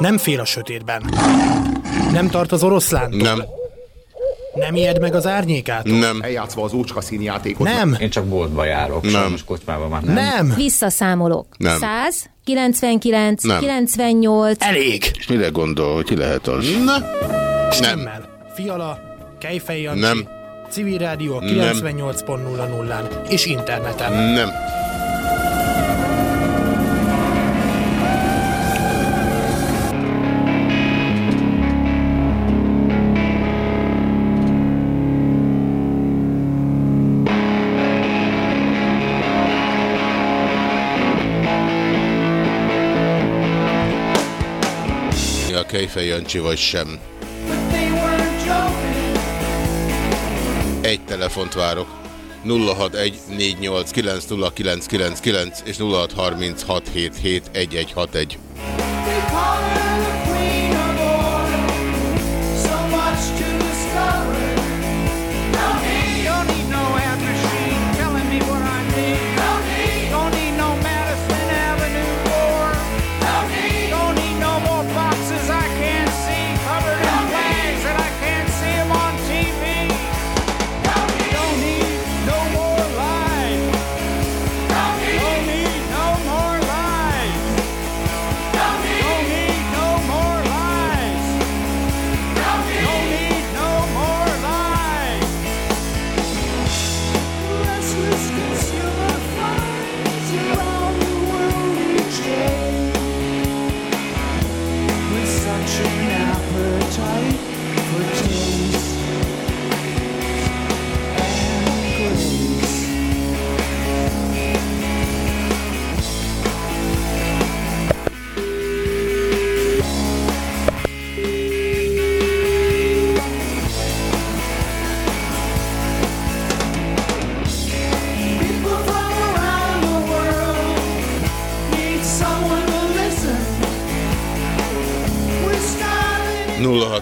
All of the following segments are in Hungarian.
Nem fél a sötétben. Nem tart az oroszlántól. Nem. Nem ijed meg az árnyékát. Nem. Eljátszva az ócska színjátékot. Nem. Én csak boltba járok, Nem. sajnos kocsmában már nem. Nem. Visszaszámolok. Nem. 100, 99, Nem. 98. Elég. És mire gondol, hogy ki lehet az? Nem. Stimmel. Fiala, Kejfej Jancsi, Nem. Civil Rádió a Nem. 98.00-án és interneten. Nem. Kejfej Jancsi vagy sem. Egy telefont várok. 061-489-0999 és 0636771161.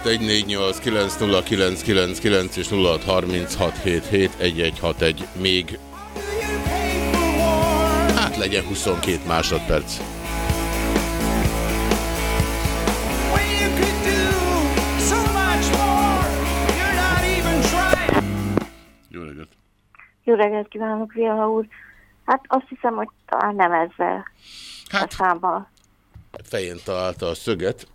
...0614890999 és 0636771161 még... Hát legyen 22 másodperc. Jó reggelt! Jó reggelt kívánok, Fiala úr. Hát azt hiszem, hogy talán nem ezzel Hát a számmal. fején találta a szöget,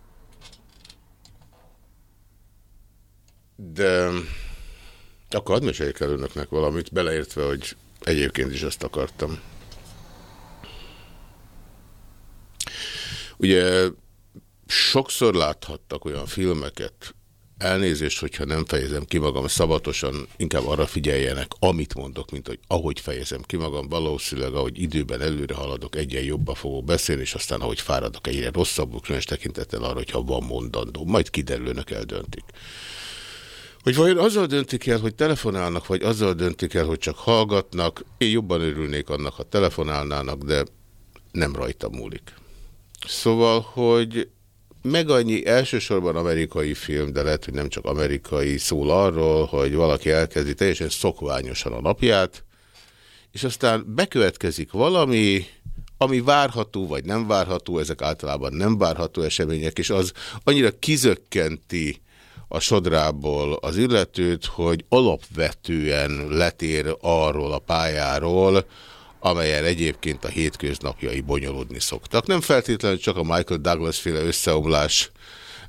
de akkor hadd meséljek el önöknek valamit, beleértve, hogy egyébként is ezt akartam. Ugye sokszor láthattak olyan filmeket, elnézést, hogyha nem fejezem ki magam szabatosan, inkább arra figyeljenek, amit mondok, mint hogy ahogy fejezem ki magam, valószínűleg, ahogy időben előre haladok, egyen jobban fogok beszélni, és aztán ahogy fáradok, egyre rosszabbul, különös tekintettel arra, hogyha van mondandó. Majd kiderül, önök eldöntik. Hogy vajon azzal döntik el, hogy telefonálnak, vagy azzal döntik el, hogy csak hallgatnak, én jobban örülnék annak, ha telefonálnának, de nem rajta múlik. Szóval, hogy meg annyi elsősorban amerikai film, de lehet, hogy nem csak amerikai, szól arról, hogy valaki elkezdi teljesen szokványosan a napját, és aztán bekövetkezik valami, ami várható vagy nem várható, ezek általában nem várható események, és az annyira kizökkenti a sodrából az illetőt, hogy alapvetően letér arról a pályáról, amelyen egyébként a hétköznapjai bonyolódni szoktak. Nem feltétlenül csak a Michael Douglas féle összeomlás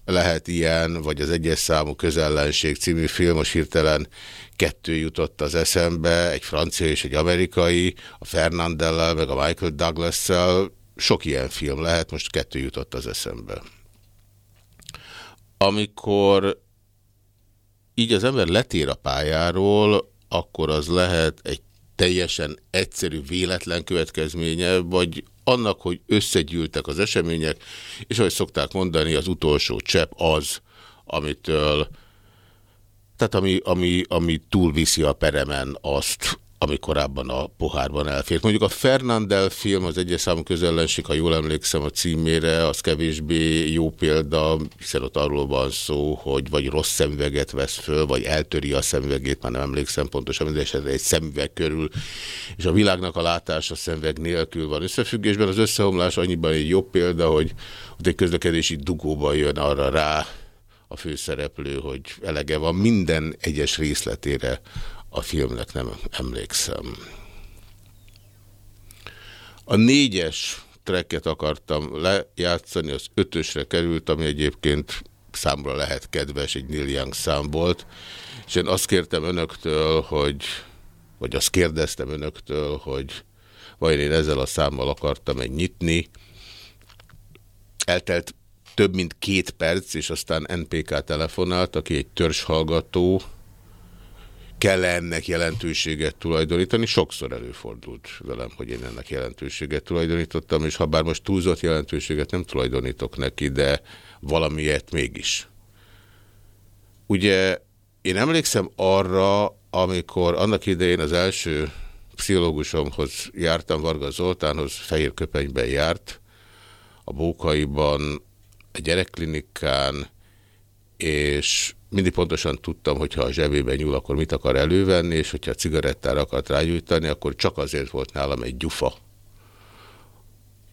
lehet ilyen, vagy az egyes számú közellenség című film, most hirtelen kettő jutott az eszembe, egy francia és egy amerikai, a Fernandellel, meg a Michael Douglas-szel, sok ilyen film lehet, most kettő jutott az eszembe. Amikor így az ember letér a pályáról, akkor az lehet egy teljesen egyszerű, véletlen következménye, vagy annak, hogy összegyűltek az események, és ahogy szokták mondani, az utolsó csepp az, amitől, tehát ami, ami, ami túlviszi a peremen azt, ami korábban a pohárban elfért. Mondjuk a Fernandel film, az egyes számú közellenség, ha jól emlékszem a címére, az kevésbé jó példa, hiszen ott arról van szó, hogy vagy rossz szemüveget vesz föl, vagy eltöri a szemüvegét, már nem emlékszem pontosan, de esetleg egy szemüveg körül, és a világnak a látása szemüveg nélkül van összefüggésben. Az összeomlás annyiban egy jobb példa, hogy ott egy közlekedési dugóban jön arra rá a főszereplő, hogy elege van minden egyes részletére a filmnek nem emlékszem. A négyes trekket akartam lejátszani, az ötösre került, ami egyébként számra lehet kedves, egy Neil Young szám volt, és én azt kértem önöktől, hogy, vagy azt kérdeztem önöktől, hogy vajon én ezzel a számmal akartam egy nyitni. Eltelt több mint két perc, és aztán NPK telefonált, aki egy törzshallgató, kell -e ennek jelentőséget tulajdonítani. Sokszor előfordult velem, hogy én ennek jelentőséget tulajdonítottam, és ha bár most túlzott jelentőséget nem tulajdonítok neki, de valamiért mégis. Ugye én emlékszem arra, amikor annak idején az első pszichológusomhoz jártam, Varga Zoltánhoz, fehér köpenyben járt, a Bókaiban, a gyerekklinikán, és mindig pontosan tudtam, hogy ha a zsebébe nyúl, akkor mit akar elővenni, és hogyha a cigarettára akart rágyújtani, akkor csak azért volt nálam egy gyufa.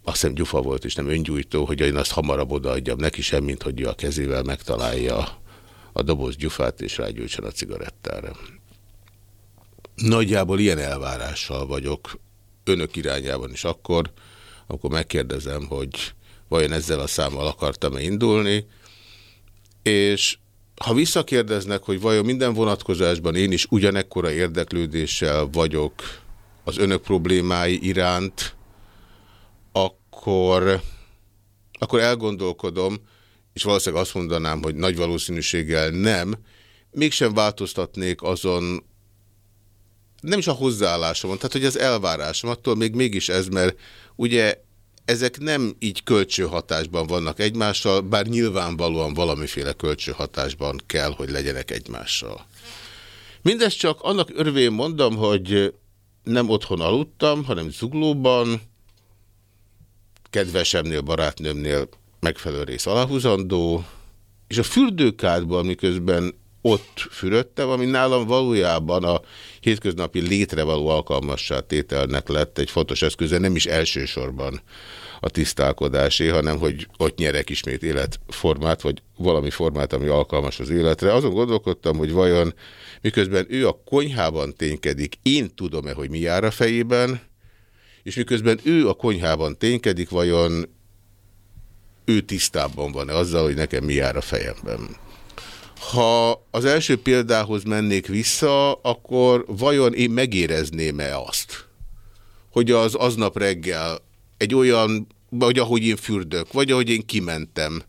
Azt hiszem gyufa volt, és nem öngyújtó, hogy én azt hamarabb odaadjam neki sem, mint hogy ő a kezével megtalálja a doboz gyufát, és rágyújtson a cigarettára. Nagyjából ilyen elvárással vagyok önök irányában is akkor, akkor megkérdezem, hogy vajon ezzel a számmal akartam-e indulni, és ha visszakérdeznek, hogy vajon minden vonatkozásban én is ugyanekkora érdeklődéssel vagyok az önök problémái iránt, akkor, akkor elgondolkodom, és valószínűleg azt mondanám, hogy nagy valószínűséggel nem, mégsem változtatnék azon, nem is a hozzáállásomon, tehát hogy az elvárásom, attól még mégis ez, mert ugye ezek nem így kölcsőhatásban vannak egymással, bár nyilvánvalóan valamiféle kölcsőhatásban kell, hogy legyenek egymással. Mindezt csak annak örvén mondom, hogy nem otthon aludtam, hanem zuglóban, kedvesemnél, barátnőmnél megfelelő rész alahúzandó, és a fürdőkádban, miközben ott fürödtem, ami nálam valójában a hétköznapi létre való alkalmassá tételnek lett egy fontos eszköze, nem is elsősorban a tisztálkodásé, hanem hogy ott nyerek ismét életformát, vagy valami formát, ami alkalmas az életre. Azon gondolkodtam, hogy vajon miközben ő a konyhában ténykedik, én tudom-e, hogy mi jár a fejében, és miközben ő a konyhában ténykedik, vajon ő tisztában van-e azzal, hogy nekem mi jár a fejemben. Ha az első példához mennék vissza, akkor vajon én megérezném-e azt, hogy az aznap reggel egy olyan, vagy ahogy én fürdök, vagy ahogy én kimentem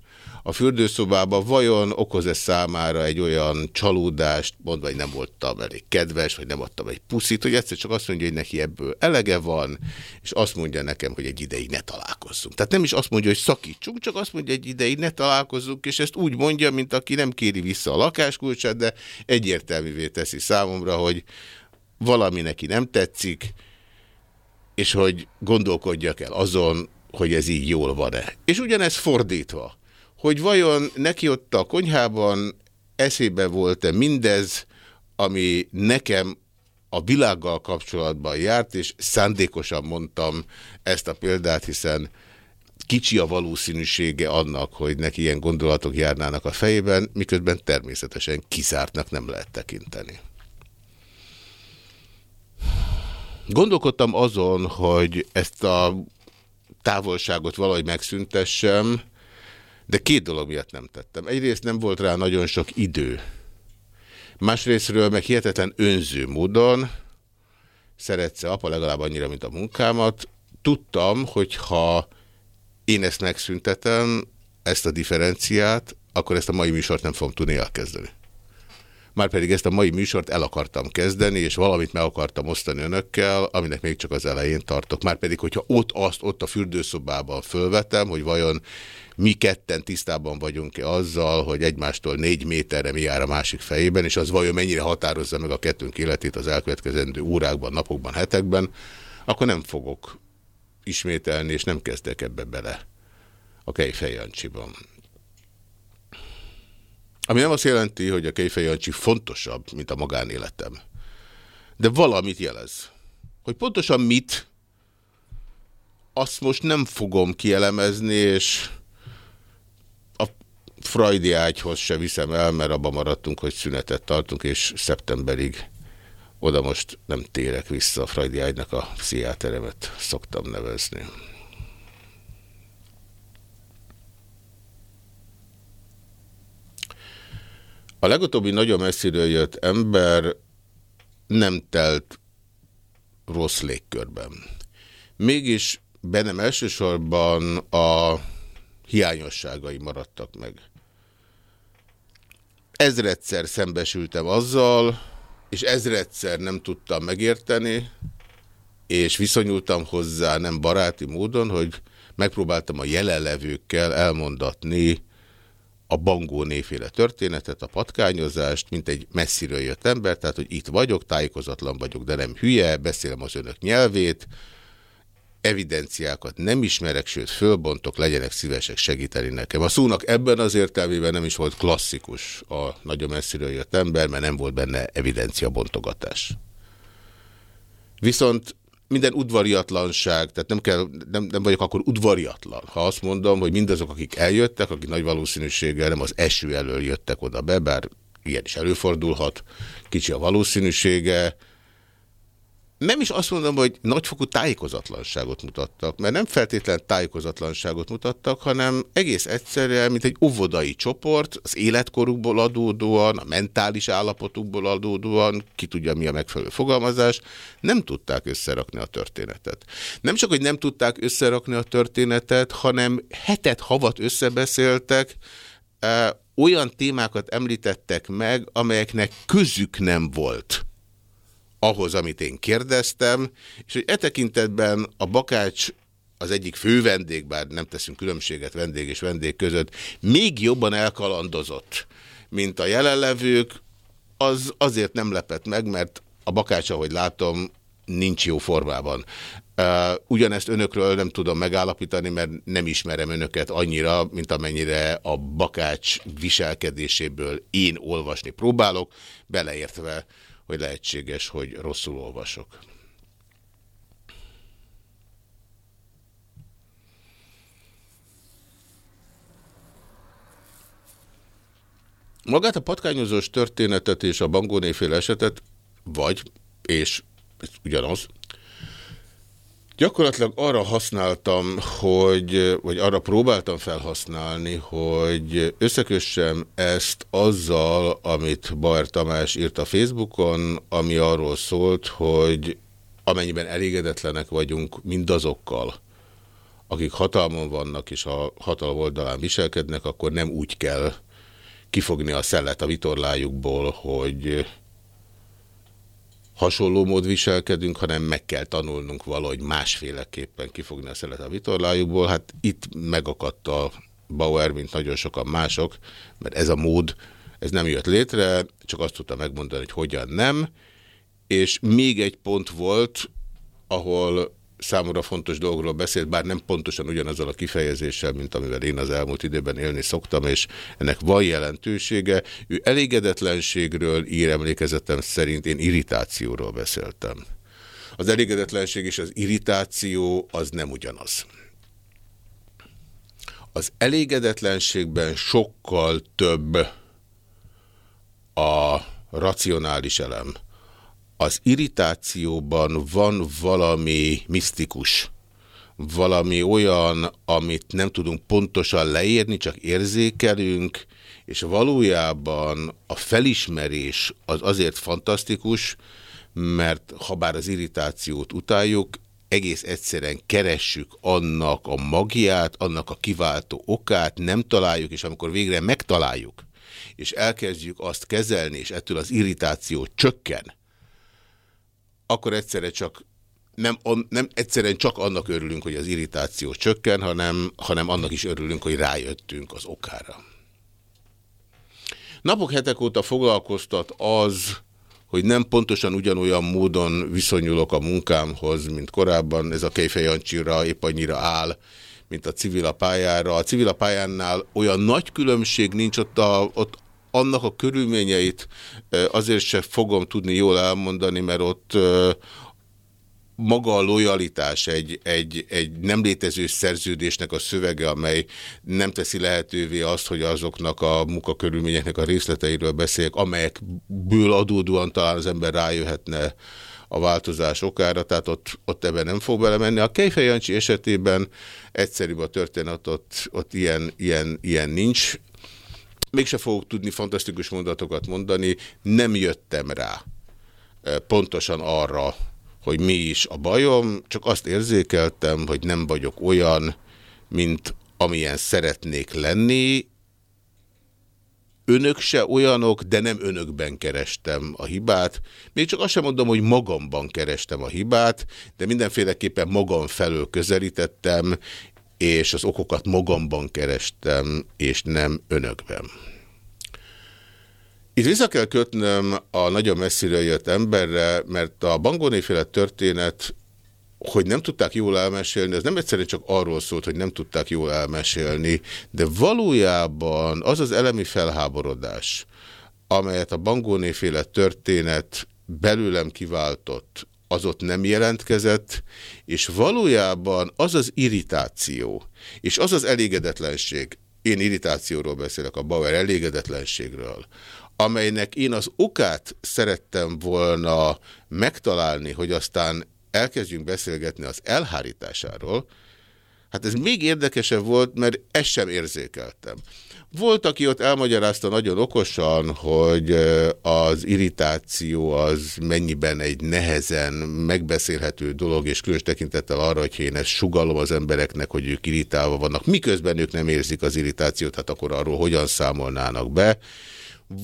a fürdőszobába, vajon okoz-e számára egy olyan csalódást, mondva, hogy nem voltam elég kedves, vagy nem adtam egy puszit, hogy egyszer csak azt mondja, hogy neki ebből elege van, és azt mondja nekem, hogy egy ideig ne találkozzunk. Tehát nem is azt mondja, hogy szakítsunk, csak azt mondja, hogy egy ideig ne találkozzunk, és ezt úgy mondja, mint aki nem kéri vissza a lakáskulcsát, de egyértelművé teszi számomra, hogy valami neki nem tetszik, és hogy gondolkodjak el azon, hogy ez így jól van-e. És ugyanez fordítva, hogy vajon neki ott a konyhában eszébe volt-e mindez, ami nekem a világgal kapcsolatban járt, és szándékosan mondtam ezt a példát, hiszen kicsi a valószínűsége annak, hogy neki ilyen gondolatok járnának a fejében, miközben természetesen kizártnak nem lehet tekinteni. Gondolkodtam azon, hogy ezt a távolságot valahogy megszüntessem, de két dolog miatt nem tettem. Egyrészt nem volt rá nagyon sok idő. Másrésztről meg hihetetlen önző módon, szeretsze apa legalább annyira, mint a munkámat, tudtam, hogy ha én ezt megszüntetem, ezt a differenciát, akkor ezt a mai műsort nem fogom tudni elkezdeni. Márpedig ezt a mai műsort el akartam kezdeni, és valamit meg akartam osztani önökkel, aminek még csak az elején tartok. Márpedig, hogyha ott azt, ott a fürdőszobában fölvetem, hogy vajon mi ketten tisztában vagyunk-e azzal, hogy egymástól négy méterre mi jár a másik fejében, és az vajon mennyire határozza meg a kettőnk életét az elkövetkezendő órákban, napokban, hetekben, akkor nem fogok ismételni, és nem kezdek ebbe bele a Kejfej Jancsiban. Ami nem azt jelenti, hogy a Kejfej Jancsi fontosabb, mint a magánéletem. De valamit jelez. Hogy pontosan mit, azt most nem fogom kielemezni, és Freudi ágyhoz se viszem el, mert abban maradtunk, hogy szünetet tartunk, és szeptemberig oda most nem térek vissza, a Freudi ágynak a pszichiáteremet szoktam nevezni. A legutóbbi nagyon messziről jött ember nem telt rossz légkörben. Mégis bennem elsősorban a hiányosságai maradtak meg. Ezredszer szembesültem azzal, és ezredszer nem tudtam megérteni, és viszonyultam hozzá nem baráti módon, hogy megpróbáltam a jelenlevőkkel elmondatni a bangó néféle történetet, a patkányozást, mint egy messziről jött ember, tehát, hogy itt vagyok, tájékozatlan vagyok, de nem hülye, beszélem az önök nyelvét, evidenciákat nem ismerek, sőt fölbontok, legyenek szívesek segíteni nekem. A szónak ebben az értelmében nem is volt klasszikus a nagyon messziről jött ember, mert nem volt benne evidencia bontogatás. Viszont minden udvariatlanság, tehát nem, kell, nem, nem vagyok akkor udvariatlan, ha azt mondom, hogy mindazok, akik eljöttek, akik nagy valószínűséggel nem az eső elől jöttek oda be, bár ilyen is előfordulhat, kicsi a valószínűsége, nem is azt mondom, hogy nagyfokú tájékozatlanságot mutattak, mert nem feltétlen tájékozatlanságot mutattak, hanem egész egyszerűen, mint egy óvodai csoport, az életkorukból adódóan, a mentális állapotukból adódóan, ki tudja mi a megfelelő fogalmazás, nem tudták összerakni a történetet. Nem csak, hogy nem tudták összerakni a történetet, hanem hetet, havat összebeszéltek, olyan témákat említettek meg, amelyeknek közük nem volt ahhoz, amit én kérdeztem, és hogy e tekintetben a Bakács az egyik fő vendég, bár nem teszünk különbséget vendég és vendég között, még jobban elkalandozott, mint a jelenlevők, az azért nem lepett meg, mert a Bakács, ahogy látom, nincs jó formában. Ugyanezt önökről nem tudom megállapítani, mert nem ismerem önöket annyira, mint amennyire a Bakács viselkedéséből én olvasni próbálok, beleértve hogy lehetséges, hogy rosszul olvasok. Magát a patkányozós történetet és a bangónéféle esetet, vagy, és ugyanaz, Gyakorlatilag arra használtam, hogy, vagy arra próbáltam felhasználni, hogy összekössem ezt azzal, amit Bauer Tamás írt a Facebookon, ami arról szólt, hogy amennyiben elégedetlenek vagyunk mindazokkal, akik hatalmon vannak és a hatalom oldalán viselkednek, akkor nem úgy kell kifogni a szellet a vitorlájukból, hogy hasonló mód viselkedünk, hanem meg kell tanulnunk valahogy másféleképpen kifogni a szelet a vitorlájukból. Hát itt megakadt a Bauer, mint nagyon sokan mások, mert ez a mód, ez nem jött létre, csak azt tudta megmondani, hogy hogyan nem. És még egy pont volt, ahol számomra fontos dolgról beszélt, bár nem pontosan ugyanazzal a kifejezéssel, mint amivel én az elmúlt időben élni szoktam, és ennek van jelentősége. Ő elégedetlenségről ír emlékezetem szerint, én irritációról beszéltem. Az elégedetlenség és az irritáció az nem ugyanaz. Az elégedetlenségben sokkal több a racionális elem az irritációban van valami misztikus, valami olyan, amit nem tudunk pontosan leírni, csak érzékelünk, és valójában a felismerés az azért fantasztikus, mert ha bár az irritációt utáljuk, egész egyszerűen keressük annak a magiát, annak a kiváltó okát, nem találjuk, és amikor végre megtaláljuk, és elkezdjük azt kezelni, és ettől az irritáció csökken, akkor egyszerre csak nem, nem egyszerűen csak annak örülünk, hogy az irritáció csökken, hanem, hanem annak is örülünk, hogy rájöttünk az okára. Napok, hetek óta foglalkoztat az, hogy nem pontosan ugyanolyan módon viszonyulok a munkámhoz, mint korábban. Ez a Kejfej Jancsira épp annyira áll, mint a civil a pályára. A civil a pályánnál olyan nagy különbség nincs ott, a, ott annak a körülményeit azért se fogom tudni jól elmondani, mert ott maga a lojalitás egy, egy, egy nem létező szerződésnek a szövege, amely nem teszi lehetővé azt, hogy azoknak a munkakörülményeknek a részleteiről beszéljek, amelyekből adódóan talán az ember rájöhetne a változás okára, tehát ott, ott ebben nem fog belemenni. A Kejfej Jancsi esetében egyszerűbb a történet, ott, ott ilyen, ilyen, ilyen nincs. Mégse fogok tudni fantasztikus mondatokat mondani, nem jöttem rá eh, pontosan arra, hogy mi is a bajom, csak azt érzékeltem, hogy nem vagyok olyan, mint amilyen szeretnék lenni. Önök se olyanok, de nem önökben kerestem a hibát. Még csak azt sem mondom, hogy magamban kerestem a hibát, de mindenféleképpen magam felől közelítettem, és az okokat magamban kerestem, és nem önökben. Itt vissza kell kötnöm a nagyon messziről jött emberre, mert a Bangónéféle történet, hogy nem tudták jól elmesélni, ez nem egyszerűen csak arról szólt, hogy nem tudták jól elmesélni, de valójában az az elemi felháborodás, amelyet a Bangónéféle történet belőlem kiváltott, az ott nem jelentkezett, és valójában az az irritáció, és az az elégedetlenség, én irritációról beszélek, a Bauer elégedetlenségről, amelynek én az okát szerettem volna megtalálni, hogy aztán elkezdjünk beszélgetni az elhárításáról, hát ez még érdekesebb volt, mert ezt sem érzékeltem. Volt, aki ott elmagyarázta nagyon okosan, hogy az irritáció az mennyiben egy nehezen megbeszélhető dolog, és különös tekintettel arra, hogy én ezt sugalom az embereknek, hogy ők irritálva vannak, miközben ők nem érzik az irritációt, hát akkor arról hogyan számolnának be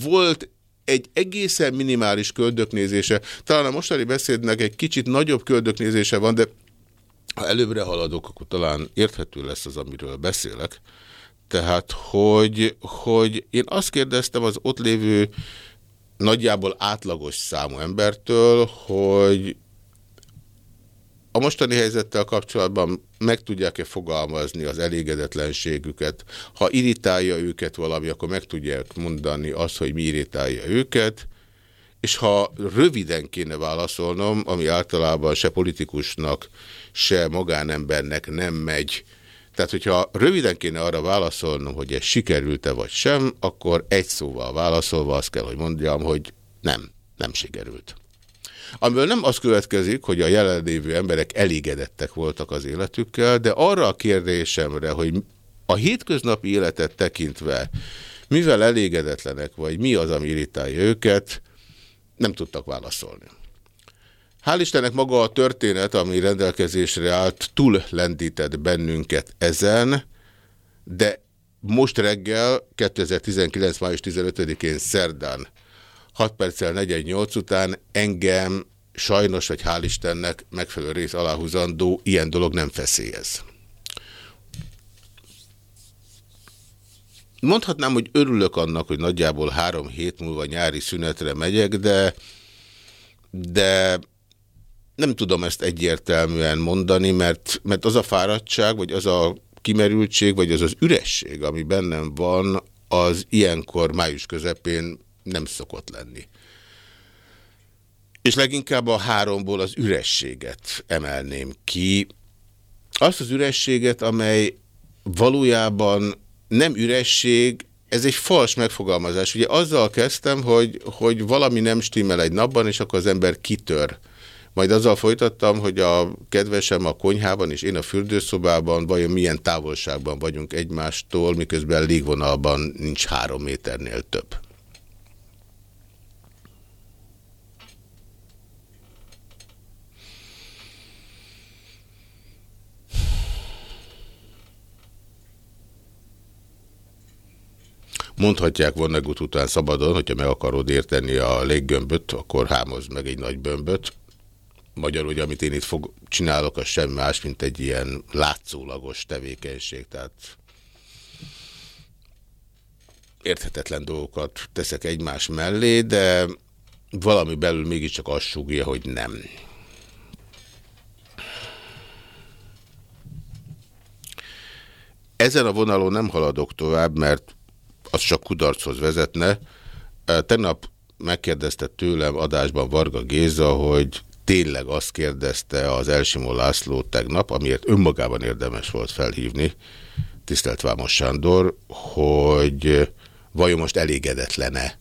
volt egy egészen minimális köldöknézése. Talán a mostani beszédnek egy kicsit nagyobb köldöknézése van, de ha előbbre haladok, akkor talán érthető lesz az, amiről beszélek. Tehát, hogy, hogy én azt kérdeztem az ott lévő nagyjából átlagos számú embertől, hogy a mostani helyzettel kapcsolatban meg tudják-e fogalmazni az elégedetlenségüket? Ha irritálja őket valami, akkor meg tudják mondani azt, hogy mi irritálja őket, és ha röviden kéne válaszolnom, ami általában se politikusnak, se magánembernek nem megy, tehát hogyha röviden kéne arra válaszolnom, hogy ez sikerült-e vagy sem, akkor egy szóval válaszolva azt kell, hogy mondjam, hogy nem, nem sikerült. Amiből nem az következik, hogy a jelenlévő emberek elégedettek voltak az életükkel, de arra a kérdésemre, hogy a hétköznapi életet tekintve mivel elégedetlenek, vagy mi az, ami irritálja őket, nem tudtak válaszolni. Hál' Istennek maga a történet, ami rendelkezésre állt, túl lendített bennünket ezen, de most reggel, 2019. május 15-én szerdán 6 perccel 418 után engem sajnos, vagy hál' Istennek megfelelő rész aláhúzandó ilyen dolog nem feszélyez. Mondhatnám, hogy örülök annak, hogy nagyjából három hét múlva nyári szünetre megyek, de, de nem tudom ezt egyértelműen mondani, mert, mert az a fáradtság, vagy az a kimerültség, vagy az az üresség, ami bennem van, az ilyenkor május közepén nem szokott lenni. És leginkább a háromból az ürességet emelném ki. Azt az ürességet, amely valójában nem üresség, ez egy fals megfogalmazás. Ugye azzal kezdtem, hogy, hogy valami nem stimmel egy napban, és akkor az ember kitör. Majd azzal folytattam, hogy a kedvesem a konyhában és én a fürdőszobában vajon milyen távolságban vagyunk egymástól, miközben légvonalban nincs három méternél több. Mondhatják Vonnegut után szabadon, hogyha meg akarod érteni a léggömböt, akkor hámoz meg egy nagy bömböt. Magyarul, hogy amit én itt fog, csinálok, az semmi más, mint egy ilyen látszólagos tevékenység. Tehát érthetetlen dolgokat teszek egymás mellé, de valami belül mégiscsak azt súgja, hogy nem. Ezen a vonalon nem haladok tovább, mert az csak kudarchoz vezetne. Tegnap megkérdezte tőlem adásban Varga Géza, hogy tényleg azt kérdezte az Elsimó László tegnap, amiért önmagában érdemes volt felhívni, tisztelt Vámos Sándor, hogy vajon most elégedetlene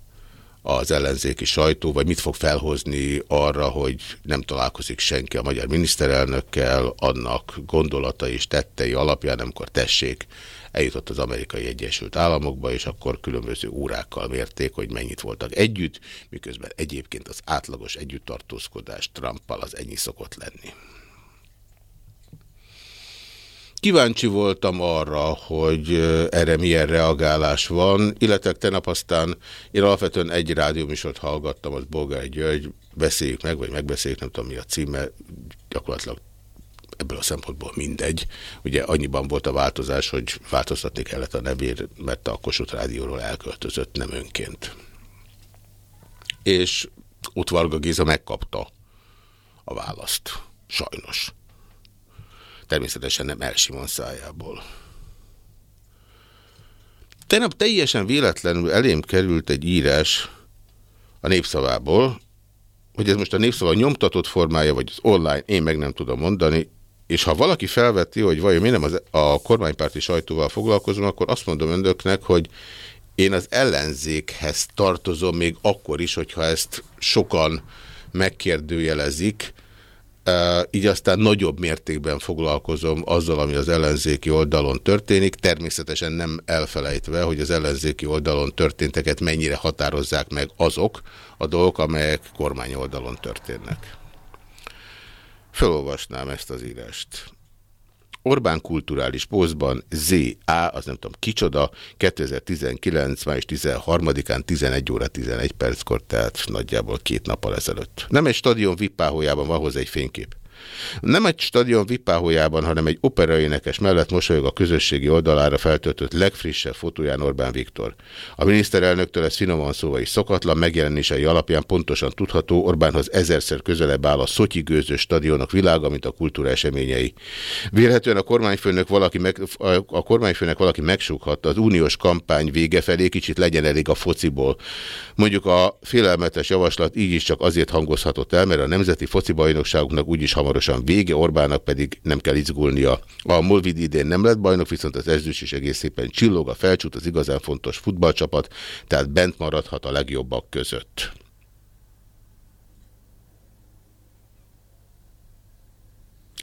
az ellenzéki sajtó, vagy mit fog felhozni arra, hogy nem találkozik senki a magyar miniszterelnökkel, annak gondolatai és tettei alapján, amikor tessék, eljutott az amerikai Egyesült Államokba, és akkor különböző órákkal mérték, hogy mennyit voltak együtt, miközben egyébként az átlagos együttartózkodás Trumpal az ennyi szokott lenni. Kíváncsi voltam arra, hogy erre milyen reagálás van, illetve tegnap aztán én alapvetően egy rádióműsort hallgattam, az Bolgár György, beszéljük meg, vagy megbeszéljük, nem tudom mi a címe, gyakorlatilag ebből a szempontból mindegy. Ugye annyiban volt a változás, hogy változtatni kellett a nevét, mert a Kossuth Rádióról elköltözött nem önként. És ott Varga Géza megkapta a választ. Sajnos. Természetesen nem Elsimon szájából. Tegnap teljesen véletlenül elém került egy írás a népszavából, hogy ez most a népszava nyomtatott formája, vagy az online, én meg nem tudom mondani, és ha valaki felveti, hogy vajon mi nem az, a kormánypárti sajtóval foglalkozom, akkor azt mondom önöknek, hogy én az ellenzékhez tartozom még akkor is, hogyha ezt sokan megkérdőjelezik, így aztán nagyobb mértékben foglalkozom azzal, ami az ellenzéki oldalon történik, természetesen nem elfelejtve, hogy az ellenzéki oldalon történteket mennyire határozzák meg azok a dolgok, amelyek kormány oldalon történnek. Felolvasnám ezt az írást. Orbán kulturális pózban Z.A. az nem tudom kicsoda, 2019. május 13-án 11 óra 11 perckor, tehát nagyjából két nappal ezelőtt. Nem egy stadion vippáhójában van hozzá egy fénykép. Nem egy stadion vipáhójában, hanem egy operaénekes mellett mosolyog a közösségi oldalára feltöltött legfrissebb fotóján Orbán Viktor. A miniszterelnöktől ez finoman szóval is szokatlan, megjelenései alapján pontosan tudható, Orbánhoz ezerszer közelebb áll a Szotyi gőzös stadionok világa, mint a kultúra eseményei. Vélhetően a kormányfőnök valaki, meg, a kormányfőnek valaki megsúghatta az uniós kampány vége felé, kicsit legyen elég a fociból. Mondjuk a félelmetes javaslat így is csak azért hangozhatott el, mert a nemzeti foci bajnokságoknak úgyis hamarosan vége, Orbának pedig nem kell izgulnia. A Molvid idén nem lett bajnok, viszont az ezüst is egész szépen csillog, a felcsút az igazán fontos futballcsapat, tehát bent maradhat a legjobbak között.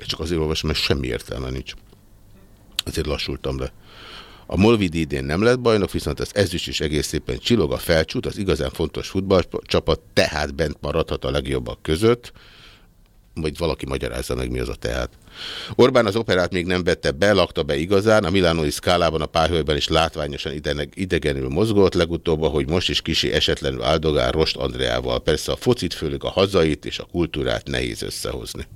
Csak azért olvasom, mert semmi értelme nincs. Azért lassultam le. A Molvid idén nem lett bajnok, viszont az ezüst is egész szépen csillog a felcsút, az igazán fontos futballcsapat, tehát bent maradhat a legjobbak között vagy valaki magyarázza meg, mi az a teát. Orbán az operát még nem vette be, lakta be igazán, a milánói szkálában a pályhőben is látványosan idegenül mozgott, legutóbb, hogy most is kisi esetlenül áldogál Rost Andreával. Persze a focit, főleg a hazait és a kultúrát nehéz összehozni.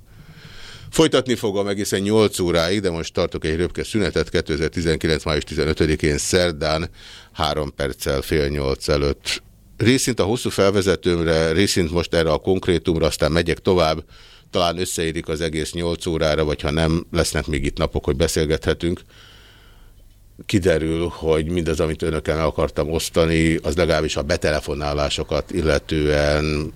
Folytatni fogom egészen 8 óráig, de most tartok egy röpke szünetet 2019. május 15-én szerdán, 3 perccel fél 8 előtt. Részint a hosszú felvezetőmre, részint most erre a konkrétumra, aztán megyek tovább talán összeérik az egész 8 órára, vagy ha nem, lesznek még itt napok, hogy beszélgethetünk. Kiderül, hogy mindaz, amit önökkel akartam osztani, az legalábbis a betelefonálásokat illetően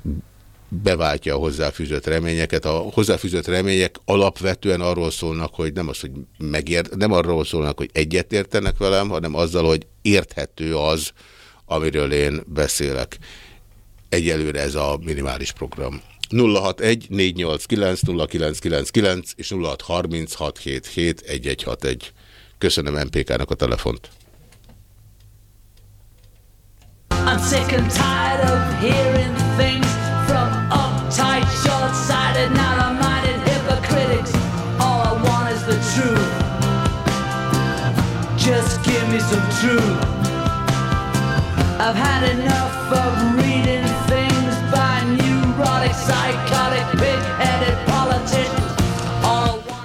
beváltja a hozzáfűzött reményeket. A hozzáfűzött remények alapvetően arról szólnak, hogy nem, az, hogy megért, nem arról szólnak, hogy egyetértenek velem, hanem azzal, hogy érthető az, amiről én beszélek. Egyelőre ez a minimális program. 061 489 0999 és 0636771161. Köszönöm MPK-nak a telefont. I'm sick and tired of hearing things from uptight, short-sighted, narrow-minded hypocritics. All I want is the truth. Just give me some truth. I've had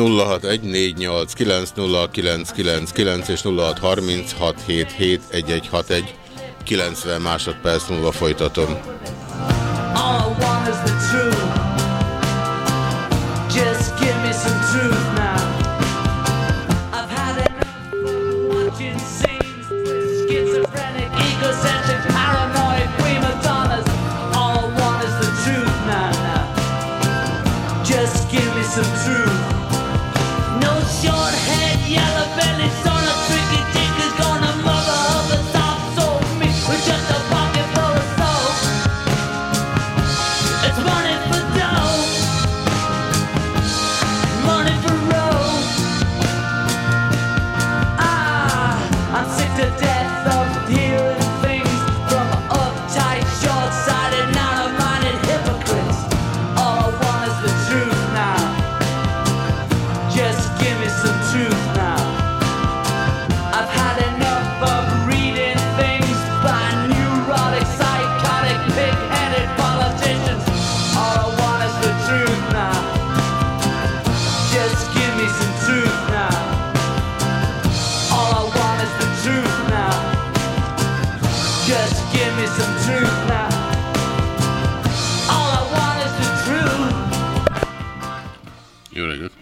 0614890999 és 0636771161. 90 másodperc múlva folytatom. Jó reggelt!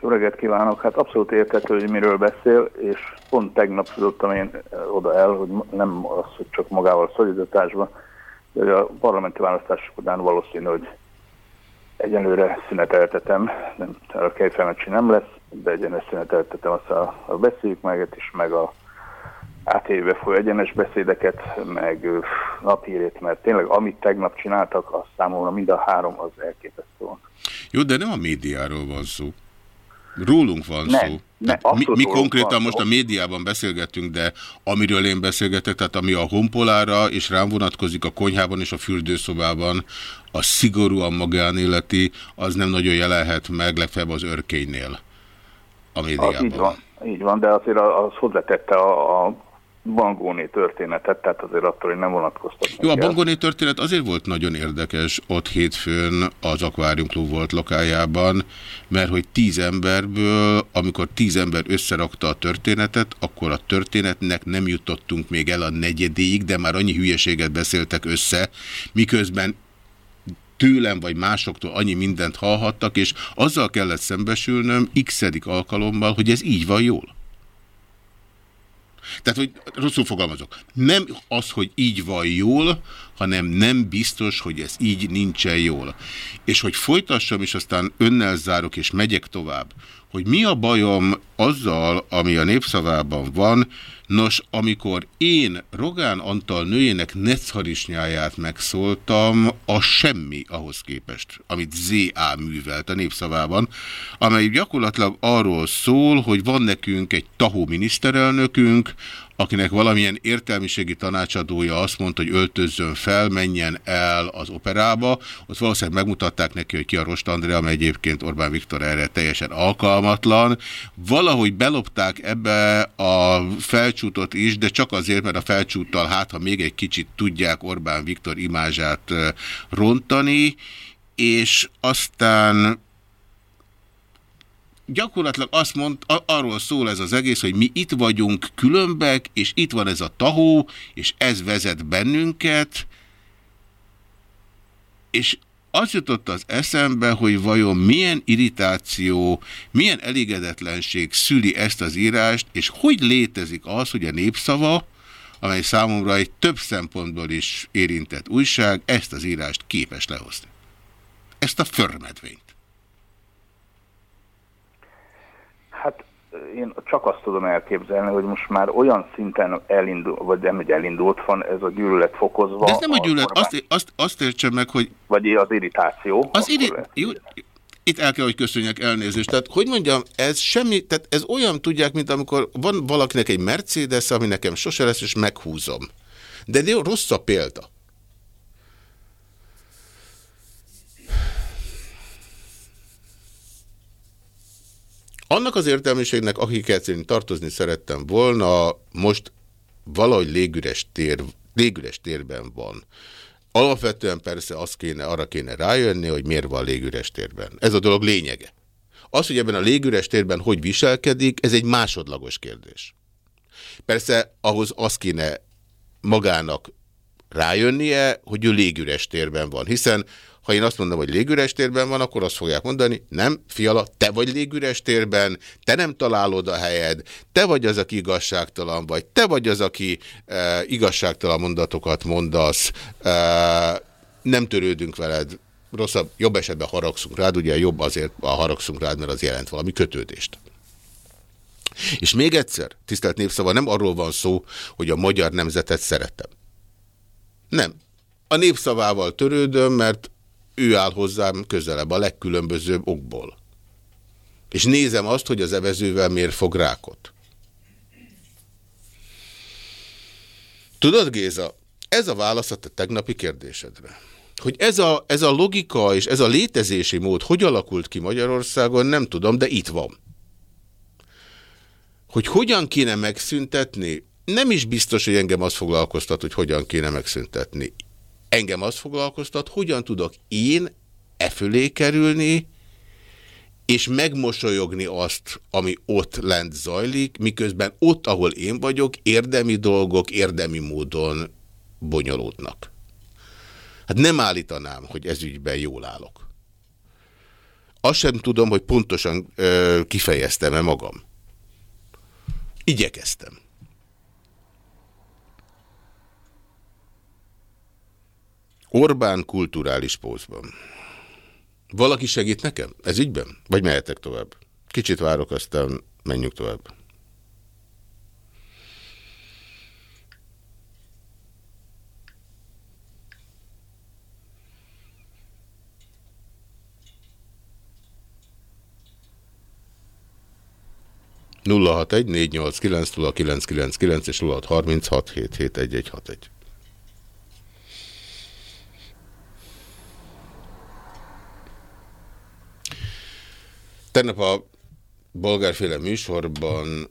Jó reggelt kívánok! Hát abszolút érthető, hogy miről beszél, és pont tegnap jutottam én eh, oda el, hogy nem az, hogy csak magával szolidatásban, de a parlamenti választások után valószínű, hogy egyenlőre szüneteltetem, nem, a kejfemecsi nem lesz, de egyenes szüneteltetem azt a, a beszéljük meget is, meg a ATV-be folyó egyenes beszédeket, meg naphírét, mert tényleg amit tegnap csináltak, az számomra mind a három az elképesztő volt. Jó, de nem a médiáról van szó. Rólunk van Nem, szó. ne, mi, mi konkrétan most szó. a médiában beszélgetünk, de amiről én beszélgetek, tehát ami a honpolára és rám vonatkozik a konyhában és a fürdőszobában, a szigorúan magánéleti, az nem nagyon jelenhet meg, legfeljebb az örkénynél a Az médiában. így van, így van, de azért az hozzátette a, a Bangóné történetet, tehát azért attól, hogy nem vonatkoztat. Jó, a. Bangoni történet azért volt nagyon érdekes ott hétfőn az Aquarium Club volt lokájában, mert hogy tíz emberből, amikor tíz ember összerakta a történetet, akkor a történetnek nem jutottunk még el a negyedéig, de már annyi hülyeséget beszéltek össze, miközben tőlem vagy másoktól annyi mindent hallhattak, és azzal kellett szembesülnöm x alkalommal, hogy ez így van jól. Tehát, hogy rosszul fogalmazok. Nem az, hogy így van jól, hanem nem biztos, hogy ez így nincsen jól. És hogy folytassam, és aztán önnel zárok, és megyek tovább, hogy mi a bajom azzal, ami a népszavában van, nos, amikor én Rogán Antal nőjének necharisnyáját megszóltam, a semmi ahhoz képest, amit Z.A. művelt a népszavában, amely gyakorlatilag arról szól, hogy van nekünk egy tahó miniszterelnökünk, akinek valamilyen értelmiségi tanácsadója azt mondta, hogy öltözzön fel, menjen el az operába. Ott valószínűleg megmutatták neki, hogy ki a Rost Andrea, amely egyébként Orbán Viktor erre teljesen alkalmatlan. Valahogy belopták ebbe a felcsútot is, de csak azért, mert a felcsúttal hát, ha még egy kicsit tudják Orbán Viktor imázsát rontani, és aztán gyakorlatilag azt mond, arról szól ez az egész, hogy mi itt vagyunk különbek, és itt van ez a tahó, és ez vezet bennünket, és az jutott az eszembe, hogy vajon milyen irritáció, milyen elégedetlenség szüli ezt az írást, és hogy létezik az, hogy a népszava, amely számomra egy több szempontból is érintett újság, ezt az írást képes lehozni. Ezt a förmedvényt. Én csak azt tudom elképzelni, hogy most már olyan szinten elindul, vagy nem, hogy elindult van ez a gyűlölet fokozva. De ez nem a gyűlölet, azt, azt, azt értsem meg, hogy Vagy az irritáció. Az lehet. Jó, itt el kell, hogy köszönjek elnézést. Tehát, hogy mondjam, ez semmi, tehát ez olyan, tudják, mint amikor van valakinek egy Mercedes, ami nekem sose lesz, és meghúzom. De jó, rossz a példa. Annak az értelmiségnek, akiket én tartozni szerettem volna, most valahogy légüres, tér, légüres térben van. Alapvetően persze az kéne, arra kéne rájönni, hogy miért van légüres térben. Ez a dolog lényege. Az, hogy ebben a légüres térben hogy viselkedik, ez egy másodlagos kérdés. Persze ahhoz az kéne magának rájönnie, hogy ő légüres térben van, hiszen ha én azt mondom, hogy légüres térben van, akkor azt fogják mondani, nem, fiala, te vagy légüres térben, te nem találod a helyed, te vagy az, aki igazságtalan vagy, te vagy az, aki e, igazságtalan mondatokat mondasz, e, nem törődünk veled, rosszabb, jobb esetben haragszunk rád, ugye jobb azért a haragszunk rád, mert az jelent valami kötődést. És még egyszer, tisztelt népszava, nem arról van szó, hogy a magyar nemzetet szeretem. Nem. A népszavával törődöm, mert ő áll hozzám közelebb a legkülönbözőbb okból. És nézem azt, hogy az evezővel miért fog rákot. Tudod, Géza, ez a válasz a te tegnapi kérdésedre. Hogy ez a, ez a logika és ez a létezési mód hogy alakult ki Magyarországon, nem tudom, de itt van. Hogy hogyan kéne megszüntetni, nem is biztos, hogy engem az foglalkoztat, hogy hogyan kéne megszüntetni. Engem az foglalkoztat, hogyan tudok én e fölé kerülni, és megmosolyogni azt, ami ott lent zajlik, miközben ott, ahol én vagyok, érdemi dolgok érdemi módon bonyolódnak. Hát nem állítanám, hogy ez ügyben jól állok. Azt sem tudom, hogy pontosan kifejeztem-e magam. Igyekeztem. Orbán kulturális pózban. Valaki segít nekem? Ez ügyben? Vagy mehetek tovább? Kicsit várok, aztán menjünk tovább. nulla hat egy és egy egy hat egy. Tegnap a bolgárféle műsorban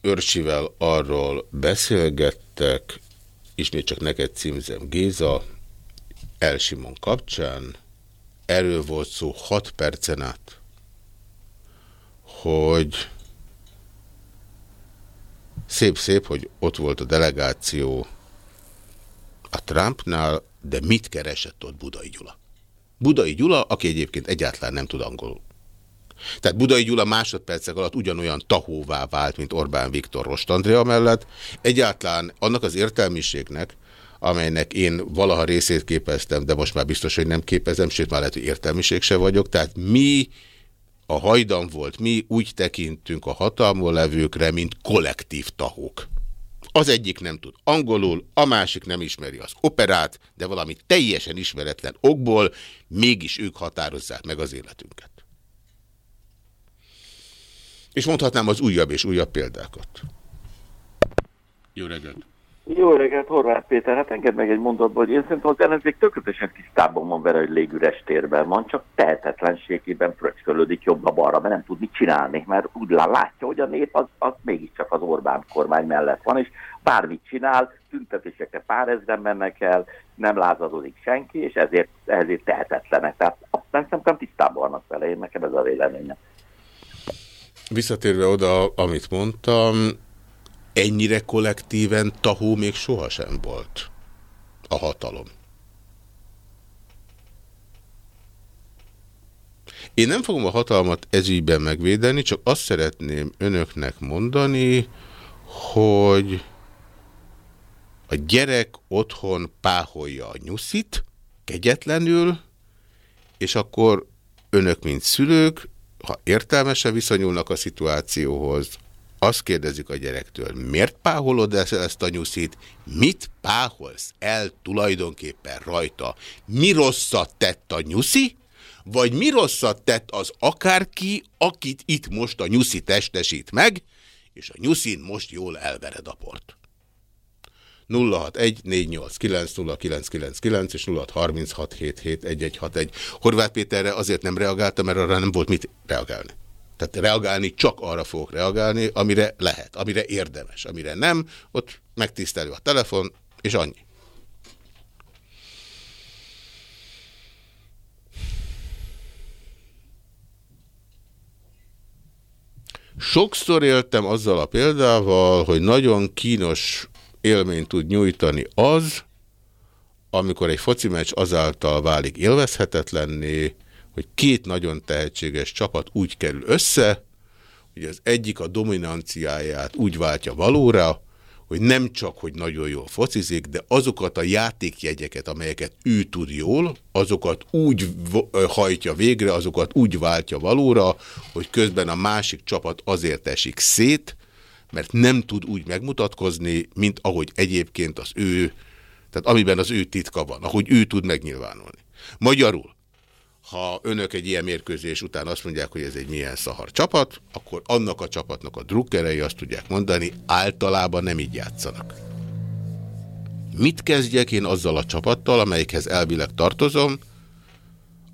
Örcsivel arról beszélgettek, ismét csak neked címzem Géza, Elsimon kapcsán, erről volt szó 6 percen át, hogy szép-szép, hogy ott volt a delegáció a Trumpnál, de mit keresett ott Budai Gyula? Budai Gyula, aki egyébként egyáltalán nem tud angolul. Tehát Budai Gyula másodpercek alatt ugyanolyan tahóvá vált, mint Orbán Viktor Rost Andrea mellett. Egyáltalán annak az értelmiségnek, amelynek én valaha részét képeztem, de most már biztos, hogy nem képezem, sőt már lehet, hogy értelmiség se vagyok. Tehát mi a hajdan volt, mi úgy tekintünk a hatalmon levőkre, mint kollektív tahók. Az egyik nem tud angolul, a másik nem ismeri az operát, de valami teljesen ismeretlen okból mégis ők határozzák meg az életünket. És mondhatnám az újabb és újabb példákat. Jó reggelt! Jó reggelt, Horváth Péter, hát engedd meg egy mondatban, hogy én szerintem az ellenzék tökéletesen tisztában van vele, hogy légüres térben van, csak tehetetlenségében fröcskölődik jobbra-balra, mert nem tud mit csinálni, mert úgy látja, hogy a nép az, az mégiscsak az Orbán kormány mellett van, és bármit csinál, tüntetésekre pár ezren mennek el, nem lázadozik senki, és ezért, ezért tehetetlenek. Tehát azt nem szerintem tisztában vannak vele, én nekem ez a véleményem. Visszatérve oda, amit mondtam, ennyire kollektíven tahó még sohasem volt a hatalom. Én nem fogom a hatalmat ezügyben megvédeni, csak azt szeretném önöknek mondani, hogy a gyerek otthon páholja a nyuszit, kegyetlenül, és akkor önök, mint szülők, ha értelmesen viszonyulnak a szituációhoz, azt kérdezik a gyerektől, miért páholod ezt a nyuszit, mit páholsz el tulajdonképpen rajta, mi rosszat tett a nyuszi, vagy mi rosszat tett az akárki, akit itt most a nyuszi testesít meg, és a nyuszin most jól elvered a port. 061-489-0999 és 0636771161. Horváth Péterre azért nem reagáltam, mert arra nem volt mit reagálni. Tehát reagálni csak arra fogok reagálni, amire lehet, amire érdemes, amire nem, ott megtisztelő a telefon, és annyi. Sokszor éltem azzal a példával, hogy nagyon kínos élményt tud nyújtani az, amikor egy foci meccs azáltal válik élvezhetetlenné, hogy két nagyon tehetséges csapat úgy kerül össze, hogy az egyik a dominanciáját úgy váltja valóra, hogy nem csak, hogy nagyon jól focizik, de azokat a játékjegyeket, amelyeket ő tud jól, azokat úgy hajtja végre, azokat úgy váltja valóra, hogy közben a másik csapat azért esik szét, mert nem tud úgy megmutatkozni, mint ahogy egyébként az ő, tehát amiben az ő titka van, ahogy ő tud megnyilvánulni. Magyarul, ha önök egy ilyen mérkőzés után azt mondják, hogy ez egy milyen szahar csapat, akkor annak a csapatnak a drukkerei azt tudják mondani, általában nem így játszanak. Mit kezdjek én azzal a csapattal, amelyikhez elvileg tartozom,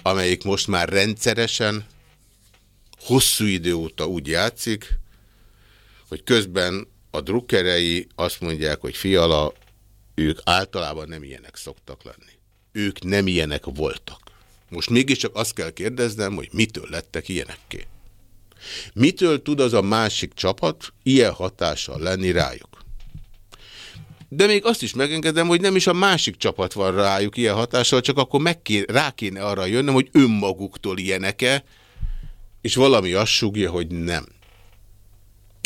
amelyik most már rendszeresen, hosszú idő óta úgy játszik, hogy közben a drukkerei azt mondják, hogy fiala, ők általában nem ilyenek szoktak lenni. Ők nem ilyenek voltak. Most mégiscsak azt kell kérdeznem, hogy mitől lettek ilyenekké. Mitől tud az a másik csapat ilyen hatással lenni rájuk? De még azt is megengedem, hogy nem is a másik csapat van rájuk ilyen hatással, csak akkor meg kéne, rá kéne arra jönnöm, hogy önmaguktól ilyenek-e, és valami azt sugja, hogy nem.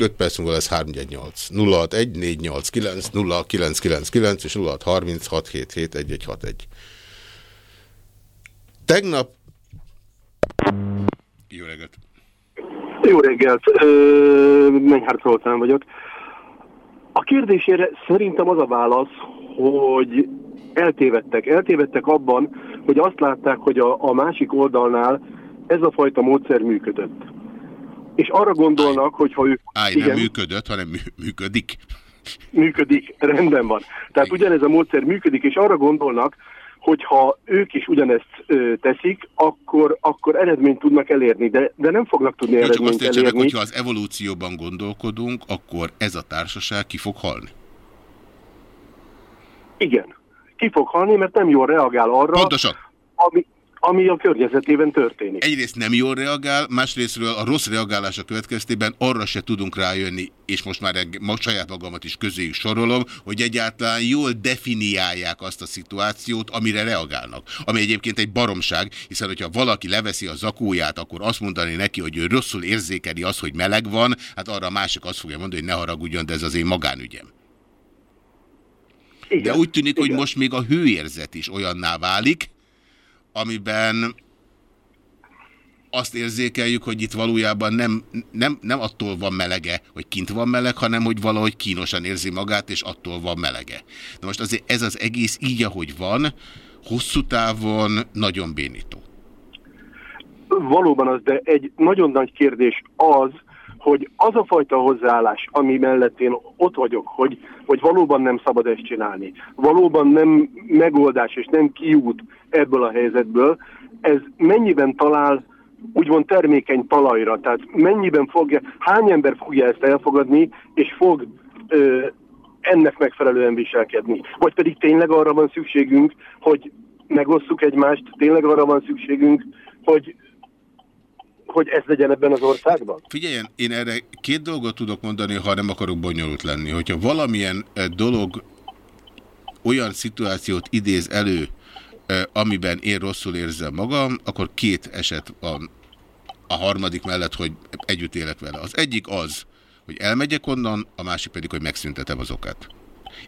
5 perc múlva lesz 318. 061 489 0999 és 0636771161. Tegnap... Jó reggelt! Jó reggelt! Mennyhárt Zoltán vagyok. A kérdésére szerintem az a válasz, hogy eltévedtek. Eltévedtek abban, hogy azt látták, hogy a, a másik oldalnál ez a fajta módszer működött. És arra gondolnak, hogy ha ők... Állj, igen, nem működött, hanem mű, működik. Működik, rendben van. Tehát igen. ugyanez a módszer működik, és arra gondolnak, hogyha ők is ugyanezt ö, teszik, akkor, akkor eredményt tudnak elérni, de, de nem fognak tudni Jó, eredményt csak azt elérni. Meg, hogyha az evolúcióban gondolkodunk, akkor ez a társaság ki fog halni? Igen. Ki fog halni, mert nem jól reagál arra, Pontosan. ami, ami a környezetében történik. Egyrészt nem jól reagál, másrésztről a rossz reagálása következtében arra se tudunk rájönni, és most már most saját magamat is közéjük sorolom, hogy egyáltalán jól definiálják azt a szituációt, amire reagálnak. Ami egyébként egy baromság, hiszen hogyha valaki leveszi a zakóját, akkor azt mondani neki, hogy ő rosszul érzékeli azt, hogy meleg van, hát arra a másik azt fogja mondani, hogy ne haragudjon, de ez az én magánügyem. Igen, de úgy tűnik, igen. hogy most még a hőérzet is olyanná válik, amiben azt érzékeljük, hogy itt valójában nem, nem, nem attól van melege, hogy kint van meleg, hanem hogy valahogy kínosan érzi magát, és attól van melege. Na most azért ez az egész így, ahogy van, hosszú távon nagyon bénító. Valóban az, de egy nagyon nagy kérdés az, hogy az a fajta hozzáállás, ami mellett én ott vagyok, hogy, hogy valóban nem szabad ezt csinálni, valóban nem megoldás és nem kiút ebből a helyzetből, ez mennyiben talál úgymond termékeny talajra, tehát mennyiben fogja, hány ember fogja ezt elfogadni, és fog ö, ennek megfelelően viselkedni. Vagy pedig tényleg arra van szükségünk, hogy megosszuk egymást, tényleg arra van szükségünk, hogy hogy ez legyen ebben az országban? Figyeljen, én erre két dolgot tudok mondani, ha nem akarok bonyolult lenni. Hogyha valamilyen eh, dolog olyan szituációt idéz elő, eh, amiben én rosszul érzem magam, akkor két eset van a harmadik mellett, hogy együtt élek vele. Az egyik az, hogy elmegyek onnan, a másik pedig, hogy megszüntetem az okát.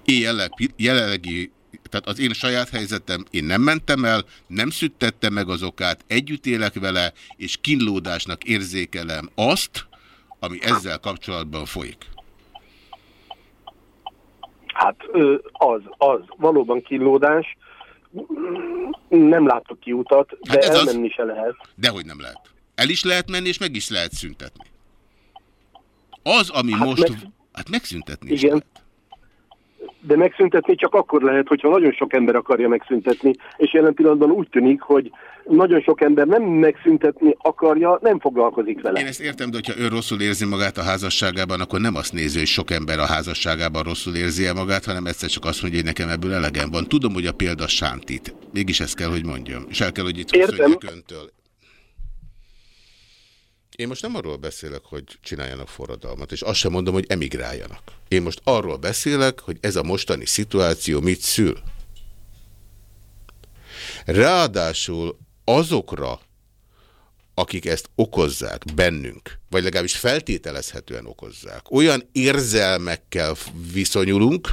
Én jelenleg, jelenlegi, tehát az én saját helyzetem, én nem mentem el, nem szüttettem meg az okát, együtt élek vele, és kínlódásnak érzékelem azt, ami ezzel kapcsolatban folyik. Hát az, az, valóban kínlódás. Nem látok kiutat, de Hát ez az. elmenni se lehet. Dehogy nem lehet. El is lehet menni, és meg is lehet szüntetni. Az, ami Hát most... meg- Hát megszüntetni is Igen. lehet. De megszüntetni csak akkor lehet, hogyha nagyon sok ember akarja megszüntetni, és jelen pillanatban úgy tűnik, hogy nagyon sok ember nem megszüntetni akarja, nem foglalkozik vele. Én ezt értem, de hogyha ő rosszul érzi magát a házasságában, akkor nem azt nézi, hogy sok ember a házasságában rosszul érzi -e magát, hanem egyszer csak azt mondja, hogy nekem ebből elegem van. Tudom, hogy a példa sántít. Mégis ezt kell, hogy mondjam. És el kell, hogy itt Értem. öntől. Én most nem arról beszélek, hogy csináljanak forradalmat, és azt sem mondom, hogy emigráljanak. Én most arról beszélek, hogy ez a mostani szituáció mit szül. Ráadásul azokra, akik ezt okozzák bennünk, vagy legalábbis feltételezhetően okozzák, olyan érzelmekkel viszonyulunk,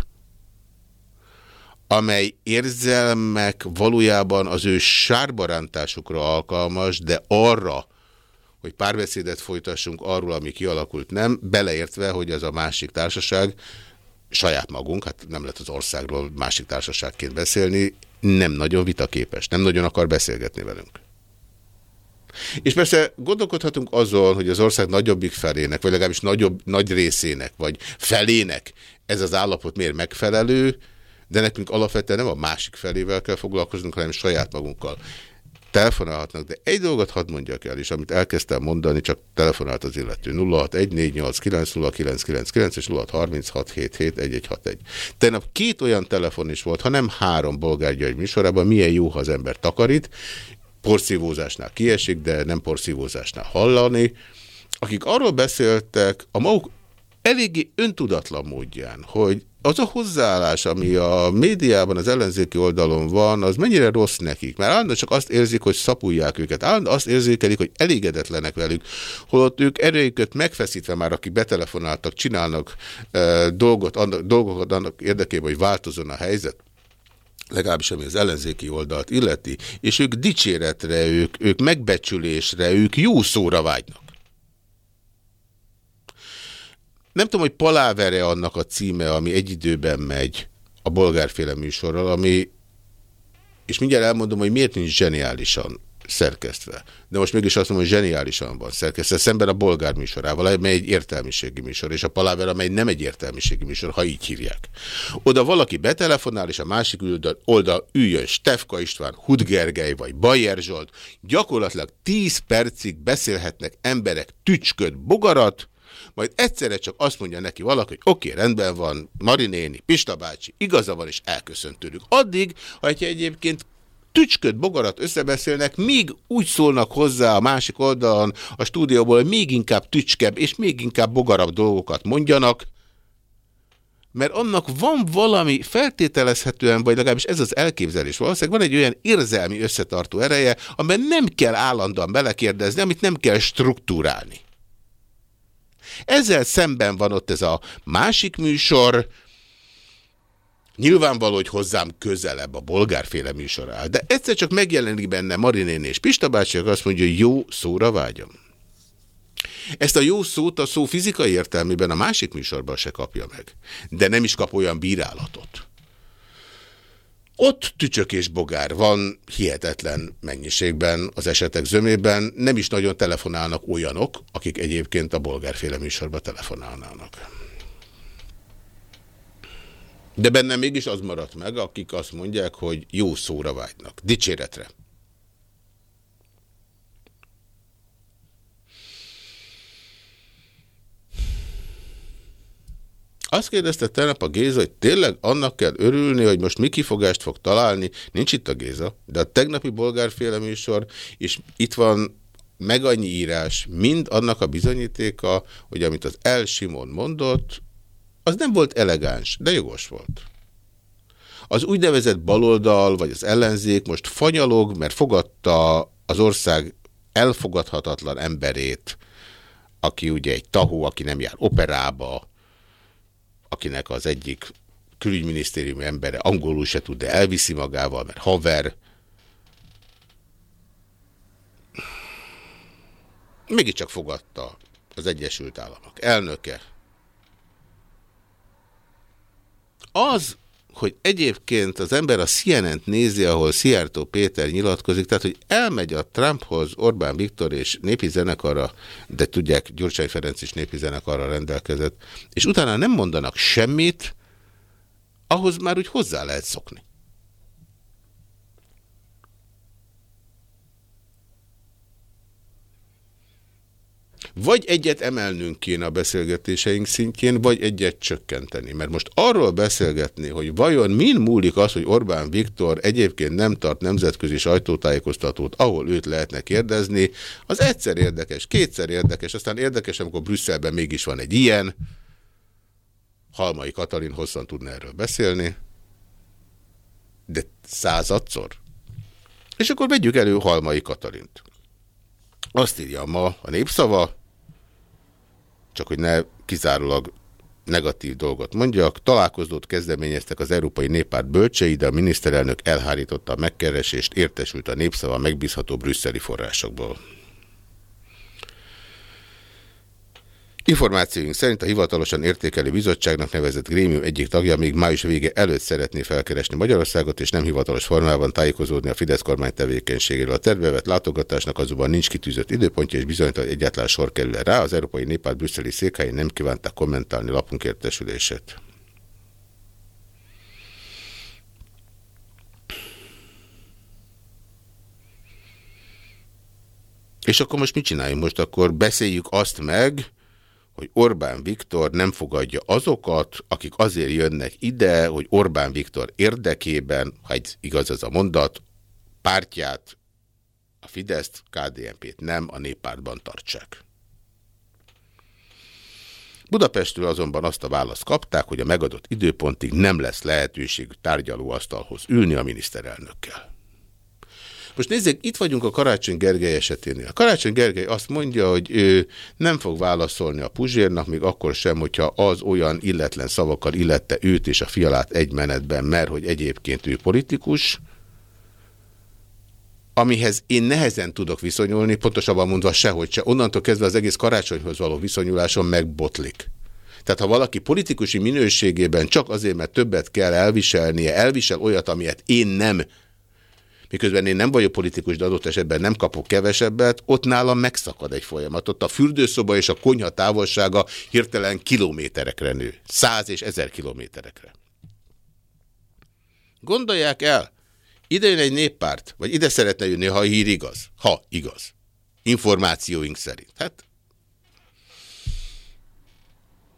amely érzelmek valójában az ő sárbarántásukra alkalmas, de arra, hogy párbeszédet folytassunk arról, ami kialakult, nem, beleértve, hogy az a másik társaság, saját magunk, hát nem lehet az országról másik társaságként beszélni, nem nagyon vitaképes, nem nagyon akar beszélgetni velünk. És persze gondolkodhatunk azon, hogy az ország nagyobbik felének, vagy legalábbis nagyobb, nagy részének, vagy felének ez az állapot miért megfelelő, de nekünk alapvetően nem a másik felével kell foglalkoznunk, hanem saját magunkkal. Telefonálhatnak, de egy dolgot hadd mondjak el, és amit elkezdtem mondani, csak telefonált az illető. 0614890999 és 0636771161. Tegnap két olyan telefon is volt, ha nem három Bolgár György műsorában, milyen jó, ha az ember takarít, porszívózásnál kiesik, de nem porszívózásnál hallani, akik arról beszéltek a maguk eléggé öntudatlan módján, hogy az a hozzáállás, ami a médiában, az ellenzéki oldalon van, az mennyire rossz nekik. Mert állandóan csak azt érzik, hogy szapulják őket. Állandóan azt érzékelik, hogy elégedetlenek velük. Holott ők erőiket megfeszítve már, akik betelefonáltak, csinálnak e, dolgot, annak, dolgokat annak érdekében, hogy változzon a helyzet legalábbis ami az ellenzéki oldalt illeti, és ők dicséretre, ők, ők megbecsülésre, ők jó szóra vágynak. Nem tudom, hogy Palávere annak a címe, ami egy időben megy a bolgárféle műsorral, ami, és mindjárt elmondom, hogy miért nincs zseniálisan szerkesztve. De most mégis azt mondom, hogy zseniálisan van szerkesztve, szemben a bolgár műsorával, amely egy értelmiségi műsor, és a Palávere, amely nem egy értelmiségi műsor, ha így hívják. Oda valaki betelefonál, és a másik oldal, oldal üljön Stefka István, Hudgergely vagy Bajer Zsolt, gyakorlatilag 10 percig beszélhetnek emberek tücsköd bogarat, majd egyszerre csak azt mondja neki valaki, hogy oké, okay, rendben van, Marinéni, Pista bácsi, igaza van, és elköszönt tőlük. Addig, ha egyébként tücsköd, bogarat összebeszélnek, még úgy szólnak hozzá a másik oldalon a stúdióból, hogy még inkább tücskebb és még inkább bogarabb dolgokat mondjanak, mert annak van valami feltételezhetően, vagy legalábbis ez az elképzelés. Valószínűleg van egy olyan érzelmi összetartó ereje, amiben nem kell állandóan belekérdezni, amit nem kell struktúrálni. Ezzel szemben van ott ez a másik műsor, Nyilvánvaló, hogy hozzám közelebb a bolgárféle műsor áll, de egyszer csak megjelenik benne Marinén és Pista bácsi, azt mondja, hogy jó szóra vágyom. Ezt a jó szót a szó fizikai értelmében a másik műsorban se kapja meg, de nem is kap olyan bírálatot. Ott tücsök és bogár van hihetetlen mennyiségben az esetek zömében, nem is nagyon telefonálnak olyanok, akik egyébként a bolgárféle műsorba telefonálnának. De bennem mégis az maradt meg, akik azt mondják, hogy jó szóra vágynak, dicséretre. Azt kérdezte tegnap a Géza, hogy tényleg annak kell örülni, hogy most mi kifogást fog találni. Nincs itt a Géza, de a tegnapi bolgárféle műsor, és itt van meg annyi írás, mind annak a bizonyítéka, hogy amit az El Simon mondott, az nem volt elegáns, de jogos volt. Az úgynevezett baloldal, vagy az ellenzék most fanyalog, mert fogadta az ország elfogadhatatlan emberét, aki ugye egy tahó, aki nem jár operába, akinek az egyik külügyminisztériumi embere angolul se tud, de elviszi magával, mert haver. Mégiscsak fogadta az Egyesült Államok elnöke. Az, hogy egyébként az ember a CNN-t nézi, ahol Szijjártó Péter nyilatkozik, tehát hogy elmegy a Trumphoz Orbán Viktor és népi zenekarra, de tudják, Gyurcsány Ferenc is népi zenekarra rendelkezett, és utána nem mondanak semmit, ahhoz már úgy hozzá lehet szokni. Vagy egyet emelnünk kéne a beszélgetéseink szintjén, vagy egyet csökkenteni. Mert most arról beszélgetni, hogy vajon min múlik az, hogy Orbán Viktor egyébként nem tart nemzetközi sajtótájékoztatót, ahol őt lehetne kérdezni, az egyszer érdekes, kétszer érdekes, aztán érdekes, amikor Brüsszelben mégis van egy ilyen. Halmai Katalin hosszan tudna erről beszélni, de századszor. És akkor vegyük elő Halmai Katalint. Azt írja ma a népszava, csak hogy ne kizárólag negatív dolgot mondjak, találkozót kezdeményeztek az Európai Néppárt bölcsei, de a miniszterelnök elhárította a megkeresést, értesült a népszava megbízható brüsszeli forrásokból. Információink szerint a hivatalosan értékelő bizottságnak nevezett grémium egyik tagja még május vége előtt szeretné felkeresni Magyarországot, és nem hivatalos formában tájékozódni a Fidesz kormány tevékenységéről. A tervevett látogatásnak azonban nincs kitűzött időpontja, és bizonytalan egyáltalán sor kerül rá. Az Európai Néppárt brüsszeli székhelyén nem kívánták kommentálni lapunk értesülését. És akkor most mit csináljunk? Most akkor beszéljük azt meg, hogy Orbán Viktor nem fogadja azokat, akik azért jönnek ide, hogy Orbán Viktor érdekében, ha igaz ez a mondat, pártját, a Fideszt, KDNP-t nem a néppártban tartsák. Budapestről azonban azt a választ kapták, hogy a megadott időpontig nem lesz lehetőség tárgyalóasztalhoz ülni a miniszterelnökkel. Most nézzék, itt vagyunk a Karácsony Gergely eseténél. A Karácsony Gergely azt mondja, hogy ő nem fog válaszolni a Puzsérnak, még akkor sem, hogyha az olyan illetlen szavakkal illette őt és a fialát egy menetben, mert hogy egyébként ő politikus, amihez én nehezen tudok viszonyulni, pontosabban mondva sehogy se. Onnantól kezdve az egész karácsonyhoz való viszonyulásom megbotlik. Tehát ha valaki politikusi minőségében csak azért, mert többet kell elviselnie, elvisel olyat, amilyet én nem miközben én nem vagyok politikus, de adott esetben nem kapok kevesebbet, ott nálam megszakad egy folyamat. Ott a fürdőszoba és a konyha távolsága hirtelen kilométerekre nő. Száz és ezer kilométerekre. Gondolják el, ide jön egy néppárt, vagy ide szeretne jönni, ha a hír igaz. Ha igaz. Információink szerint. Hát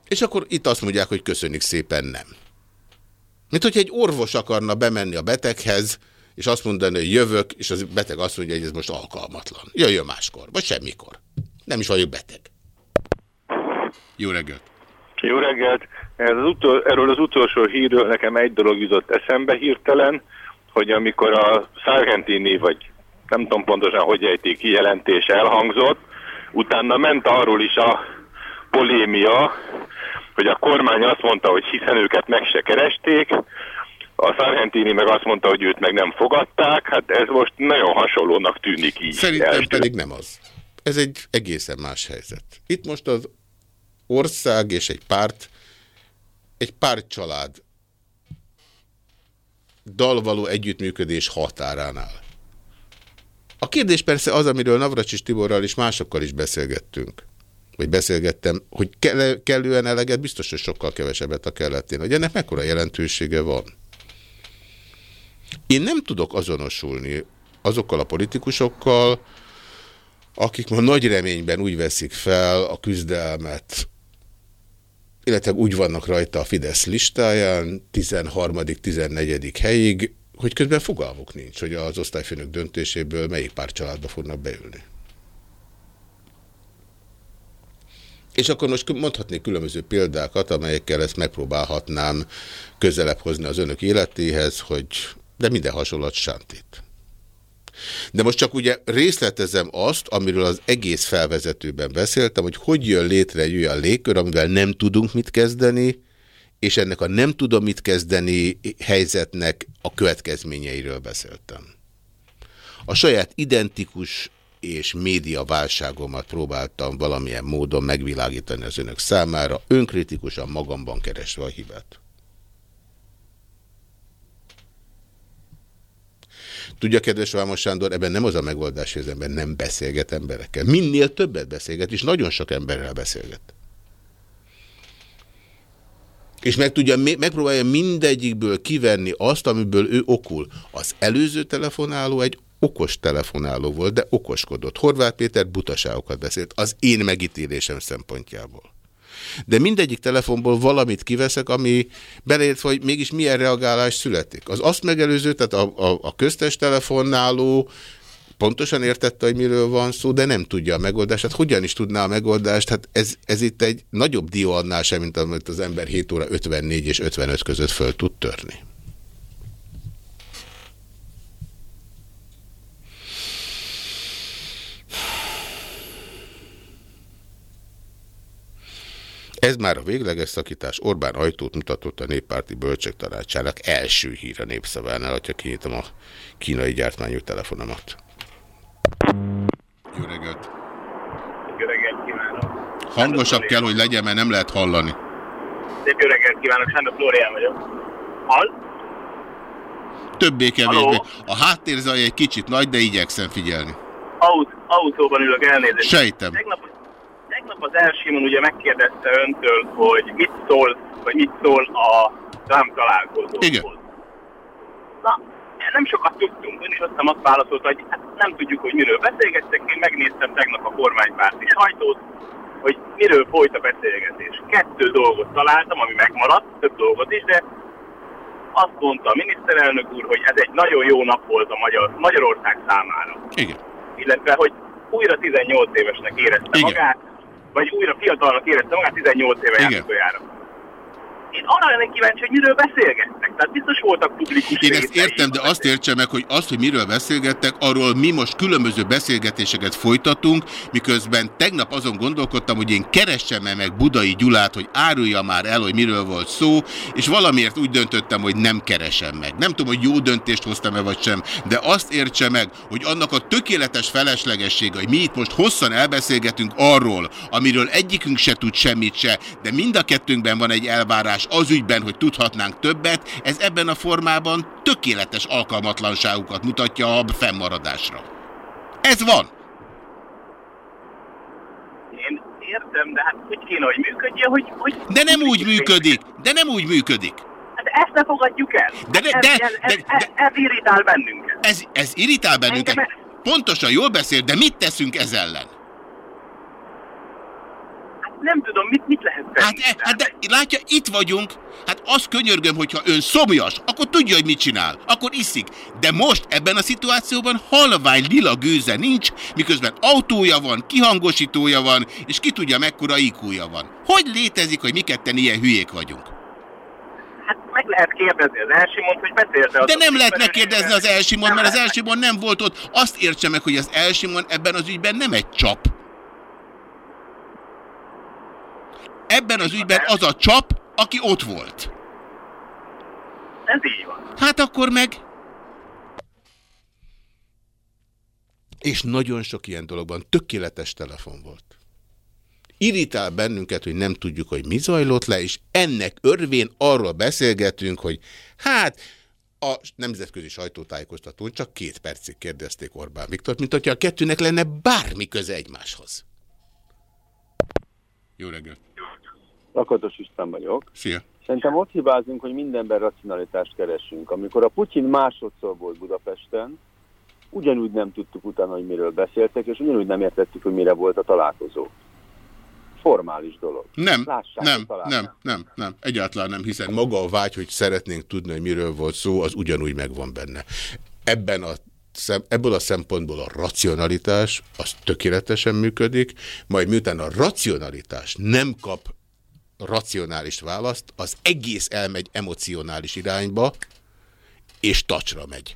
és akkor itt azt mondják, hogy köszönjük szépen nem. Mint hogyha egy orvos akarna bemenni a beteghez, és azt mondani, hogy jövök, és az beteg azt mondja, hogy ez most alkalmatlan. Jöjjön máskor, vagy semmikor. Nem is vagyok beteg. Jó reggelt! Jó reggelt! Ez az utol, erről az utolsó hírről nekem egy dolog jutott eszembe hirtelen, hogy amikor a Sargentini, vagy nem tudom pontosan, hogy ejti kijelentés elhangzott, utána ment arról is a polémia, hogy a kormány azt mondta, hogy hiszen őket meg se keresték, a Sargentini meg azt mondta, hogy őt meg nem fogadták, hát ez most nagyon hasonlónak tűnik így. Szerintem első. pedig nem az. Ez egy egészen más helyzet. Itt most az ország és egy párt, egy pártcsalád dalvaló együttműködés határánál. A kérdés persze az, amiről Navracsis Tiborral és másokkal is beszélgettünk, vagy beszélgettem, hogy kellően eleget, biztos, hogy sokkal kevesebbet a kelletén, hogy ennek mekkora jelentősége van. Én nem tudok azonosulni azokkal a politikusokkal, akik ma nagy reményben úgy veszik fel a küzdelmet, illetve úgy vannak rajta a Fidesz listáján 13.-14. helyig, hogy közben fogalmuk nincs, hogy az osztályfőnök döntéséből melyik pár családba fognak beülni. És akkor most mondhatnék különböző példákat, amelyekkel ezt megpróbálhatnám közelebb hozni az önök életéhez, hogy de minden hasonlat sántít. De most csak ugye részletezem azt, amiről az egész felvezetőben beszéltem, hogy hogy jön létre egy olyan légkör, amivel nem tudunk mit kezdeni, és ennek a nem tudom mit kezdeni helyzetnek a következményeiről beszéltem. A saját identikus és média válságomat próbáltam valamilyen módon megvilágítani az önök számára, önkritikusan magamban keresve a hibát. Tudja, kedves Vámos Sándor, ebben nem az a megoldás, hogy az ember nem beszélget emberekkel. Minél többet beszélget, és nagyon sok emberrel beszélget. És meg tudja, megpróbálja mindegyikből kivenni azt, amiből ő okul. Az előző telefonáló egy okos telefonáló volt, de okoskodott. Horváth Péter butaságokat beszélt az én megítélésem szempontjából. De mindegyik telefonból valamit kiveszek, ami beleért, hogy mégis milyen reagálás születik. Az azt megelőző, tehát a, a, a köztes telefonnáló pontosan értette, hogy miről van szó, de nem tudja a megoldást. Hát hogyan is tudná a megoldást? Hát ez, ez itt egy nagyobb dió annál sem, mint amit az ember 7 óra 54 és 55 között föl tud törni. Ez már a végleges szakítás. Orbán ajtót mutatott a néppárti bölcsek tanácsának első hír a népszavánál, hogyha kinyitom a kínai gyártmányú telefonomat. Jó reggelt! Jó reggelt kívánok! Hangosabb kell, hogy legyen, mert nem lehet hallani. Szép jó reggelt kívánok, Sándor Flórián vagyok. Hall? Többé-kevésbé. A háttérzaj egy kicsit nagy, de igyekszem figyelni. Aut, autóban ülök, elnézést. Sejtem. Tegnap, tegnap az Elsimon ugye megkérdezte öntől, hogy mit szól, vagy mit szól a Trump találkozóról. Igen. Na, nem sokat tudtunk, ön is azt azt válaszolt, hogy hát nem tudjuk, hogy miről beszélgettek. Én megnéztem tegnap a kormánypárti sajtót, hogy miről folyt a beszélgetés. Kettő dolgot találtam, ami megmaradt, több dolgot is, de azt mondta a miniszterelnök úr, hogy ez egy nagyon jó nap volt a Magyar, Magyarország számára. Igen. Illetve, hogy újra 18 évesnek érezte Igen. magát, vagy újra fiatalnak érezte magát 18 éve Igen. Én arra lennék kíváncsi, hogy miről beszélgettek. Tehát biztos voltak publikus Én ezt értem, de azt értse meg, hogy azt, hogy miről beszélgettek, arról mi most különböző beszélgetéseket folytatunk, miközben tegnap azon gondolkodtam, hogy én keressem-e meg Budai Gyulát, hogy árulja már el, hogy miről volt szó, és valamiért úgy döntöttem, hogy nem keresem meg. Nem tudom, hogy jó döntést hoztam-e vagy sem, de azt értse meg, hogy annak a tökéletes feleslegessége, hogy mi itt most hosszan elbeszélgetünk arról, amiről egyikünk se tud semmit se, de mind a kettőnkben van egy elvárás az ügyben, hogy tudhatnánk többet, ez ebben a formában tökéletes alkalmatlanságukat mutatja a fennmaradásra. Ez van. Én értem, de hát hogy kéne, hogy működjön, hogy... hogy De nem úgy működik. De nem úgy működik. Hát ezt ne fogadjuk el. De, de, ez, de, ez, ez, de, ez, ez irritál bennünket. Ez, ez irritál bennünket. Engem Pontosan jól beszél, de mit teszünk ez ellen? Nem tudom, mit, mit lehet tenni. Hát, e- hát de látja, itt vagyunk. Hát azt könyörgöm, hogyha ön szomjas, akkor tudja, hogy mit csinál. Akkor iszik. De most ebben a szituációban halvány lila gőze nincs, miközben autója van, kihangosítója van, és ki tudja mekkora IQ-ja van. Hogy létezik, hogy mi ketten ilyen hülyék vagyunk? Hát meg lehet kérdezni az Elsimont, hogy beszélte De nem lehet megkérdezni az Elsimon, Nem mert az lehet. Elsimon nem volt ott. Azt értse meg, hogy az Elsimon ebben az ügyben nem egy csap. Ebben az ügyben az a csap, aki ott volt. Ez így van. Hát akkor meg... És nagyon sok ilyen dologban tökéletes telefon volt. Irritál bennünket, hogy nem tudjuk, hogy mi zajlott le, és ennek örvén arról beszélgetünk, hogy hát a nemzetközi sajtótájékoztatón csak két percig kérdezték Orbán Viktort, mint hogyha a kettőnek lenne bármi köze egymáshoz. Jó reggelt! Lakatos István vagyok. Szia! Szerintem ott hibázunk, hogy mindenben racionalitást keresünk. Amikor a Putyin másodszor volt Budapesten, ugyanúgy nem tudtuk utána, hogy miről beszéltek, és ugyanúgy nem értettük, hogy mire volt a találkozó. Formális dolog. Nem, Lássák, nem, nem, nem, nem, egyáltalán nem, hiszen maga a vágy, hogy szeretnénk tudni, hogy miről volt szó, az ugyanúgy megvan benne. Ebben a szem, ebből a szempontból a racionalitás az tökéletesen működik, majd miután a racionalitás nem kap racionális választ, az egész elmegy emocionális irányba, és tacsra megy.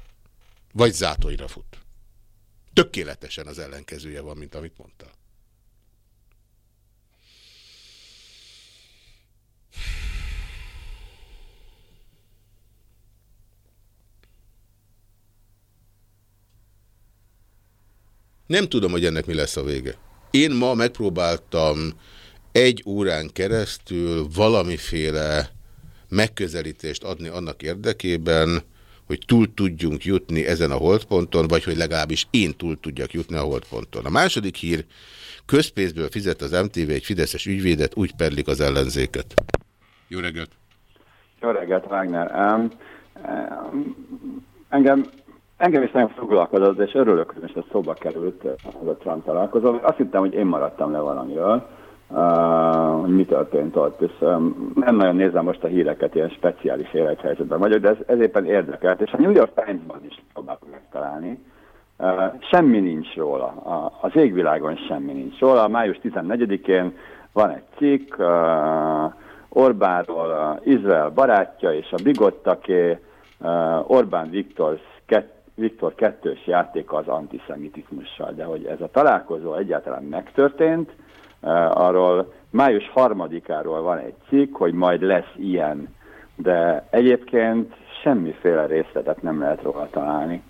Vagy zátonyra fut. Tökéletesen az ellenkezője van, mint amit mondtál. Nem tudom, hogy ennek mi lesz a vége. Én ma megpróbáltam egy órán keresztül valamiféle megközelítést adni annak érdekében, hogy túl tudjunk jutni ezen a holdponton, vagy hogy legalábbis én túl tudjak jutni a holdponton. A második hír, közpénzből fizet az MTV egy fideszes ügyvédet, úgy perlik az ellenzéket. Jó reggelt! Jó reggelt, Wagner. Um, um, engem Engem is nagyon foglalkozott, és örülök, hogy most a szóba került az a Trump találkozó. Azt hittem, hogy én maradtam le valamiről, hogy mi történt ott, és nem nagyon nézem most a híreket, ilyen speciális élethelyzetben vagyok, de ez, ez éppen érdekelt, és a New York Times-ban is próbálok megtalálni. Semmi nincs róla, az égvilágon semmi nincs róla. Május 14-én van egy cikk, Orbánról, Izrael barátja és a bigottaké, Orbán Viktor Viktor kettős játék az antiszemitizmussal, de hogy ez a találkozó egyáltalán megtörtént, arról május harmadikáról van egy cikk, hogy majd lesz ilyen, de egyébként semmiféle részletet nem lehet róla találni.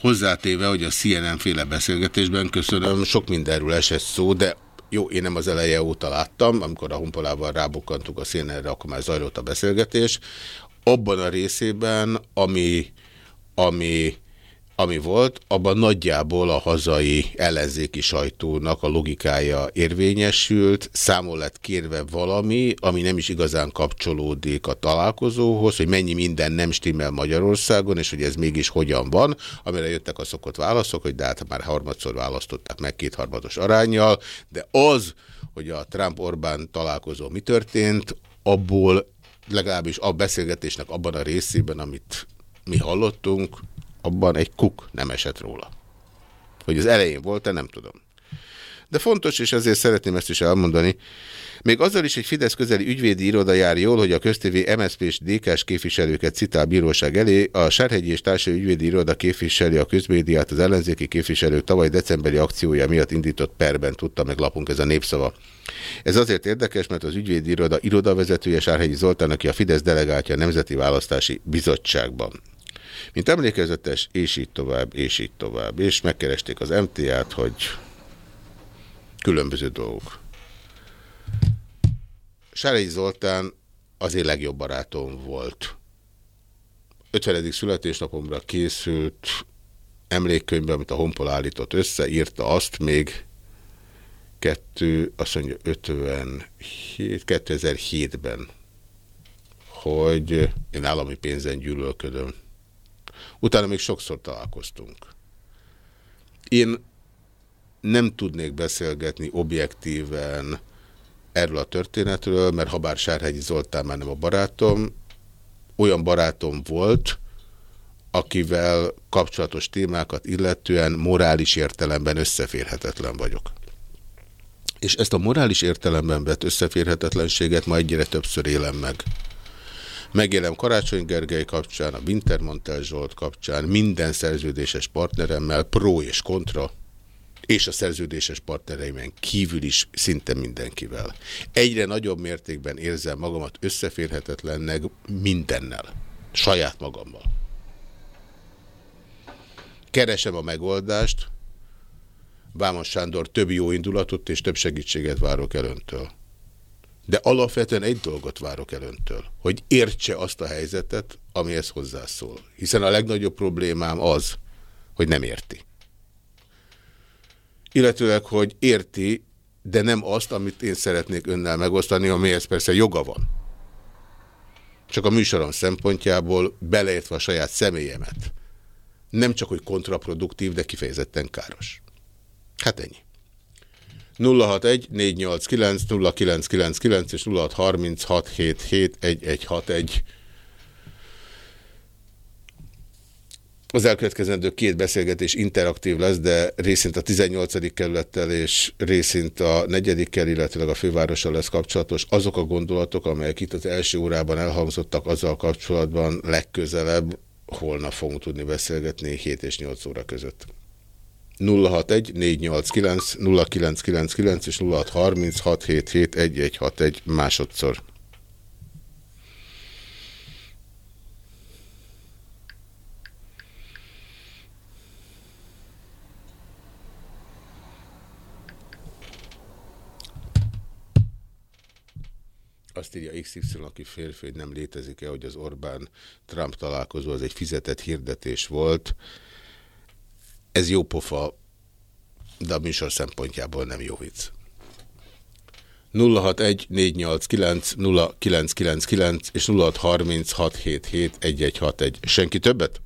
Hozzátéve, hogy a CNN féle beszélgetésben köszönöm, sok mindenről esett szó, de jó, én nem az eleje óta láttam, amikor a honpolával rábukkantuk a CNN-re, akkor már zajlott a beszélgetés. Abban a részében, ami ami, ami volt, abban nagyjából a hazai ellenzéki sajtónak a logikája érvényesült, számol lett kérve valami, ami nem is igazán kapcsolódik a találkozóhoz, hogy mennyi minden nem stimmel Magyarországon, és hogy ez mégis hogyan van, amire jöttek a szokott válaszok, hogy de hát már harmadszor választották meg kétharmados arányjal, de az, hogy a Trump-Orbán találkozó mi történt, abból legalábbis a beszélgetésnek abban a részében, amit mi hallottunk, abban egy kuk nem esett róla. Hogy az elején volt-e, nem tudom. De fontos, és ezért szeretném ezt is elmondani, még azzal is egy Fidesz közeli ügyvédi iroda jár jól, hogy a köztévé MSZP és DK-s képviselőket citál bíróság elé. A Sárhegyi és Társai ügyvédi iroda képviseli a közmédiát, az ellenzéki képviselők tavaly decemberi akciója miatt indított perben tudta meg lapunk ez a népszava. Ez azért érdekes, mert az ügyvédi iroda irodavezetője Sárhegyi Zoltán, aki a Fidesz delegáltja a Nemzeti Választási Bizottságban mint emlékezetes, és így tovább, és így tovább. És megkeresték az MTA-t, hogy különböző dolgok. Sárei Zoltán az én legjobb barátom volt. 50. születésnapomra készült emlékkönyvben, amit a Honpol állított össze, írta azt még kettő, azt mondja 57, 2007-ben, hogy én állami pénzen gyűlölködöm. Utána még sokszor találkoztunk. Én nem tudnék beszélgetni objektíven erről a történetről, mert ha bár Sárhegyi Zoltán már nem a barátom, olyan barátom volt, akivel kapcsolatos témákat illetően morális értelemben összeférhetetlen vagyok. És ezt a morális értelemben vett összeférhetetlenséget ma egyre többször élem meg. Megélem Karácsony Gergely kapcsán, a Wintermantel Zsolt kapcsán, minden szerződéses partneremmel, pro és kontra, és a szerződéses partnereimen kívül is szinte mindenkivel. Egyre nagyobb mértékben érzem magamat összeférhetetlennek mindennel, saját magammal. Keresem a megoldást, Vámos Sándor több jó indulatot és több segítséget várok el öntől. De alapvetően egy dolgot várok el öntől, hogy értse azt a helyzetet, amihez hozzászól. Hiszen a legnagyobb problémám az, hogy nem érti. Illetőleg, hogy érti, de nem azt, amit én szeretnék önnel megosztani, amihez persze joga van. Csak a műsorom szempontjából beleértve a saját személyemet. Nem csak, hogy kontraproduktív, de kifejezetten káros. Hát ennyi. 061 489 0999 és 0636771161. Az elkövetkezendő két beszélgetés interaktív lesz, de részint a 18. kerülettel és részint a negyedikkel, illetve a fővárossal lesz kapcsolatos. Azok a gondolatok, amelyek itt az első órában elhangzottak azzal kapcsolatban legközelebb, holnap fogunk tudni beszélgetni 7 és 8 óra között. 061 489 0999 és 0636771161 másodszor. Azt írja XY, aki férfi, hogy nem létezik-e, hogy az Orbán-Trump találkozó az egy fizetett hirdetés volt. Ez jó pofa, de a műsor szempontjából nem jó vicc. 061 489 0999 és 0636771161. Senki többet?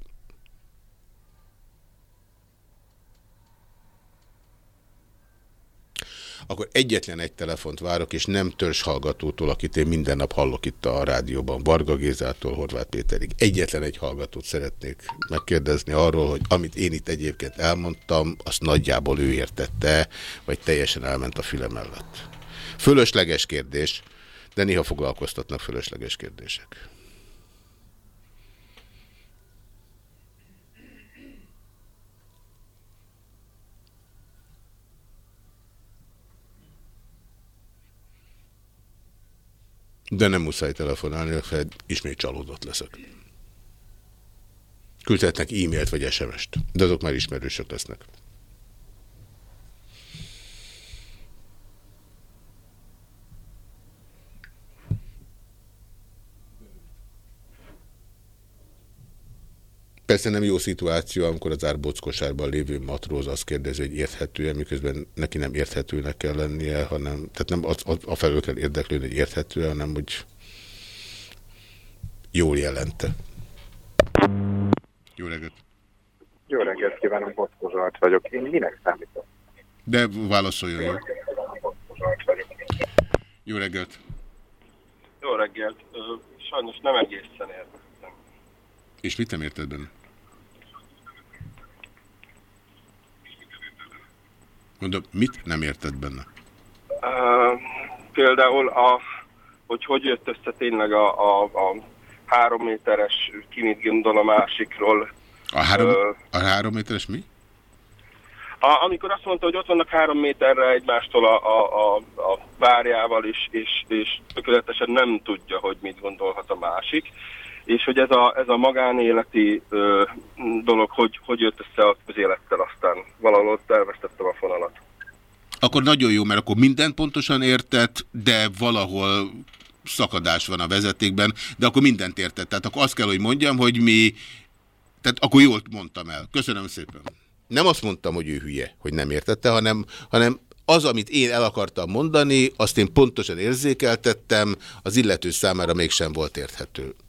Akkor egyetlen egy telefont várok, és nem törzs hallgatótól, akit én minden nap hallok itt a rádióban, Varga Gézától, Horváth Péterig. Egyetlen egy hallgatót szeretnék megkérdezni arról, hogy amit én itt egyébként elmondtam, azt nagyjából ő értette, vagy teljesen elment a füle mellett. Fölösleges kérdés, de néha foglalkoztatnak fölösleges kérdések. De nem muszáj telefonálni, fel ismét csalódott leszek. Küldhetnek e-mailt vagy SMS-t, de azok már ismerősök lesznek. Persze nem jó szituáció, amikor az árbockosárban lévő matróz azt kérdezi, hogy érthető-e, miközben neki nem érthetőnek kell lennie, hanem, tehát nem az, az, a felől kell érdeklődni, hogy érthető-e, hanem hogy jól jelente. Jó reggelt! Jó reggelt kívánok, Boszkó Zsolt vagyok. Én minek számítok? De válaszoljon, jó? Jó reggelt! Jó reggelt! Sajnos nem egészen értettem. És mit nem érted benne? Mondom, mit nem érted benne? Uh, például, a, hogy hogy jött össze tényleg a, a, a három méteres, ki mit gondol a másikról. A három, uh, a három méteres mi? A, amikor azt mondta, hogy ott vannak három méterre egymástól a, a, a, a párjával, és, és, és tökéletesen nem tudja, hogy mit gondolhat a másik, és hogy ez a, ez a magánéleti ö, dolog, hogy, hogy jött össze a közélettel, aztán valahol ott elvesztettem a fonalat. Akkor nagyon jó, mert akkor mindent pontosan értett, de valahol szakadás van a vezetékben, de akkor mindent értett. Tehát akkor azt kell, hogy mondjam, hogy mi, tehát akkor jól mondtam el. Köszönöm szépen. Nem azt mondtam, hogy ő hülye, hogy nem értette, hanem, hanem az, amit én el akartam mondani, azt én pontosan érzékeltettem, az illető számára mégsem volt érthető.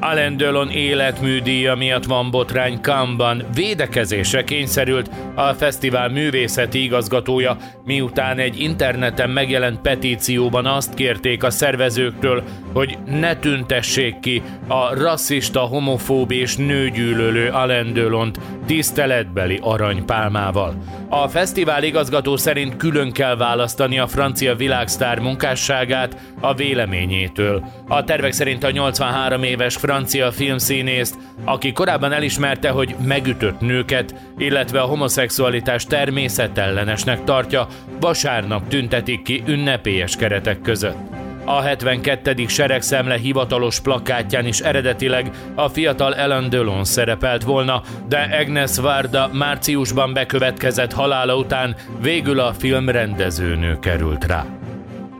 Alain Delon életműdíja miatt van botrány Kamban, védekezésre kényszerült a fesztivál művészeti igazgatója, miután egy interneten megjelent petícióban azt kérték a szervezőktől, hogy ne tüntessék ki a rasszista, homofób és nőgyűlölő Alain Delont tiszteletbeli aranypálmával. A fesztivál igazgató szerint külön kell választani a francia világsztár munkásságát a véleményétől. A tervek szerint a 83 éves francia filmszínészt, aki korábban elismerte, hogy megütött nőket, illetve a homoszexualitás természetellenesnek tartja, vasárnap tüntetik ki ünnepélyes keretek között. A 72. seregszemle hivatalos plakátján is eredetileg a fiatal Ellen Delon szerepelt volna, de Agnes Varda márciusban bekövetkezett halála után végül a film rendezőnő került rá.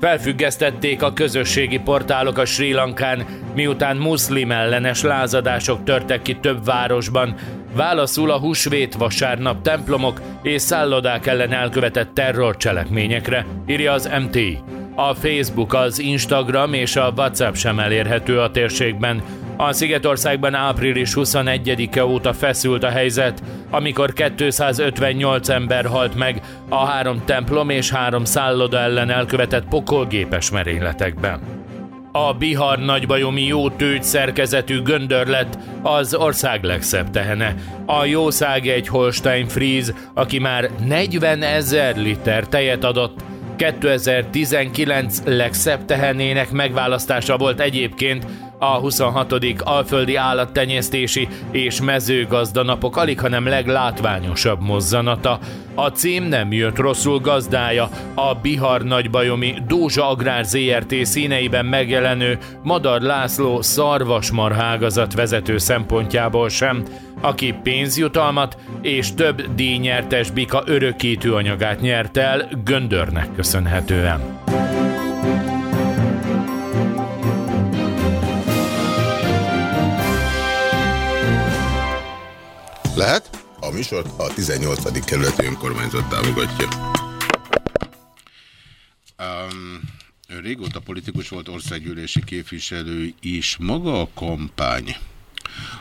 Felfüggesztették a közösségi portálok a Sri Lankán, miután muszlim ellenes lázadások törtek ki több városban, Válaszul a húsvét vasárnap templomok és szállodák ellen elkövetett terrorcselekményekre, írja az MTI. A Facebook, az Instagram és a WhatsApp sem elérhető a térségben. A Szigetországban április 21-e óta feszült a helyzet, amikor 258 ember halt meg a három templom és három szálloda ellen elkövetett pokolgépes merényletekben. A Bihar nagybajomi jó tőgy szerkezetű göndörlet az ország legszebb tehene. A jószág egy Holstein Fries, aki már 40 ezer liter tejet adott, 2019 legszebb tehenének megválasztása volt egyébként a 26. Alföldi Állattenyésztési és Mezőgazdanapok alig, hanem leglátványosabb mozzanata. A cím nem jött rosszul gazdája, a Bihar nagybajomi Dózsa Agrár ZRT színeiben megjelenő Madar László szarvasmarhágazat vezető szempontjából sem, aki pénzjutalmat és több díjnyertes bika örökítő anyagát nyert el Göndörnek köszönhetően. Lehet? A műsort a 18. kerületi önkormányzat támogatja. Um, ön régóta politikus volt országgyűlési képviselő is. Maga a kampány,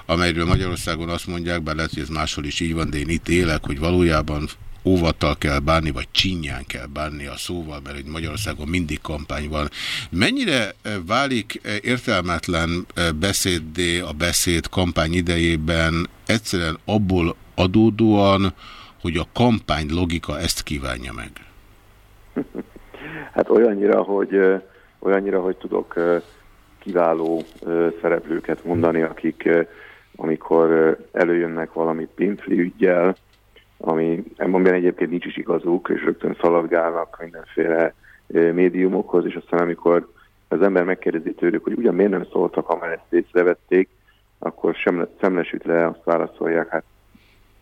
amelyről Magyarországon azt mondják, bár lehet, hogy ez máshol is így van, de én itt élek, hogy valójában óvattal kell bánni, vagy csinyán kell bánni a szóval, mert hogy Magyarországon mindig kampány van. Mennyire eh, válik eh, értelmetlen eh, beszéddé a beszéd kampány idejében egyszerűen abból adódóan, hogy a kampány logika ezt kívánja meg? Hát olyannyira, hogy, olyannyira, hogy tudok kiváló szereplőket mondani, akik amikor előjönnek valami pimpli ügyjel, ami amiben egyébként nincs is igazuk, és rögtön szaladgálnak mindenféle médiumokhoz, és aztán amikor az ember megkérdezi tőlük, hogy ugyan miért nem szóltak, ha már ezt észrevették, akkor sem, szemlesütve azt válaszolják, hát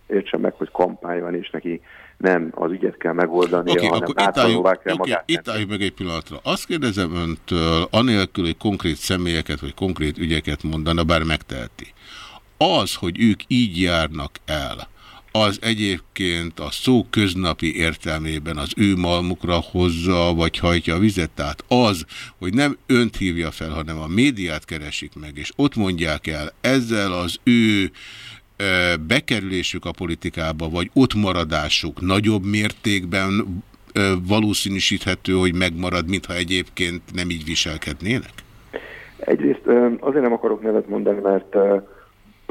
értsen meg, hogy kampány van, és neki nem az ügyet kell megoldani, okay, hanem átszolóvá kell okay, magát. Itt álljunk meg egy pillanatra. Azt kérdezem öntől, anélkül, hogy konkrét személyeket vagy konkrét ügyeket mondana, bár megteheti. Az, hogy ők így járnak el, az egyébként a szó köznapi értelmében az ő malmukra hozza, vagy hajtja a vizet. Tehát az, hogy nem önt hívja fel, hanem a médiát keresik meg, és ott mondják el ezzel az ő ö, bekerülésük a politikába, vagy ott maradásuk nagyobb mértékben ö, valószínűsíthető, hogy megmarad, mintha egyébként nem így viselkednének? Egyrészt azért nem akarok nevet mondani, mert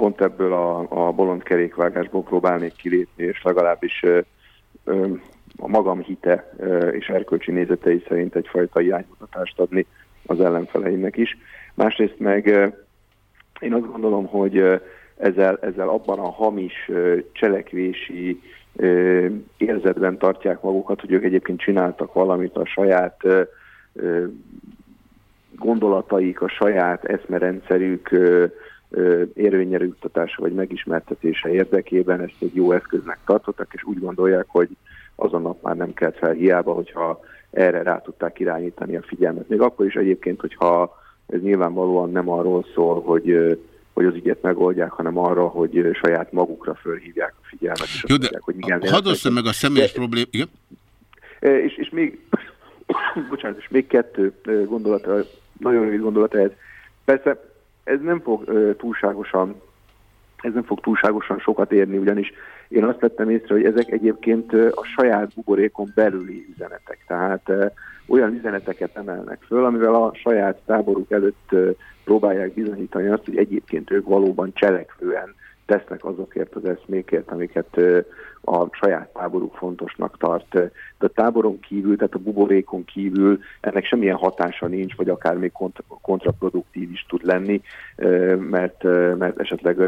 pont ebből a, a bolond kerékvágásból próbálnék kilépni, és legalábbis ö, ö, a magam hite ö, és erkölcsi nézetei szerint egyfajta iránymutatást adni az ellenfeleimnek is. Másrészt meg ö, én azt gondolom, hogy ezzel, ezzel abban a hamis ö, cselekvési ö, érzetben tartják magukat, hogy ők egyébként csináltak valamit a saját ö, gondolataik, a saját eszmerendszerük ö, érvényre juttatása vagy megismertetése érdekében ezt egy jó eszköznek tartottak, és úgy gondolják, hogy azon nap már nem kelt fel hiába, hogyha erre rá tudták irányítani a figyelmet. Még akkor is egyébként, hogyha ez nyilvánvalóan nem arról szól, hogy hogy az ügyet megoldják, hanem arra, hogy saját magukra fölhívják a figyelmet. És Jó, de mondják, hogy igen, hadd meg a személyes problém... Igen? És, és még, bocsánat, és még kettő gondolata, nagyon rövid gondolata ez. Persze ez nem fog uh, túlságosan ez nem fog túlságosan sokat érni, ugyanis én azt vettem észre, hogy ezek egyébként a saját buborékon belüli üzenetek. Tehát olyan üzeneteket emelnek föl, amivel a saját táboruk előtt próbálják bizonyítani azt, hogy egyébként ők valóban cselekvően tesznek azokért az eszmékért, amiket a saját táboruk fontosnak tart. De a táboron kívül, tehát a buborékon kívül ennek semmilyen hatása nincs, vagy akár még kontraproduktív is tud lenni, mert, mert esetleg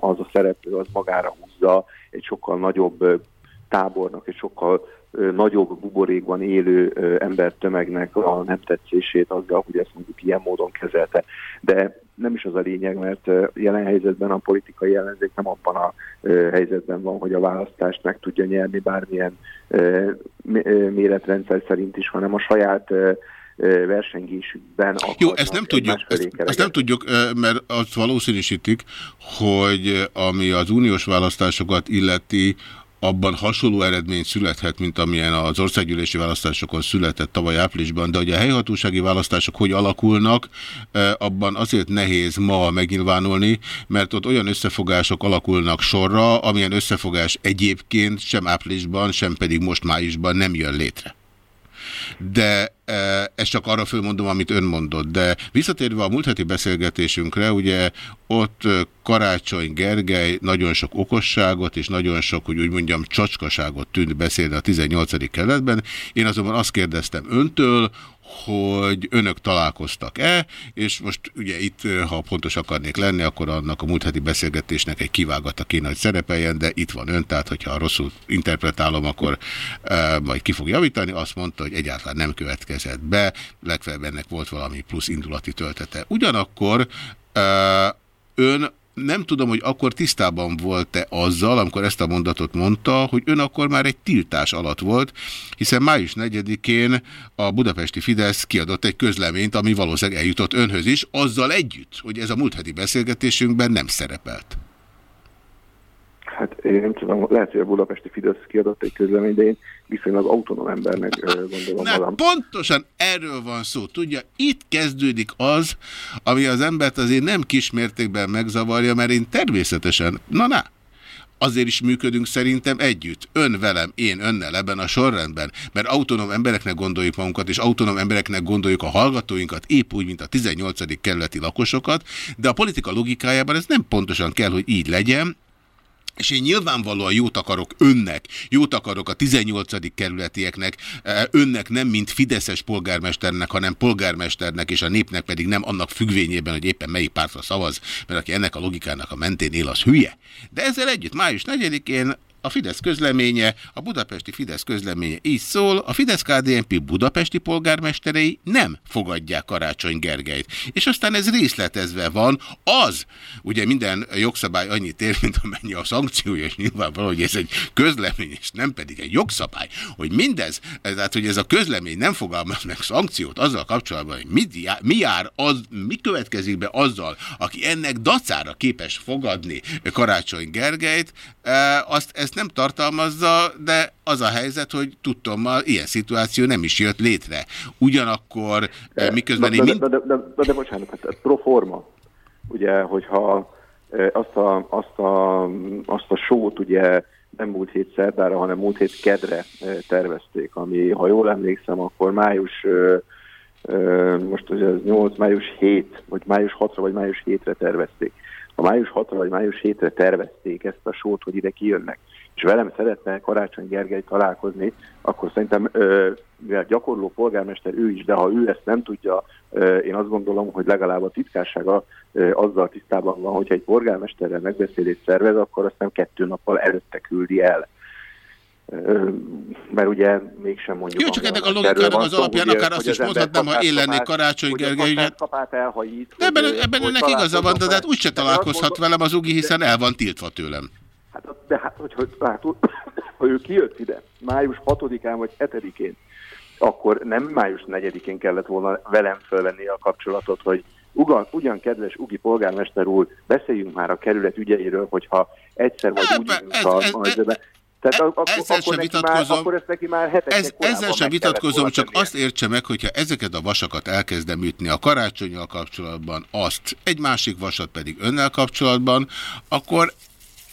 az a szereplő az magára húzza egy sokkal nagyobb tábornak, egy sokkal nagyobb buborékban élő embertömegnek a nem tetszését azzal, hogy ezt mondjuk ilyen módon kezelte. De nem is az a lényeg, mert jelen helyzetben a politikai ellenzék nem abban a helyzetben van, hogy a választást meg tudja nyerni bármilyen méretrendszer szerint is, hanem a saját versengésükben Jó, ezt nem tudjuk, ezt, ezt nem tudjuk, mert azt valószínűsítik, hogy ami az uniós választásokat illeti, abban hasonló eredmény születhet, mint amilyen az országgyűlési választásokon született tavaly áprilisban, de hogy a helyhatósági választások hogy alakulnak, eh, abban azért nehéz ma megnyilvánulni, mert ott olyan összefogások alakulnak sorra, amilyen összefogás egyébként sem áprilisban, sem pedig most májusban nem jön létre. De ezt csak arra fölmondom, amit ön mondott. De visszatérve a múlt heti beszélgetésünkre, ugye ott e, Karácsony Gergely nagyon sok okosságot és nagyon sok, hogy úgy mondjam, csacskaságot tűnt beszélni a 18. keletben. Én azonban azt kérdeztem öntől, hogy önök találkoztak-e, és most ugye itt, ha pontos akarnék lenni, akkor annak a múlt heti beszélgetésnek egy kivágata kéne, hogy szerepeljen, de itt van ön, tehát hogyha rosszul interpretálom, akkor e, majd ki fog javítani. Azt mondta, hogy egyáltalán nem következett be, legfeljebb ennek volt valami plusz indulati töltete. Ugyanakkor e, ön nem tudom, hogy akkor tisztában volt-e azzal, amikor ezt a mondatot mondta, hogy ön akkor már egy tiltás alatt volt, hiszen május 4-én a budapesti Fidesz kiadott egy közleményt, ami valószínűleg eljutott önhöz is, azzal együtt, hogy ez a múlt heti beszélgetésünkben nem szerepelt. Hát én nem tudom, lehet, hogy a budapesti Fidesz kiadott egy közleményt, de én viszonylag autonóm embernek gondolom Na, magam. Pontosan erről van szó. Tudja, itt kezdődik az, ami az embert azért nem kismértékben megzavarja, mert én természetesen, na na, azért is működünk szerintem együtt. Ön velem, én önnel ebben a sorrendben, mert autonóm embereknek gondoljuk magunkat, és autonóm embereknek gondoljuk a hallgatóinkat, épp úgy, mint a 18. kerületi lakosokat, de a politika logikájában ez nem pontosan kell, hogy így legyen, és én nyilvánvalóan jót akarok önnek, jót akarok a 18. kerületieknek, önnek nem mint Fideszes polgármesternek, hanem polgármesternek, és a népnek pedig nem annak függvényében, hogy éppen melyik pártra szavaz, mert aki ennek a logikának a mentén él, az hülye. De ezzel együtt május 4-én a Fidesz közleménye, a budapesti Fidesz közleménye így szól, a fidesz KDNP budapesti polgármesterei nem fogadják Karácsony Gergelyt. És aztán ez részletezve van, az, ugye minden jogszabály annyit ér, mint amennyi a szankciója, és nyilvánvaló, hogy ez egy közlemény, és nem pedig egy jogszabály, hogy mindez, tehát hogy ez a közlemény nem fogalmaz meg szankciót azzal kapcsolatban, hogy mit jár, mi jár, az, mi következik be azzal, aki ennek dacára képes fogadni Karácsony Gergelyt, e, azt ezt ezt nem tartalmazza, de az a helyzet, hogy tudtommal ilyen szituáció nem is jött létre. Ugyanakkor de, miközben de, én mind... De, de, de, de, de bocsánat, hát pro forma, ugye, hogyha azt a, azt a, azt a sót ugye nem múlt hét szerdára, hanem múlt hét kedre tervezték, ami, ha jól emlékszem, akkor május most ugye ez 8, május 7, vagy május 6-ra, vagy május 7-re tervezték. Ha május 6-ra, vagy május 7-re tervezték ezt a sót, hogy ide kijönnek, és velem szeretne Karácsony Gergely találkozni, akkor szerintem mivel gyakorló polgármester ő is, de ha ő ezt nem tudja, én azt gondolom, hogy legalább a titkársága azzal tisztában van, hogyha egy polgármesterrel megbeszélést szervez, akkor aztán kettő nappal előtte küldi el mert ugye mégsem mondjuk... Jó, csak ennek a logikának az alapján ugye, akár azt is mondhatnám, ha én lennék Karácsony Gergely. Hogy kapát elhajít. De ebben, ebben ennek igaza van, de hát úgyse találkozhat velem az Ugi, hiszen el van tiltva tőlem. Hát, de hát, hogy, hogy, hát, ha ő kijött ide május 6-án vagy 7-én, akkor nem május 4-én kellett volna velem fölvenni a kapcsolatot, hogy ugyan, ugyan kedves Ugi polgármester úr, beszéljünk már a kerület ügyeiről, hogyha egyszer vagy úgy ez, a, ez, tehát e, akkor, ezzel akkor, neki már, akkor ezt neki már ez, Ezzel sem vitatkozom, csak tennie. azt értse meg, hogyha ezeket a vasakat elkezdem ütni a karácsonyjal kapcsolatban, azt egy másik vasat pedig önnel kapcsolatban, akkor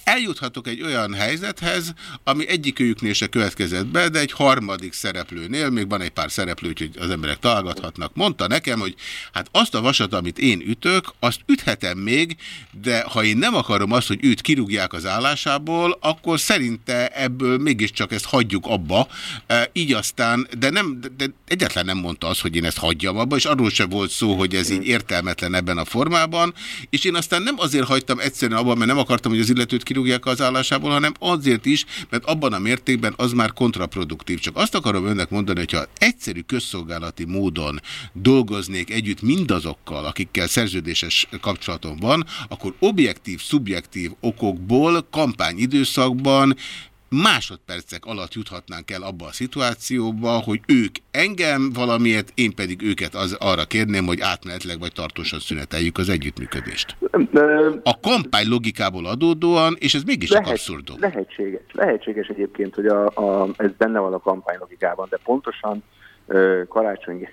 eljuthatok egy olyan helyzethez, ami egyikőjüknél se következett be, de egy harmadik szereplőnél, még van egy pár szereplő, hogy az emberek találgathatnak, mondta nekem, hogy hát azt a vasat, amit én ütök, azt üthetem még, de ha én nem akarom azt, hogy őt kirúgják az állásából, akkor szerinte ebből mégiscsak ezt hagyjuk abba, e, így aztán, de, nem, de egyetlen nem mondta azt, hogy én ezt hagyjam abba, és arról sem volt szó, hogy ez így értelmetlen ebben a formában, és én aztán nem azért hagytam egyszerűen abban, mert nem akartam, hogy az illetőt kirúgják, kirúgják az állásából, hanem azért is, mert abban a mértékben az már kontraproduktív. Csak azt akarom önnek mondani, hogyha egyszerű közszolgálati módon dolgoznék együtt mindazokkal, akikkel szerződéses kapcsolatom van, akkor objektív, szubjektív okokból kampányidőszakban másodpercek alatt juthatnánk el abba a szituációba, hogy ők engem valamiért, én pedig őket az, arra kérném, hogy átmenetleg vagy tartósan szüneteljük az együttműködést. A kampány logikából adódóan, és ez mégis csak abszurdum. Lehetséges. Lehetséges egyébként, hogy a, a, ez benne van a kampány logikában, de pontosan Karácsony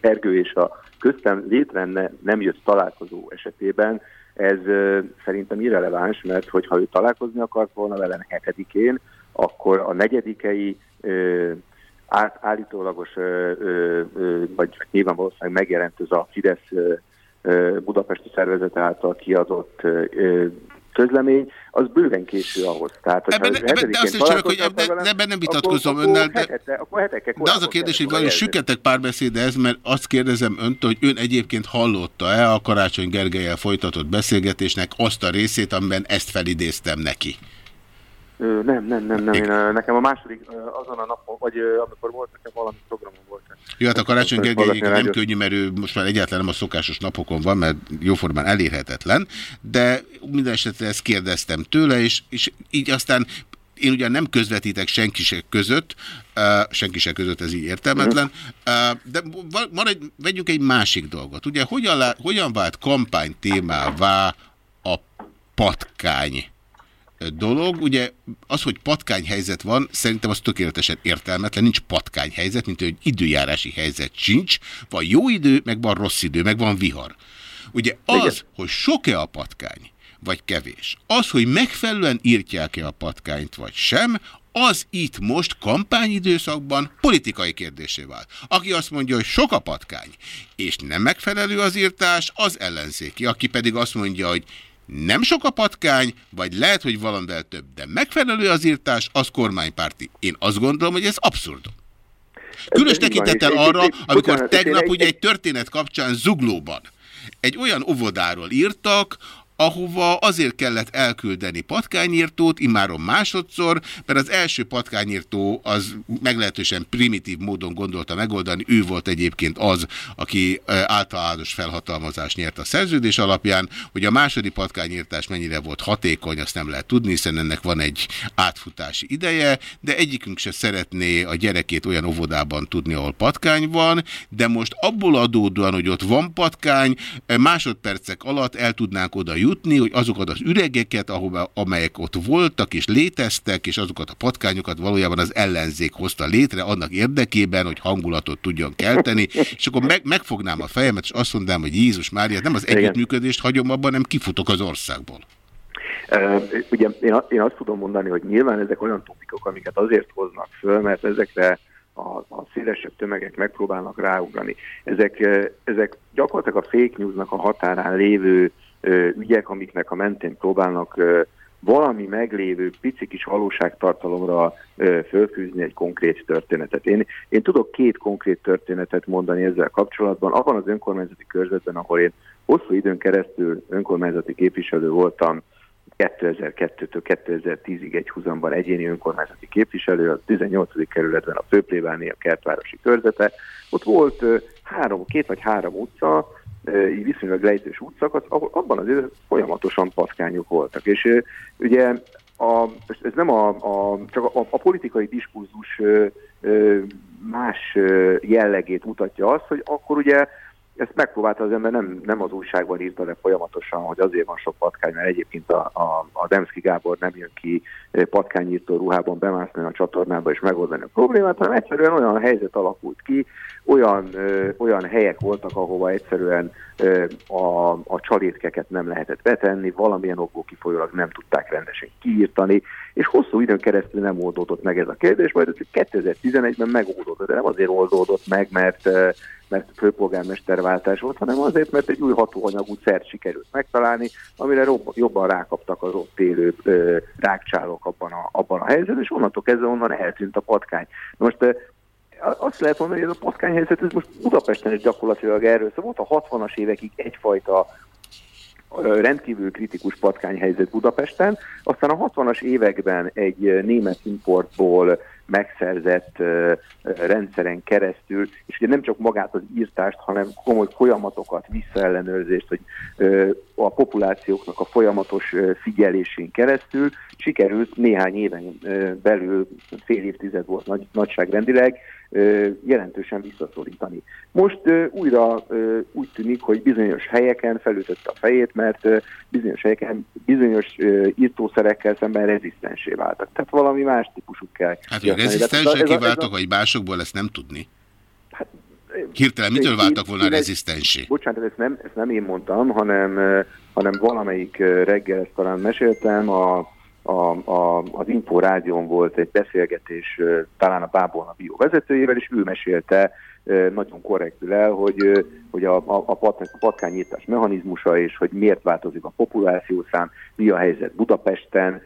Gergő és a köztem létre ne, nem jött találkozó esetében ez szerintem irreleváns, mert hogyha ő találkozni akart volna vele hetedikén, akkor a negyedikei ö, át, állítólagos, ö, ö, ö, vagy nyilván valószínűleg megjelent ez a Fidesz ö, ö, budapesti szervezet által kiadott ö, közlemény, az bőven késő ahhoz. Tehát, Ebben, ebben, de azt is csak, hogy ebben, de ebben nem vitatkozom akkor, önnel, de, hetete, akkor de az a kérdés, hogy vajon süketek párbeszéd ez, mert azt kérdezem öntől, hogy ön egyébként hallotta-e a Karácsony Gergelyel folytatott beszélgetésnek azt a részét, amiben ezt felidéztem neki? Nem, nem, nem, nem. Én, nekem a második azon a napon, vagy amikor volt nekem valami programom volt. Jó, hát a Karácsony Gergely nem rádiót. könnyű, mert ő most már egyáltalán nem a szokásos napokon van, mert jóformán elérhetetlen, de minden esetre ezt kérdeztem tőle, és, és így aztán én ugyan nem közvetítek senki se között, uh, senki se között, ez így értelmetlen, uh, de maradj, vegyünk egy másik dolgot. Ugye hogyan, lá, hogyan vált kampány témává a patkány dolog. Ugye az, hogy patkányhelyzet van, szerintem az tökéletesen értelmetlen. Nincs patkányhelyzet, mint hogy időjárási helyzet sincs. Van jó idő, meg van rossz idő, meg van vihar. Ugye az, hogy sok-e a patkány, vagy kevés, az, hogy megfelelően írtják-e a patkányt, vagy sem, az itt most kampányidőszakban politikai kérdésé vált. Aki azt mondja, hogy sok a patkány, és nem megfelelő az írtás, az ellenzéki. Aki pedig azt mondja, hogy nem sok a patkány, vagy lehet, hogy valamivel több, de megfelelő az írtás, az kormánypárti. Én azt gondolom, hogy ez abszurdum. Különös tekintettel arra, amikor tegnap ugye egy történet kapcsán Zuglóban egy olyan óvodáról írtak, ahova azért kellett elküldeni patkányírtót, immáron másodszor, mert az első patkányírtó az meglehetősen primitív módon gondolta megoldani, ő volt egyébként az, aki általános felhatalmazást nyert a szerződés alapján, hogy a második patkányírtás mennyire volt hatékony, azt nem lehet tudni, hiszen ennek van egy átfutási ideje, de egyikünk se szeretné a gyerekét olyan óvodában tudni, ahol patkány van, de most abból adódóan, hogy ott van patkány, másodpercek alatt el tudnánk oda jutni, hogy azokat az üregeket, ahova, amelyek ott voltak és léteztek, és azokat a patkányokat valójában az ellenzék hozta létre annak érdekében, hogy hangulatot tudjon kelteni, és akkor meg, megfognám a fejemet, és azt mondanám, hogy Jézus Mária, nem az együttműködést hagyom abban, nem kifutok az országból. Ö, Ugye én, én azt tudom mondani, hogy nyilván ezek olyan topikok, amiket azért hoznak föl, mert ezekre a, a szélesebb tömegek megpróbálnak ráugrani. Ezek, ezek gyakorlatilag a fake newsnak a határán lévő ügyek, amiknek a mentén próbálnak valami meglévő pici kis valóságtartalomra fölfűzni egy konkrét történetet. Én, én tudok két konkrét történetet mondani ezzel kapcsolatban. Abban az önkormányzati körzetben, ahol én hosszú időn keresztül önkormányzati képviselő voltam, 2002-től 2010-ig egy húzamban egyéni önkormányzati képviselő, a 18. kerületben a Főplébáni, a Kertvárosi körzete. Ott volt három, két vagy három utca, így viszonylag lejtős utcak, ahol abban az időben folyamatosan patkányok voltak. És ugye a, ez nem a, a, csak a, a politikai diskurzus más jellegét mutatja azt, hogy akkor ugye ezt megpróbálta az ember, nem, nem az újságban írta le folyamatosan, hogy azért van sok patkány, mert egyébként a, a, a Demszki Gábor nem jön ki eh, patkányírtó ruhában bemászni a csatornába és megoldani a problémát, hanem egyszerűen olyan helyzet alakult ki, olyan, ö, olyan helyek voltak, ahova egyszerűen a, a csalétkeket nem lehetett betenni, valamilyen okból kifolyólag nem tudták rendesen kiírtani, és hosszú időn keresztül nem oldódott meg ez a kérdés, majd ez 2011-ben megoldódott, de nem azért oldódott meg, mert mert főpolgármesterváltás volt, hanem azért, mert egy új hatóanyagú szert sikerült megtalálni, amire jobban rákaptak az ott élő rákcsálók abban a, abban a helyzetben, és onnantól kezdve onnan eltűnt a patkány. Most azt lehet mondani, hogy ez a patkányhelyzet, ez most Budapesten is gyakorlatilag erről szól. Volt a 60-as évekig egyfajta rendkívül kritikus patkányhelyzet Budapesten, aztán a 60-as években egy német importból megszerzett rendszeren keresztül, és ugye nem csak magát az írtást, hanem komoly folyamatokat, visszaellenőrzést, hogy a populációknak a folyamatos figyelésén keresztül sikerült néhány éven belül, fél évtized volt nagy, nagyságrendileg, jelentősen visszaszorítani. Most újra úgy tűnik, hogy bizonyos helyeken felütötte a fejét, mert bizonyos helyeken bizonyos írtószerekkel szemben rezisztensé váltak. Tehát valami más típusú kell. Hát, hogy a- kiváltak, vagy másokból, ezt nem tudni. Hirtelen mitől váltak volna rezisztensé? Bocsánat, ezt nem, ezt nem én mondtam, hanem, hanem valamelyik reggel ezt talán meséltem, a, a, a, az Info volt egy beszélgetés talán a Bábolna Bio vezetőjével, és ő mesélte nagyon korrektül el, hogy, hogy a, a, a, pat, mechanizmusa, és hogy miért változik a populációszám, mi a helyzet Budapesten,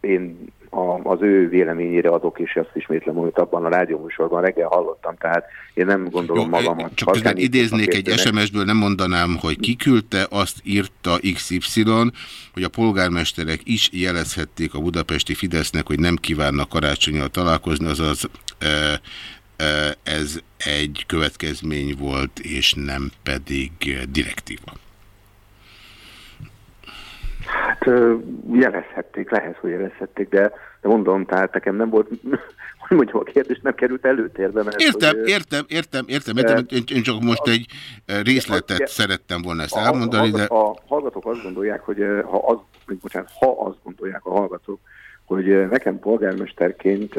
én a, az ő véleményére adok, és azt ismétlem, amit abban a rádióműsorban reggel hallottam, tehát én nem gondolom magamat. Csak közben idéznék egy. SMS-ből, nem mondanám, hogy ki küldte, azt írta XY, hogy a polgármesterek is jelezhették a budapesti Fidesznek, hogy nem kívánnak karácsonyal találkozni, azaz e, e, ez egy következmény volt, és nem pedig direktíva. Hát ö, jelezhették, lehet, hogy jelezhették, de, de mondom, tehát nekem nem volt, hogy mondjam, a kérdés nem került előtérbe. Mert, Értem, hogy, értem, értem, értem, értem. Én, csak most egy eh, részletet ugye, szerettem volna ezt a, elmondani, a, de... a hallgatók azt gondolják, hogy ha az, bocsánat, ha azt gondolják a hallgatók, hogy nekem polgármesterként,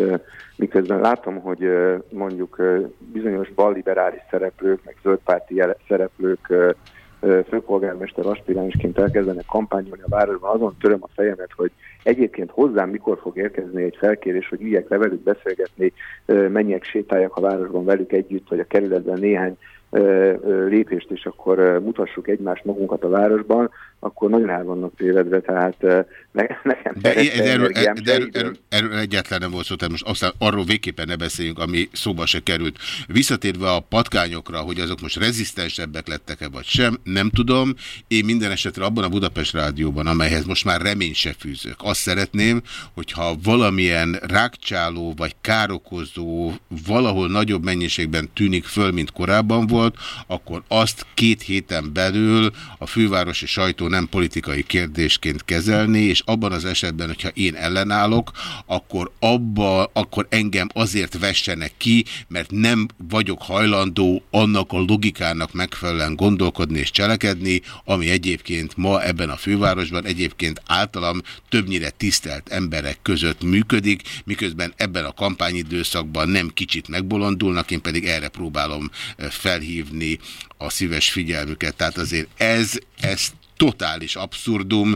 miközben látom, hogy mondjuk bizonyos balliberális szereplők, meg zöldpárti szereplők főpolgármester aspiránsként elkezdenek kampányolni a városban, azon töröm a fejemet, hogy egyébként hozzám mikor fog érkezni egy felkérés, hogy üljek le velük beszélgetni, menjek, sétáljak a városban velük együtt, vagy a kerületben néhány lépést, és akkor mutassuk egymást magunkat a városban, akkor nagyon el vannak tévedve, tehát ne, nekem De, erről, de erről, erről, erről egyáltalán nem volt szó, tehát most aztán arról végképpen ne beszéljünk, ami szóba se került. Visszatérve a patkányokra, hogy azok most rezisztensebbek lettek-e vagy sem, nem tudom. Én minden esetre abban a Budapest rádióban, amelyhez most már remény se fűzök, azt szeretném, hogyha valamilyen rákcsáló vagy károkozó valahol nagyobb mennyiségben tűnik föl, mint korábban volt, akkor azt két héten belül a fővárosi sajtó nem politikai kérdésként kezelni, és abban az esetben, hogyha én ellenállok, akkor abba, akkor engem azért vessenek ki, mert nem vagyok hajlandó annak a logikának megfelelően gondolkodni és cselekedni, ami egyébként ma ebben a fővárosban egyébként általam többnyire tisztelt emberek között működik, miközben ebben a kampányidőszakban nem kicsit megbolondulnak, én pedig erre próbálom eh, felhívni a szíves figyelmüket. Tehát azért ez, ez totális abszurdum,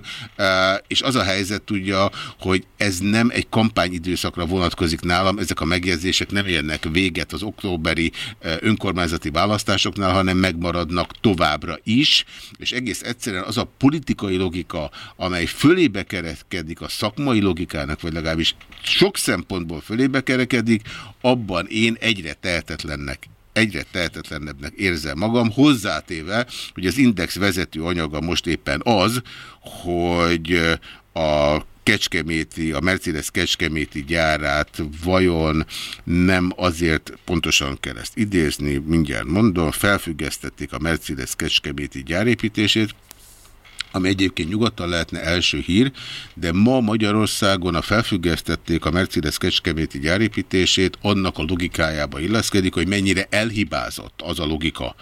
és az a helyzet tudja, hogy ez nem egy kampányidőszakra vonatkozik nálam, ezek a megjegyzések nem érnek véget az októberi önkormányzati választásoknál, hanem megmaradnak továbbra is, és egész egyszerűen az a politikai logika, amely fölébe kerekedik a szakmai logikának, vagy legalábbis sok szempontból fölébe kerekedik, abban én egyre tehetetlennek egyre tehetetlenebbnek érzem magam, hozzátéve, hogy az Index vezető anyaga most éppen az, hogy a Kecskeméti, a Mercedes Kecskeméti gyárát vajon nem azért, pontosan kell ezt idézni, mindjárt mondom, felfüggesztették a Mercedes Kecskeméti gyárépítését, ami egyébként nyugodtan lehetne első hír, de ma Magyarországon a felfüggesztették a Mercedes Kecskeméti gyárépítését, annak a logikájába illeszkedik, hogy mennyire elhibázott az a logika,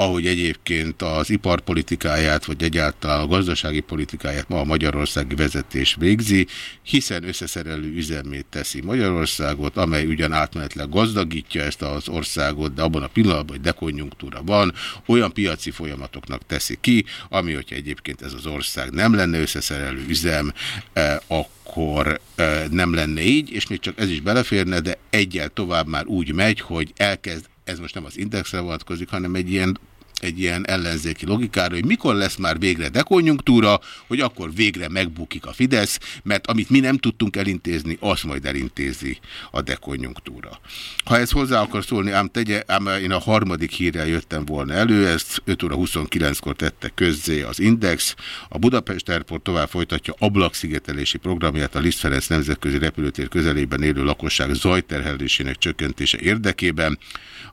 ahogy egyébként az iparpolitikáját, vagy egyáltalán a gazdasági politikáját ma a magyarországi vezetés végzi, hiszen összeszerelő üzemét teszi Magyarországot, amely ugyan átmenetleg gazdagítja ezt az országot, de abban a pillanatban, hogy dekonjunktúra van, olyan piaci folyamatoknak teszi ki, ami, hogyha egyébként ez az ország nem lenne összeszerelő üzem, eh, akkor eh, nem lenne így, és még csak ez is beleférne, de egyel tovább már úgy megy, hogy elkezd, ez most nem az indexre vonatkozik, hanem egy ilyen egy ilyen ellenzéki logikára, hogy mikor lesz már végre dekonjunktúra, hogy akkor végre megbukik a Fidesz, mert amit mi nem tudtunk elintézni, azt majd elintézi a dekonjunktúra. Ha ez hozzá akar szólni, ám tegye, ám én a harmadik hírrel jöttem volna elő, ezt 5 óra 29-kor tette közzé az Index. A Budapest Airport tovább folytatja ablakszigetelési programját a Liszt Ferenc nemzetközi repülőtér közelében élő lakosság zajterhelésének csökkentése érdekében.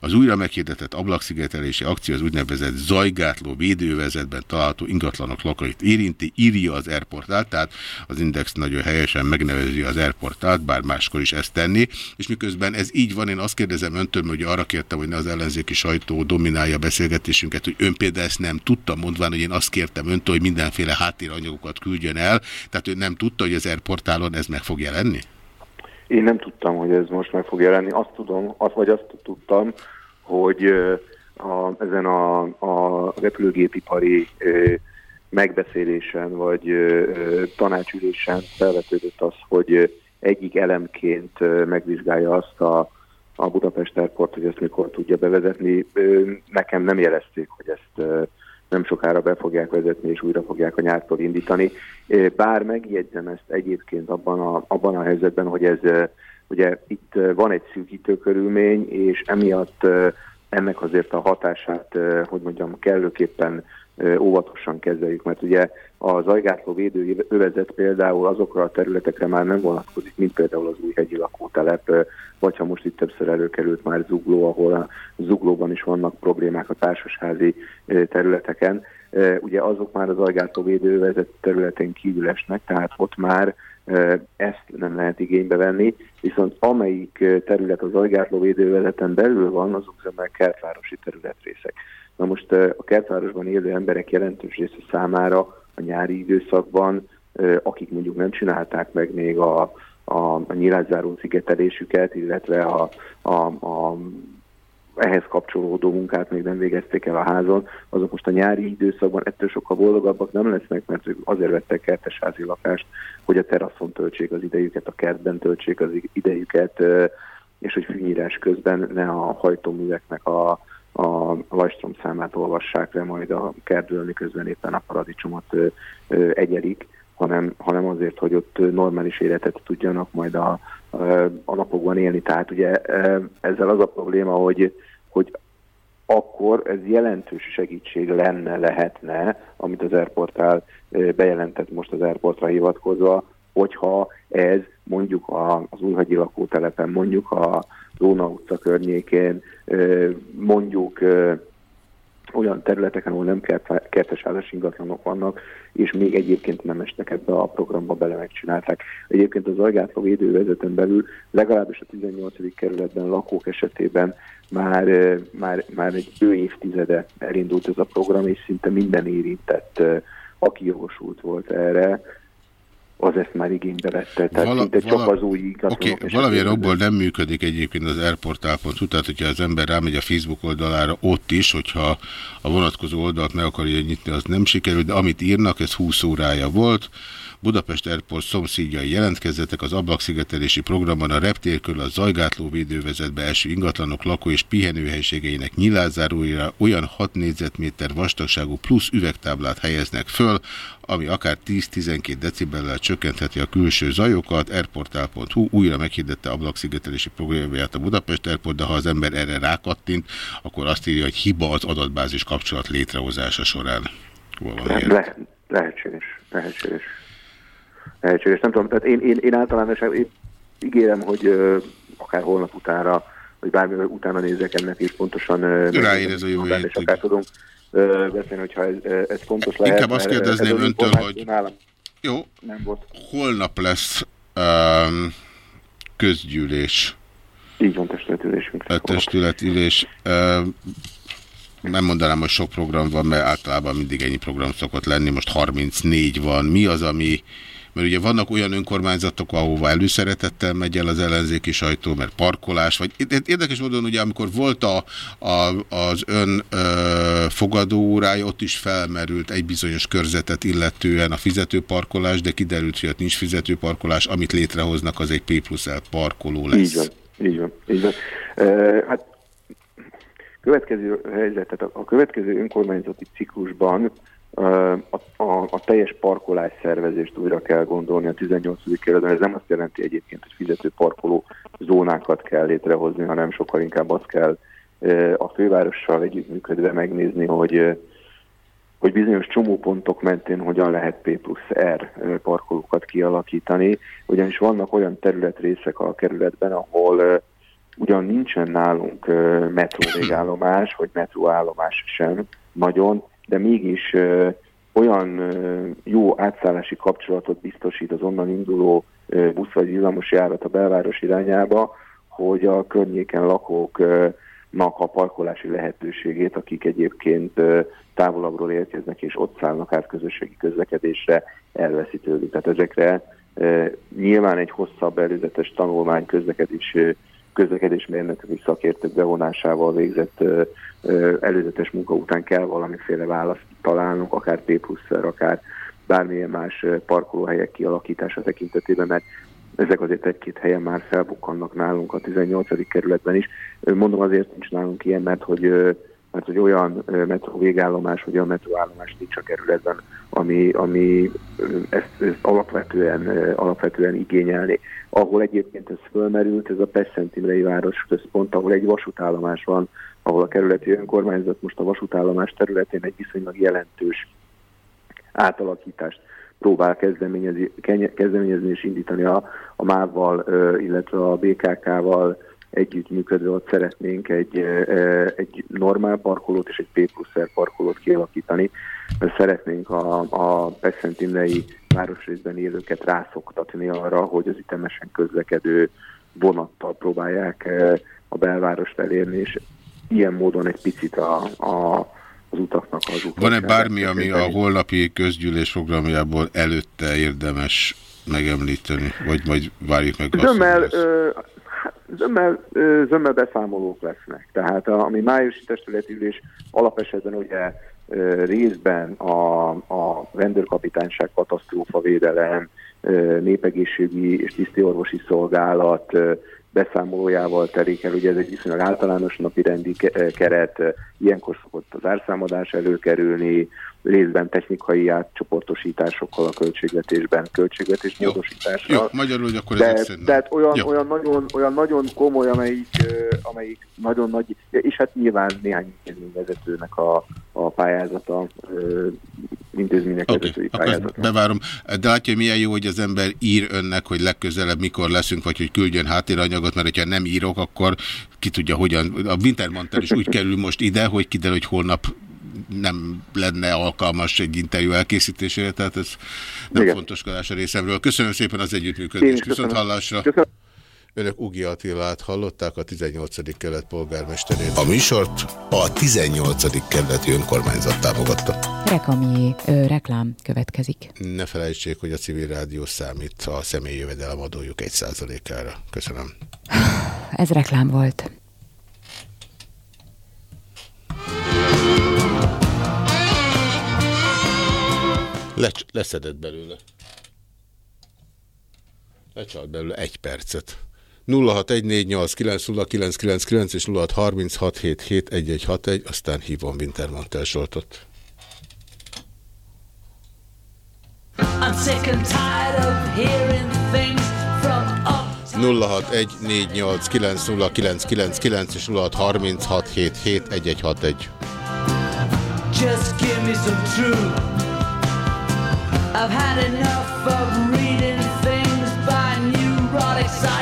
Az újra meghirdetett ablakszigetelési akció az úgynevezett zajgátló védővezetben található ingatlanok lakait érinti, írja az airportál, tehát az Index nagyon helyesen megnevezi az airportált, bár máskor is ezt tenni, és miközben ez így van, én azt kérdezem öntől, hogy arra kértem, hogy ne az ellenzéki sajtó dominálja a beszélgetésünket, hogy ön például ezt nem tudta, mondván, hogy én azt kértem öntől, hogy mindenféle háttéranyagokat küldjön el, tehát ő nem tudta, hogy az airportálon ez meg fog jelenni? Én nem tudtam, hogy ez most meg fog jelenni. Azt tudom, azt, vagy azt tudtam, hogy a, ezen a, a repülőgépipari megbeszélésen vagy tanácsülésen felvetődött az, hogy egyik elemként megvizsgálja azt a, a Budapest Airport, hogy ezt mikor tudja bevezetni. Nekem nem jelezték, hogy ezt nem sokára be fogják vezetni, és újra fogják a nyártól indítani. Bár megjegyzem ezt egyébként abban a, abban a helyzetben, hogy ez ugye itt van egy szűkítő körülmény, és emiatt ennek azért a hatását, hogy mondjam, kellőképpen óvatosan kezeljük, mert ugye a zajgátló védőövezet például azokra a területekre már nem vonatkozik, mint például az újhegyi lakótelep, ö, vagy ha most itt többször előkerült már Zugló, ahol a Zuglóban is vannak problémák a társasházi területeken, ugye azok már az zajgátló védőövezet területén kívül esnek, tehát ott már ezt nem lehet igénybe venni, viszont amelyik terület az zajgátló védőövezeten belül van, azok zömmel kertvárosi területrészek. Na most a kertvárosban élő emberek jelentős része számára a nyári időszakban, akik mondjuk nem csinálták meg még a, a, a nyilázzáró szigetelésüket, illetve a, a, a ehhez kapcsolódó munkát még nem végezték el a házon, azok most a nyári időszakban ettől sokkal boldogabbak nem lesznek, mert ők azért vettek kertesházi lakást, hogy a teraszon töltsék az idejüket, a kertben töltsék az idejüket, és hogy fűnyírás közben ne a hajtóműveknek a, a lajstrom számát olvassák le majd a kertből, miközben éppen a paradicsomot egyelik, hanem, hanem azért, hogy ott normális életet tudjanak majd a, a, napokban élni. Tehát ugye ezzel az a probléma, hogy, hogy akkor ez jelentős segítség lenne, lehetne, amit az Airportál bejelentett most az Airportra hivatkozva, hogyha ez mondjuk az újhagyi lakótelepen, mondjuk a Lóna utca környékén, mondjuk olyan területeken, ahol nem kert- kertesházas ingatlanok vannak, és még egyébként nem estek ebbe a programba bele megcsinálták. Egyébként az Ajgátló védővezeten belül legalábbis a 18. kerületben lakók esetében már, eh, már, már egy bő évtizede elindult ez a program, és szinte minden érintett, eh, aki jogosult volt erre, az ezt már igénybe vette. Tehát Vala- szinte csak vala- az új Oké, esetében. valamilyen okból nem működik egyébként az airportál.hu, tehát hogyha az ember rámegy a Facebook oldalára ott is, hogyha a vonatkozó oldalt meg akarja nyitni, az nem sikerül, de amit írnak, ez 20 órája volt. Budapest Airport szomszédjai jelentkezzetek az ablakszigetelési programban a reptér körül a zajgátló védővezetbe első ingatlanok lakó és pihenőhelységeinek nyilázáróira olyan 6 négyzetméter vastagságú plusz üvegtáblát helyeznek föl, ami akár 10-12 decibellel csökkentheti a külső zajokat. Airportál.hu újra meghirdette ablakszigetelési programját a Budapest Airport, de ha az ember erre rákattint, akkor azt írja, hogy hiba az adatbázis kapcsolat létrehozása során. Valamiért. Le, lehetséges, lehetséges. Lehetséges, nem tudom, tehát én, én, én általánosan én ígérem, hogy ö, akár holnap utána, vagy bármilyen utána nézek ennek, és pontosan Ráérez a jövő és akár tudunk ö, beszélni, hogyha ez, ez fontos lehet. Inkább azt kérdezném öntől, hogy- Nálam Jó, nem volt. holnap lesz um, közgyűlés. Így van, testületülésünk. A testületülés. Um, nem mondanám, hogy sok program van, mert általában mindig ennyi program szokott lenni, most 34 van. Mi az, ami... Mert ugye vannak olyan önkormányzatok, ahova előszeretettel megy el az ellenzéki sajtó, mert parkolás, vagy érdekes módon ugye, amikor volt a, a, az ön ö, fogadóórája, ott is felmerült egy bizonyos körzetet illetően a fizetőparkolás, de kiderült, hogy ott nincs fizetőparkolás, amit létrehoznak, az egy P plusz L parkoló lesz. Így van, így van, így van. Uh, hát következő helyzetet, a következő önkormányzati ciklusban a, a, a teljes parkolás szervezést újra kell gondolni a 18. kerületben. Ez nem azt jelenti egyébként, hogy fizető parkoló zónákat kell létrehozni, hanem sokkal inkább azt kell a fővárossal együttműködve megnézni, hogy hogy bizonyos csomópontok mentén hogyan lehet P plusz R parkolókat kialakítani, ugyanis vannak olyan területrészek a kerületben, ahol ugyan nincsen nálunk ö, metró végállomás, vagy metróállomás sem nagyon, de mégis olyan jó átszállási kapcsolatot biztosít az onnan induló busz vagy villamos járat a belváros irányába, hogy a környéken lakóknak a parkolási lehetőségét, akik egyébként távolabbról érkeznek és ott szállnak át közösségi közlekedésre, elveszi. Tehát ezekre nyilván egy hosszabb előzetes tanulmány közlekedés közlekedésmérnöki szakértők bevonásával végzett előzetes munka után kell valamiféle választ találnunk, akár P plusz akár bármilyen más parkolóhelyek kialakítása tekintetében, mert ezek azért egy-két helyen már felbukkannak nálunk a 18. kerületben is. Mondom, azért nincs nálunk ilyen, mert hogy, mert hogy olyan metró végállomás, vagy olyan metróállomás nincs a kerületben, ami, ami ezt, ezt alapvetően, alapvetően igényelni. Ahol egyébként ez fölmerült, ez a Pest Imrei város központ, ahol egy vasútállomás van, ahol a kerületi önkormányzat most a vasútállomás területén egy viszonylag jelentős átalakítást próbál kezdeményezni, kezdeményezni és indítani a, a MÁV-val, illetve a BKK-val együttműködve ott szeretnénk egy, egy normál parkolót és egy P plusz parkolót kialakítani. Mert Szeretnénk a, a Peszentindei városrészben élőket rászoktatni arra, hogy az ütemesen közlekedő vonattal próbálják a belvárost elérni, és ilyen módon egy picit a, a, az utaknak az utak. Van-e bármi, ami a holnapi közgyűlés programjából előtte érdemes megemlíteni, vagy majd várjuk meg azt, Zömmel, ö, hát zömmel, ö, zömmel beszámolók lesznek. Tehát a, ami májusi testületülés alapesetben ugye részben a, a rendőrkapitányság katasztrófavédelem, ö, népegészségügyi és tisztiorvosi szolgálat beszámolójával telik el, ugye ez egy viszonylag általános napi rendi ke- keret, ilyenkor szokott az árszámadás előkerülni, részben technikai átcsoportosításokkal a költségvetésben, költségvetés módosítással. Jó, magyarul, hogy akkor De, szerint... tehát olyan, Jó. olyan, nagyon, olyan nagyon komoly, amelyik, amelyik nagyon nagy, és hát nyilván néhány intézményvezetőnek a, a pályázata, intézmények Oké, vezetői pályázata. bevárom. De látja, milyen jó, hogy az ember ír önnek, hogy legközelebb mikor leszünk, vagy hogy küldjön háttéranyagot, mert hogyha nem írok, akkor ki tudja hogyan. A Wintermantel is úgy kerül most ide, hogy kiderül, hogy holnap nem lenne alkalmas egy interjú elkészítésére, tehát ez nem Igen. fontoskodás a részemről. Köszönöm szépen az együttműködést. is Viszont köszönöm. hallásra. Köszönöm. Önök Ugi Attilát hallották, a 18. kelet polgármesterét. A műsort a 18. kerületi önkormányzat támogatta. Reklami, ö, reklám következik. Ne felejtsék, hogy a civil rádió számít a személyi jövedelem adójuk 1%-ára. Köszönöm. Ez reklám volt. Le, leszedett belőle. Lecsalt belőle egy percet. 0614890999 és 0636771161, aztán hívom Wintermantel Zsoltot. I'm sick and tired of hearing things from up 0614890999 és 0636771161. Just give me some truth. I've had enough of reading things by neurotic, psychotic,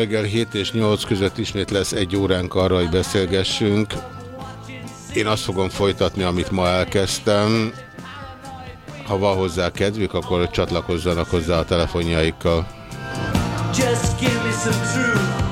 reggel 7 és 8 között ismét lesz egy óránk arra, hogy beszélgessünk. Én azt fogom folytatni, amit ma elkezdtem. Ha van hozzá kedvük, akkor csatlakozzanak hozzá a telefonjaikkal. Just give me some truth.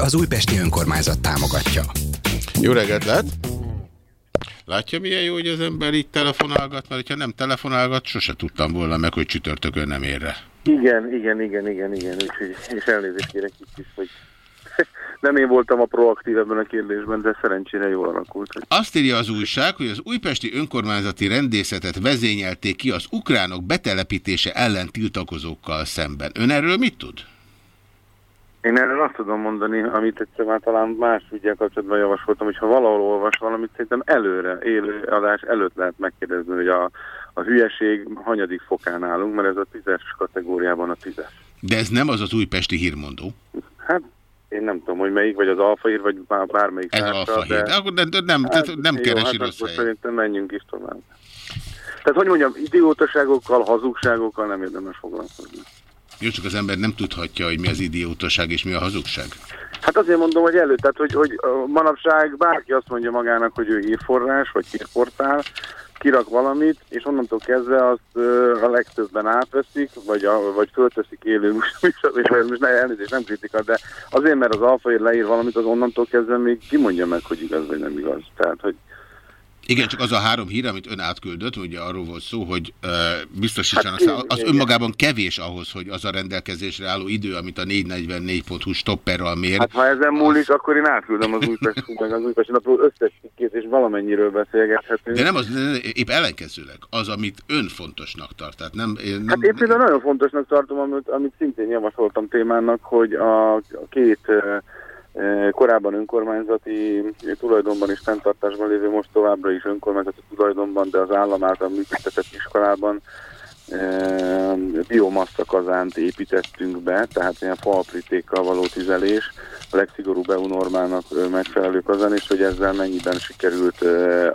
Az Újpesti Önkormányzat támogatja. Jó reggelt, lehet? Látja, milyen jó, hogy az ember így telefonálgat, mert ha nem telefonálgat, sose tudtam volna meg, hogy csütörtökön nem ér rá. Igen, igen, igen, igen, igen, úgyhogy, és elnézést kérek itt is, hogy nem én voltam a proaktív ebben a kérdésben, de szerencsére jól alakult. Hogy... Azt írja az újság, hogy az újpesti önkormányzati rendészetet vezényelték ki az ukránok betelepítése ellen tiltakozókkal szemben. Ön erről mit tud? Én erről azt tudom mondani, amit egyszer már talán más ügyel kapcsolatban javasoltam, hogy ha valahol olvas valamit, szerintem előre, élő adás előtt lehet megkérdezni, hogy a, a hülyeség hanyadik fokán állunk, mert ez a tízes kategóriában a tízes. De ez nem az az újpesti hírmondó. Hát én nem tudom, hogy melyik, vagy az alfaír, vagy bár, bármelyik Ez alfahír. De akkor nem, nem, hát, nem jó, keresi hát rossz. Szerintem menjünk is tovább. Tehát, hogy mondjam, idiótaságokkal, hazugságokkal nem érdemes foglalkozni. Jó, csak az ember nem tudhatja, hogy mi az idiótaság és mi a hazugság. Hát azért mondom, hogy elő, tehát hogy, hogy manapság bárki azt mondja magának, hogy ő hírforrás, vagy hírportál, kirak valamit, és onnantól kezdve azt ö, a legtöbben átveszik, vagy, a, vagy fölteszik élő és most ne, elnézést, nem kritika, de azért, mert az alfaír leír valamit, az onnantól kezdve még kimondja meg, hogy igaz vagy nem igaz. Tehát, hogy Igen, csak az a három hír, amit ön átküldött, ugye arról volt szó, hogy uh, biztosítsanak, Hát, az önmagában kevés ahhoz, hogy az a rendelkezésre álló idő, amit a 444.hu stopperral mér. Hát ha ezen múlik, akkor én átküldöm az Újpest, meg az Újpesti Napról összes cikkét, és valamennyiről beszélgethetünk. De nem az, épp ellenkezőleg, az, amit ön fontosnak tart. Tehát nem, én nem, Hát én például nagyon fontosnak tartom, amit, amit szintén javasoltam témának, hogy a, a két eh, korábban önkormányzati tulajdonban és fenntartásban lévő, most továbbra is önkormányzati tulajdonban, de az állam által működtetett iskolában eh, biomassa kazánt építettünk be, tehát ilyen faaprítékkal való tüzelés, a legszigorúbb EU normának megfelelő kazán, és hogy ezzel mennyiben sikerült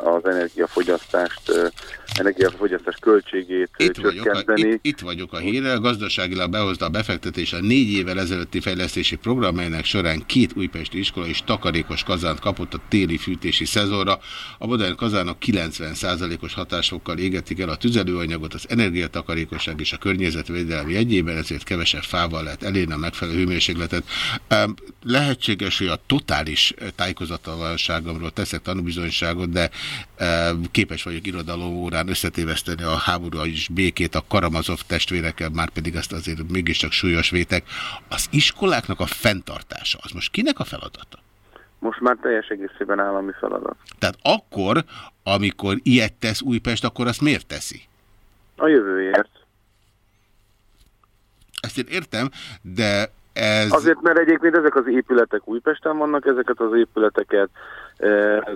az energiafogyasztást, energiafogyasztás költségét itt vagyok, a, csökkenteni. itt, itt vagyok a hírrel, gazdaságilag behozta a befektetés a négy évvel ezelőtti fejlesztési program, melynek során két újpesti iskola is takarékos kazánt kapott a téli fűtési szezonra. A modern kazánok 90%-os hatásfokkal égetik el a tüzelőanyagot, az energiatakarékosság és a környezetvédelem jegyében, ezért kevesebb fával lehet elérni a megfelelő hőmérsékletet. Üm, Lehetséges, hogy a totális tájékozatlanságomról teszek tanúbizonyságot, de üm, képes vagyok irodalom órán összetéveszteni a háború és békét a Karamazov testvérekkel, már pedig azt azért mégiscsak súlyos vétek. Az iskoláknak a fenntartása, az most kinek a feladata? Most már teljes egészében állami feladat. Tehát akkor, amikor ilyet tesz Újpest, akkor azt miért teszi? A jövőért. Ezt én értem, de ez... Azért, mert egyébként ezek az épületek Újpesten vannak, ezeket az épületeket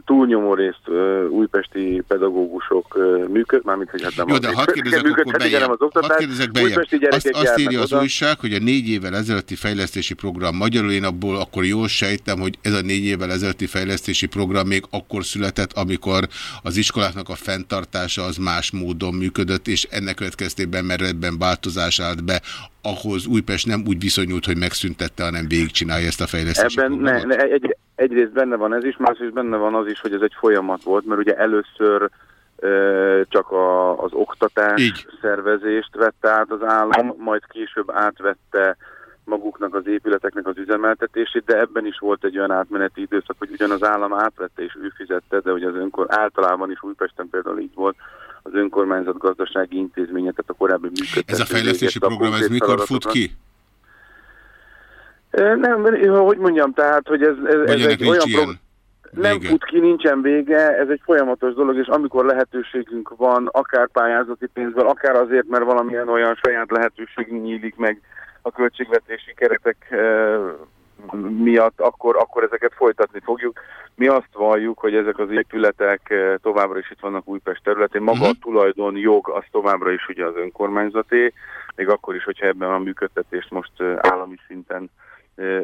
túlnyomó részt újpesti pedagógusok működ, mármint, hogy hát nem Jó, de hadd kérdezek bejebb. az oktatás. Kérdezek. Újpesti Azt, gyerekek azt írja járnak az oda. újság, hogy a négy évvel ezelőtti fejlesztési program magyarul, én abból akkor jól sejtem, hogy ez a négy évvel ezelőtti fejlesztési program még akkor született, amikor az iskoláknak a fenntartása az más módon működött, és ennek következtében, mert ebben változás állt be, ahhoz Újpest nem úgy viszonyult, hogy megszüntette, hanem végigcsinálja ezt a fejlesztési Ebben ne, ne, egy, egyrészt benne van ez is, másrészt benne van az is, hogy ez egy folyamat volt, mert ugye először csak a, az oktatás Így. szervezést vette át az állam, majd később átvette maguknak az épületeknek az üzemeltetését, de ebben is volt egy olyan átmeneti időszak, hogy ugyan az állam átvette és ő fizette, de hogy az önkor általában is Újpesten például így volt, az önkormányzat gazdasági intézménye, tehát a korábbi működtető Ez a fejlesztési program, ez mikor fut ki? Nem, hogy mondjam, tehát, hogy ez, ez, ez egy olyan ilyen pro- nem fut ki, nincsen vége, ez egy folyamatos dolog, és amikor lehetőségünk van, akár pályázati pénzből, akár azért, mert valamilyen olyan saját lehetőségünk nyílik meg a költségvetési keretek eh, miatt, akkor, akkor ezeket folytatni fogjuk. Mi azt valljuk, hogy ezek az épületek továbbra is itt vannak Újpest területén. Maga a tulajdon jog az továbbra is ugye az önkormányzaté, még akkor is, hogyha ebben a működtetést most állami szinten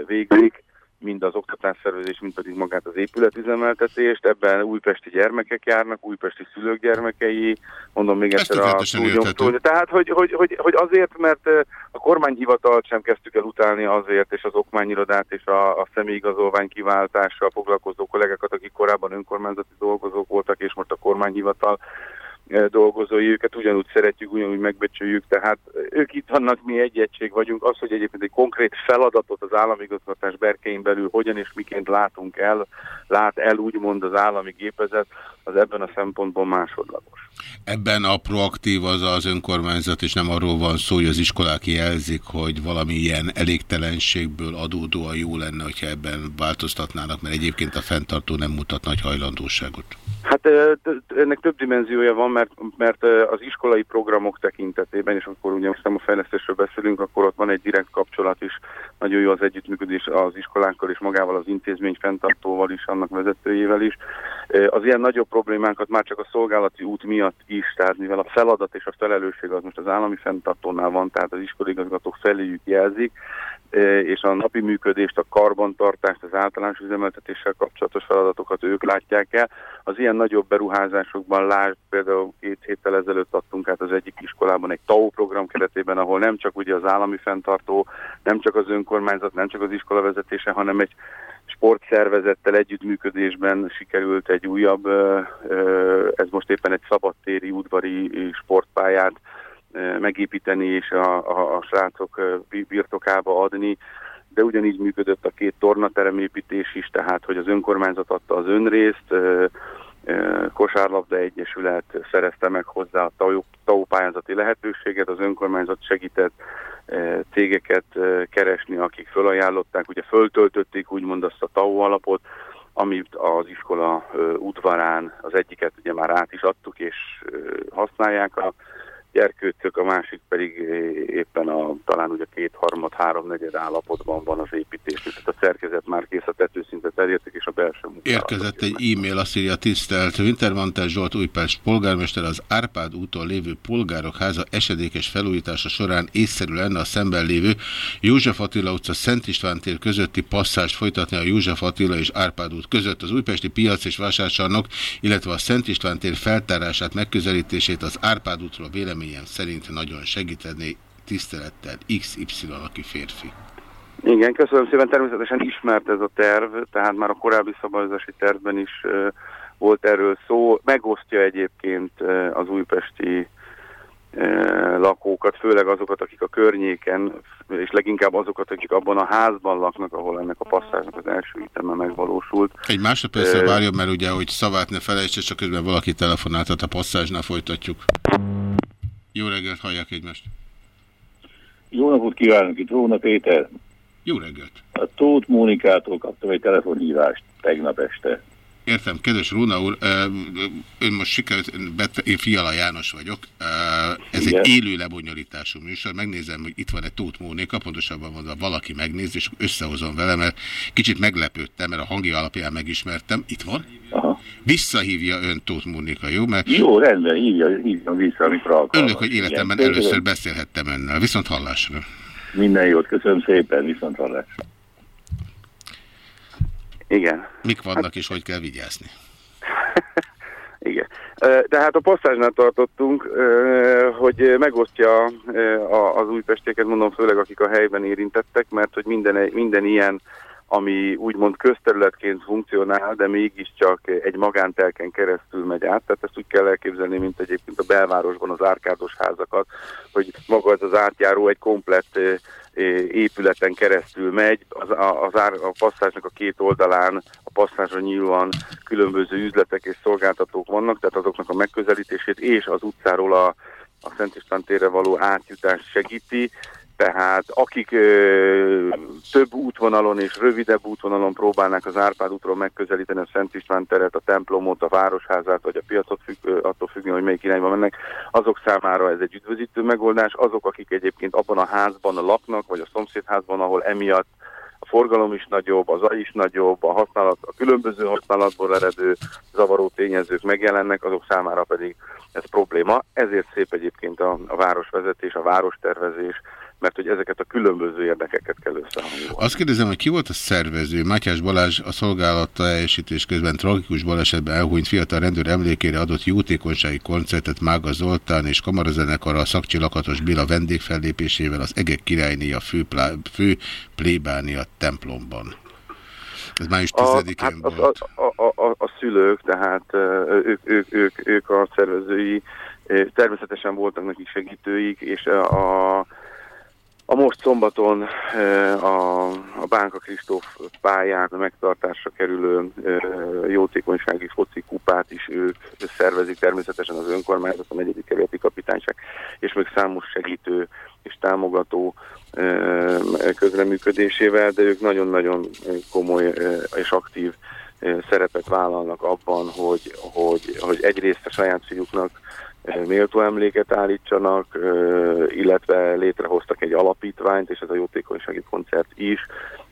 végzik mind az oktatásszervezés, mind pedig magát az épületüzemeltetést. Ebben újpesti gyermekek járnak, újpesti szülők gyermekei, mondom még egyszer a tökéletesen túlnyom- érthető. túlnyom- Tehát, hogy, hogy, hogy, hogy azért, mert a kormányhivatalt sem kezdtük el utálni azért, és az okmányirodát és a, a személyigazolvány kiváltással foglalkozó kollégákat, akik korábban önkormányzati dolgozók voltak, és most a kormányhivatal dolgozói, őket ugyanúgy szeretjük, ugyanúgy megbecsüljük, tehát eh, ők itt vannak, mi egy egység vagyunk. Az, hogy egyébként egy konkrét feladatot az államigazgatás berkein belül hogyan és miként látunk el, lát el úgymond az állami gépezet, az ebben a szempontból másodlagos. Ebben a proaktív az az önkormányzat, és nem arról van szó, hogy az iskolák jelzik, hogy valamilyen elégtelenségből adódóan jó lenne, hogyha ebben változtatnának, mert egyébként a fenntartó nem mutat nagy hajlandóságot. Hát ennek több dimenziója van, mert, mert az iskolai programok tekintetében, és akkor ugye most nem a fejlesztésről beszélünk, akkor ott van egy direkt kapcsolat is, nagyon jó az együttműködés az iskolákkal és magával az intézmény fenntartóval is, annak vezetőjével is. Az ilyen nagyobb problémákat már csak a szolgálati út miatt is, tehát mivel a feladat és a felelősség az most az állami fenntartónál van, tehát az iskoligazgatók feléjük jelzik, és a napi működést, a karbantartást, az általános üzemeltetéssel kapcsolatos feladatokat ők látják el. Az ilyen nagyobb beruházásokban lásd, például két héttel ezelőtt adtunk át az egyik iskolában egy TAO program keretében, ahol nem csak ugye az állami fenntartó, nem csak az önkormányzat, nem csak az iskola vezetése, hanem egy sportszervezettel együttműködésben sikerült egy újabb, ez most éppen egy szabadtéri udvari sportpályát megépíteni és a, a, a srácok birtokába adni, de ugyanígy működött a két tornateremépítés is, tehát hogy az önkormányzat adta az önrészt, Kosárlabda Egyesület szerezte meg hozzá a TAO pályázati lehetőséget, az önkormányzat segített cégeket keresni, akik fölajánlották, ugye föltöltötték úgymond azt a TAO alapot, amit az iskola udvarán, az egyiket ugye már át is adtuk, és használják a gyerkőcök, a másik pedig éppen a, talán ugye kétharmad, háromnegyed állapotban van az építés. Tehát a szerkezet már kész, a tetőszintet elérték, és a belső. Érkezett egy e-mail, azt írja tisztelt Wintermantel Zsolt Újpest polgármester, az Árpád úton lévő polgárok háza esedékes felújítása során észszerű lenne a szemben lévő József Attila utca Szent István tér közötti passzást folytatni a József Attila és Árpád út között. Az újpesti piac és vásárcsarnok, illetve a Szent István tér feltárását, megközelítését az Árpád útról véleményem szerint nagyon segíteni tisztelettel XY, aki férfi. Igen, köszönöm szépen. Természetesen ismert ez a terv, tehát már a korábbi szabályozási tervben is uh, volt erről szó. Megosztja egyébként uh, az újpesti uh, lakókat, főleg azokat, akik a környéken, és leginkább azokat, akik abban a házban laknak, ahol ennek a passzásnak az első üteme megvalósult. Egy másodpercre várjon, mert ugye, hogy szavát ne felejtse, csak közben valaki telefonált, tehát a passzázsnál folytatjuk. Jó reggelt, hallják egymást. Jó napot kívánok, itt Róna Péter. Jó reggelt. A Tóth Mónikától kaptam egy telefonhívást tegnap este. Értem, kedves Róna úr, ön most sikerült, én Fiala János vagyok, ez Igen. egy élő lebonyolítású műsor, megnézem, hogy itt van-e Tóth Mónika, pontosabban mondva valaki megnéz, és összehozom vele, mert kicsit meglepődtem, mert a hangja alapján megismertem, itt van, Aha. visszahívja ön Tóth Mónika, jó? Mert Jó, rendben, hívja, hívja vissza, amikor alkalmas. örülök, hogy életemben Igen. először beszélhettem önnel. Viszont hallásra. Minden jót, köszönöm szépen, viszont hallás. Igen. Mik vannak és hogy kell vigyázni? Igen. Tehát a passzázsnál tartottunk, hogy megosztja az újpestieket, mondom főleg akik a helyben érintettek, mert hogy minden, minden ilyen, ami úgymond közterületként funkcionál, de mégiscsak egy magántelken keresztül megy át. Tehát ezt úgy kell elképzelni, mint egyébként a belvárosban az árkádos házakat, hogy maga ez az átjáró egy komplett épületen keresztül megy, az, a, az ár, a passzásnak a két oldalán, a passzásra nyílóan különböző üzletek és szolgáltatók vannak, tehát azoknak a megközelítését és az utcáról a, a Szent István térre való átjutást segíti, tehát akik ö, több útvonalon és rövidebb útvonalon próbálnák az Árpád útról megközelíteni a Szent István teret, a templomot, a városházát vagy a piacot, függ, ö, attól függően, hogy melyik irányba mennek, azok számára ez egy üdvözítő megoldás. Azok, akik egyébként abban a házban laknak, vagy a szomszédházban, ahol emiatt a forgalom is nagyobb, az zaj is nagyobb, a, használat, a különböző használatból eredő zavaró tényezők megjelennek, azok számára pedig ez probléma. Ezért szép egyébként a, a városvezetés, a várostervezés, mert hogy ezeket a különböző érdekeket kell összehangolni. Azt kérdezem, hogy ki volt a szervező? Mátyás Balázs a szolgálata teljesítés közben tragikus balesetben elhunyt fiatal rendőr emlékére adott jótékonysági koncertet Mága Zoltán és kamarazenekar a Szakcsi Lakatos Béla vendégfellépésével az Egek királyné a fő, plá, fő plébánia templomban. Ez május A, 10-én hát volt. a, a, a, a, szülők, tehát ők, ők, ők, ők a szervezői, természetesen voltak nekik segítőik, és a, a most szombaton a, a Bánka Kristóf pályán a megtartásra kerülő jótékonysági foci kupát is ők szervezik, természetesen az önkormányzat, a negyedik kerületi kapitányság, és még számos segítő és támogató közreműködésével, de ők nagyon-nagyon komoly és aktív szerepet vállalnak abban, hogy, hogy, hogy egyrészt a saját fiúknak méltó emléket állítsanak, ö, illetve létrehoztak egy alapítványt, és ez a jótékonysági koncert is,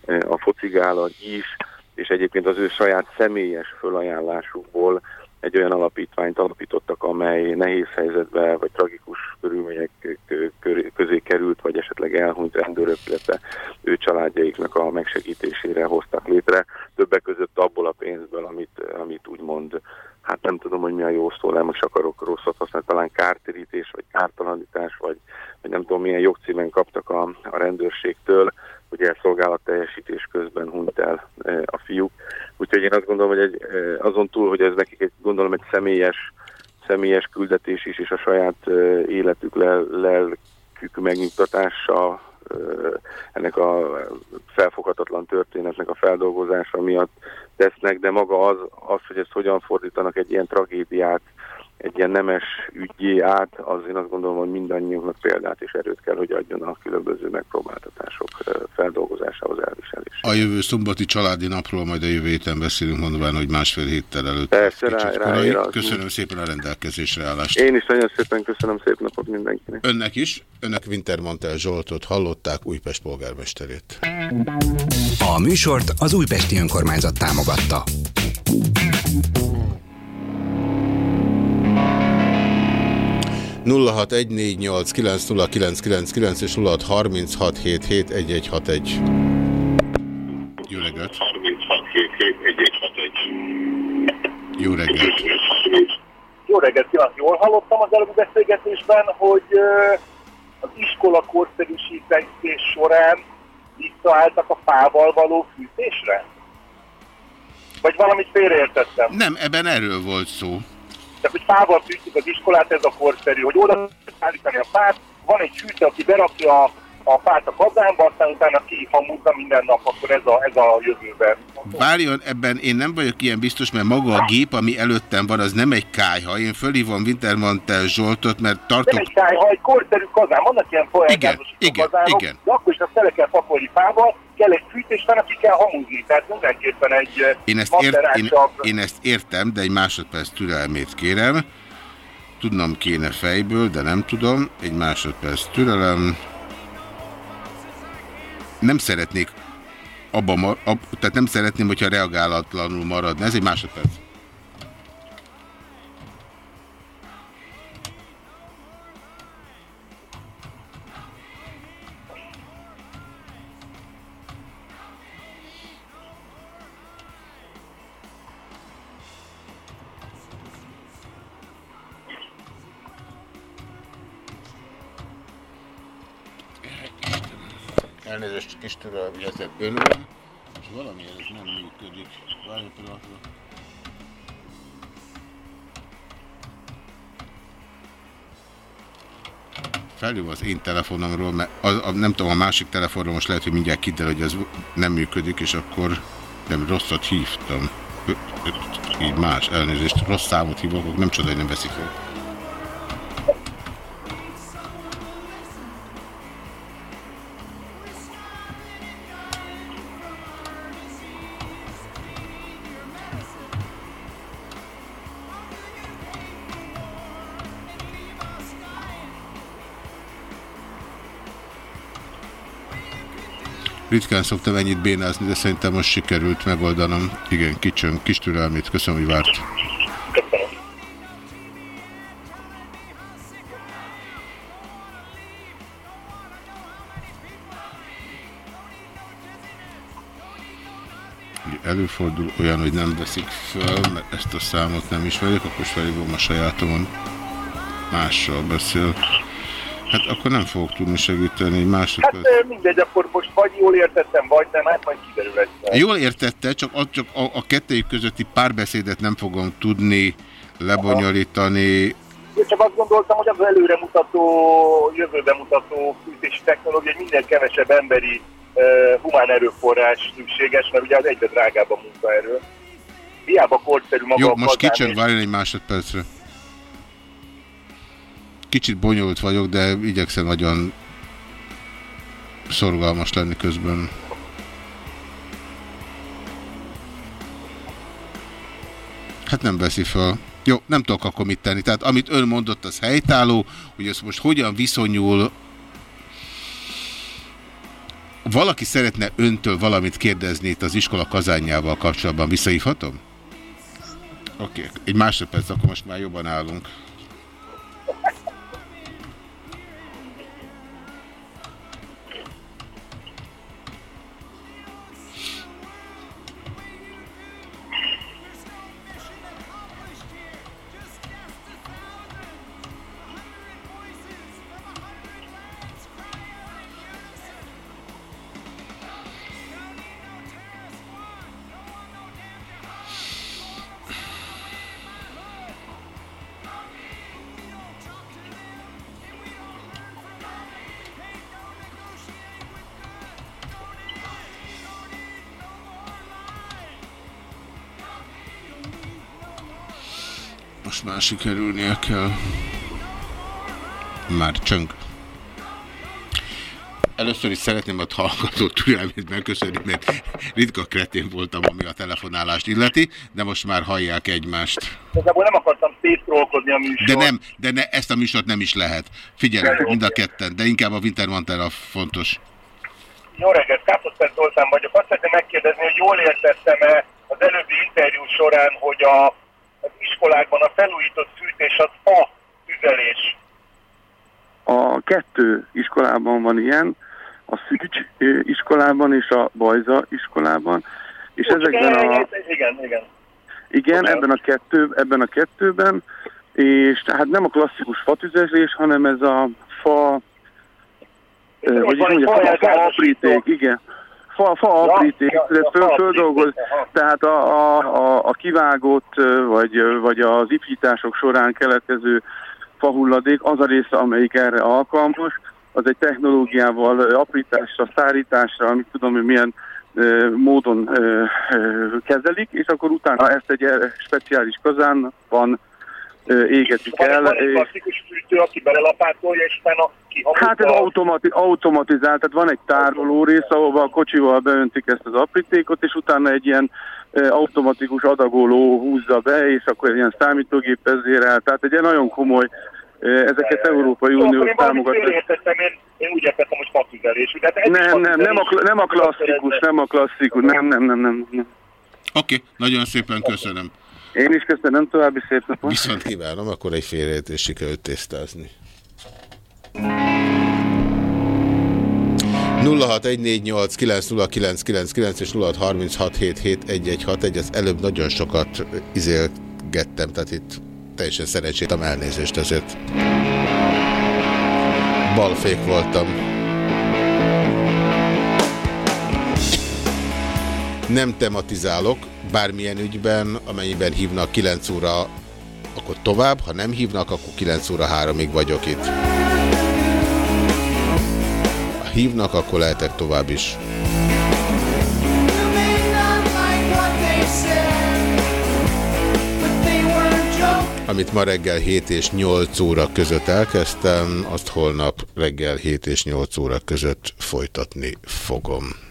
ö, a focigála is, és egyébként az ő saját személyes fölajánlásukból egy olyan alapítványt alapítottak, amely nehéz helyzetbe vagy tragikus körülmények kö- kö- közé került, vagy esetleg elhunyt rendőrök, illetve ő családjaiknak a megsegítésére hoztak létre. Többek között abból a pénzből, amit, amit úgymond, hát nem tudom, hogy mi a jó szó, nem most akarok rosszat használni, talán kártérítés, vagy kártalanítás, vagy, vagy nem tudom milyen jogcímen kaptak a, a rendőrségtől, hogy elszolgálat teljesítés közben hunyt el e, a fiúk. Úgyhogy én azt gondolom, hogy egy, e, azon túl, hogy ez nekik egy, gondolom egy személyes, személyes küldetés is, és a saját e, életük lelkük megnyugtatása, ennek a felfoghatatlan történetnek a feldolgozása miatt tesznek, de maga az, az, hogy ezt hogyan fordítanak egy ilyen tragédiát, egy ilyen nemes ügyé át, az én azt gondolom, hogy mindannyiunknak példát és erőt kell, hogy adjon a különböző megpróbáltatások feldolgozásához, elviselés. A jövő szombati családi napról majd a jövő héten beszélünk, mondván, hogy másfél héttel előtt. Persze, rá- korai. ráér az. Köszönöm szépen a rendelkezésre állást. Én is nagyon szépen köszönöm, szép napot mindenkinek. Önnek is. Önök Wintermantel Zsoltot hallották, Újpest polgármesterét. A műsort az Újpesti Önkormányzat támogatta. 0614890999 és 0636771161. Jó reggelt! Jó reggelt! Jó reggelt, kívánok! Jól hallottam az előbb beszélgetésben, hogy az iskola korszerűsítés során visszaálltak a fával való fűtésre? Vagy valamit félreértettem? Nem, ebben erről volt szó. Tehát, hogy fával fűtjük az iskolát, ez a korszerű, hogy oda állítani a fát, van egy fűtő, aki berakja a, a fát a kazánba, aztán utána kihamúzza minden nap, akkor ez a, ez a jövőben. Várjon, ebben én nem vagyok ilyen biztos, mert maga a gép, ami előttem van, az nem egy kájha. Én fölhívom Wintermantel Zsoltot, mert Nem tartok... egy kájha, egy korszerű kazán, vannak ilyen folyamátosító igen, kazánok, igen. de akkor is azt tele kell pakolni fával, kell egy fűtés, van, aki kell hamuzni, tehát mindenképpen egy ö, Én ezt, ért, én, én ezt értem, de egy másodperc türelmét kérem. Tudnom kéne fejből, de nem tudom. Egy másodperc türelem. Nem szeretnék abba, ab, tehát nem szeretném, hogyha reagálatlanul maradna. Ez egy másodperc. Az én telefonomról, mert az, a, nem tudom, a másik telefonról most lehet, hogy mindjárt kiderül, hogy ez nem működik, és akkor nem rosszat hívtam. Így más, elnézést, rossz számot hívok, nem csoda, hogy nem veszik fel. Ritkán szoktam ennyit bénázni, de szerintem most sikerült megoldanom. Igen, kicsön, kis türelmét. Köszönöm, hogy várt. Előfordul olyan, hogy nem veszik föl, mert ezt a számot nem ismerjük, akkor is felhívom a sajátomon. Mással beszél. Hát akkor nem fogok tudni segíteni, egy Hát másodperc. ö, mindegy, akkor most vagy jól értettem, vagy nem, hát majd kiderül egyszer. Jól értette, csak, a, csak a, a kettőjük közötti párbeszédet nem fogom tudni lebonyolítani. Én csak azt gondoltam, hogy az előremutató, jövőbe mutató fűtési technológia, minél kevesebb emberi uh, humán erőforrás szükséges, mert ugye az egyre drágább a munkaerő. Hiába korszerű maga Jó, most és- várjon egy másodpercre. Kicsit bonyolult vagyok, de igyekszem nagyon szorgalmas lenni közben. Hát nem veszi fel. Jó, nem tudok akkor mit tenni. Tehát amit ön mondott, az helytálló, hogy ez most hogyan viszonyul valaki szeretne öntől valamit kérdezni itt az iskola kazányával kapcsolatban, visszahívhatom? Oké, okay. egy másodperc, akkor most már jobban állunk. Sikerülnie kell. Már csöng. Először is szeretném a hallgató türelmét megköszönni, mert ritka kretén voltam, ami a telefonálást illeti, de most már hallják egymást. Igazából nem akartam széttrolkodni a műsort. De nem, de ne, ezt a műsort nem is lehet. Figyelj, mind a ketten, de inkább a Wintermantel a fontos. Jó reggelt, Káposztán Zoltán vagyok. Azt szeretném megkérdezni, hogy jól értettem-e az előbbi interjú során, hogy a, az iskolákban a felújított fűtés az fa tüzelés. A kettő iskolában van ilyen, a Szücs ö, iskolában és a Bajza iskolában, és ezekben a... Igen, igen. Igen, ebben a, kettő, ebben a kettőben, és tehát nem a klasszikus fatüzezés, hanem ez a fa, ö, hogy is mondja, fa, fa apríték, igen. Fa, fa apríték, ja, ja, föl, földolgoz, tehát a, a, a, a kivágott, vagy, vagy az ipítások során keletkező fahulladék, az a része, amelyik erre alkalmas, az egy technológiával aprításra, szárításra, amit tudom, hogy milyen ö, módon ö, ö, kezelik, és akkor utána ezt egy speciális kazánban ö, égetjük Van, el. van egy klasszikus fűtő, aki belelapátolja, és utána kihamutja. Hát ez automati automatizált, tehát van egy tároló rész, ahova a kocsival beöntik ezt az aprítékot, és utána egy ilyen automatikus adagoló húzza be, és akkor egy ilyen számítógép vezérel, tehát egy ilyen nagyon komoly, ezeket Európai akkor Unió támogatja. én, én úgy értettem, hogy fatüzelés. Hát Nem, nem, nem a, nem a klasszikus, nem a klasszikus, nem, nem, nem, nem. nem. Oké, okay, nagyon szépen köszönöm. Én is köszönöm, további szép napot. Viszont kívánom, akkor egy félreértés sikerült tisztázni. 0614890999 és 0636771161, az előbb nagyon sokat izélgettem, tehát itt teljesen szerencsétem elnézést ezért. Balfék voltam. Nem tematizálok, bármilyen ügyben, amennyiben hívnak 9 óra, akkor tovább, ha nem hívnak, akkor 9 óra 3-ig vagyok itt. Ha hívnak, akkor lehetek tovább is. Amit ma reggel 7 és 8 óra között elkezdtem, azt holnap reggel 7 és 8 óra között folytatni fogom.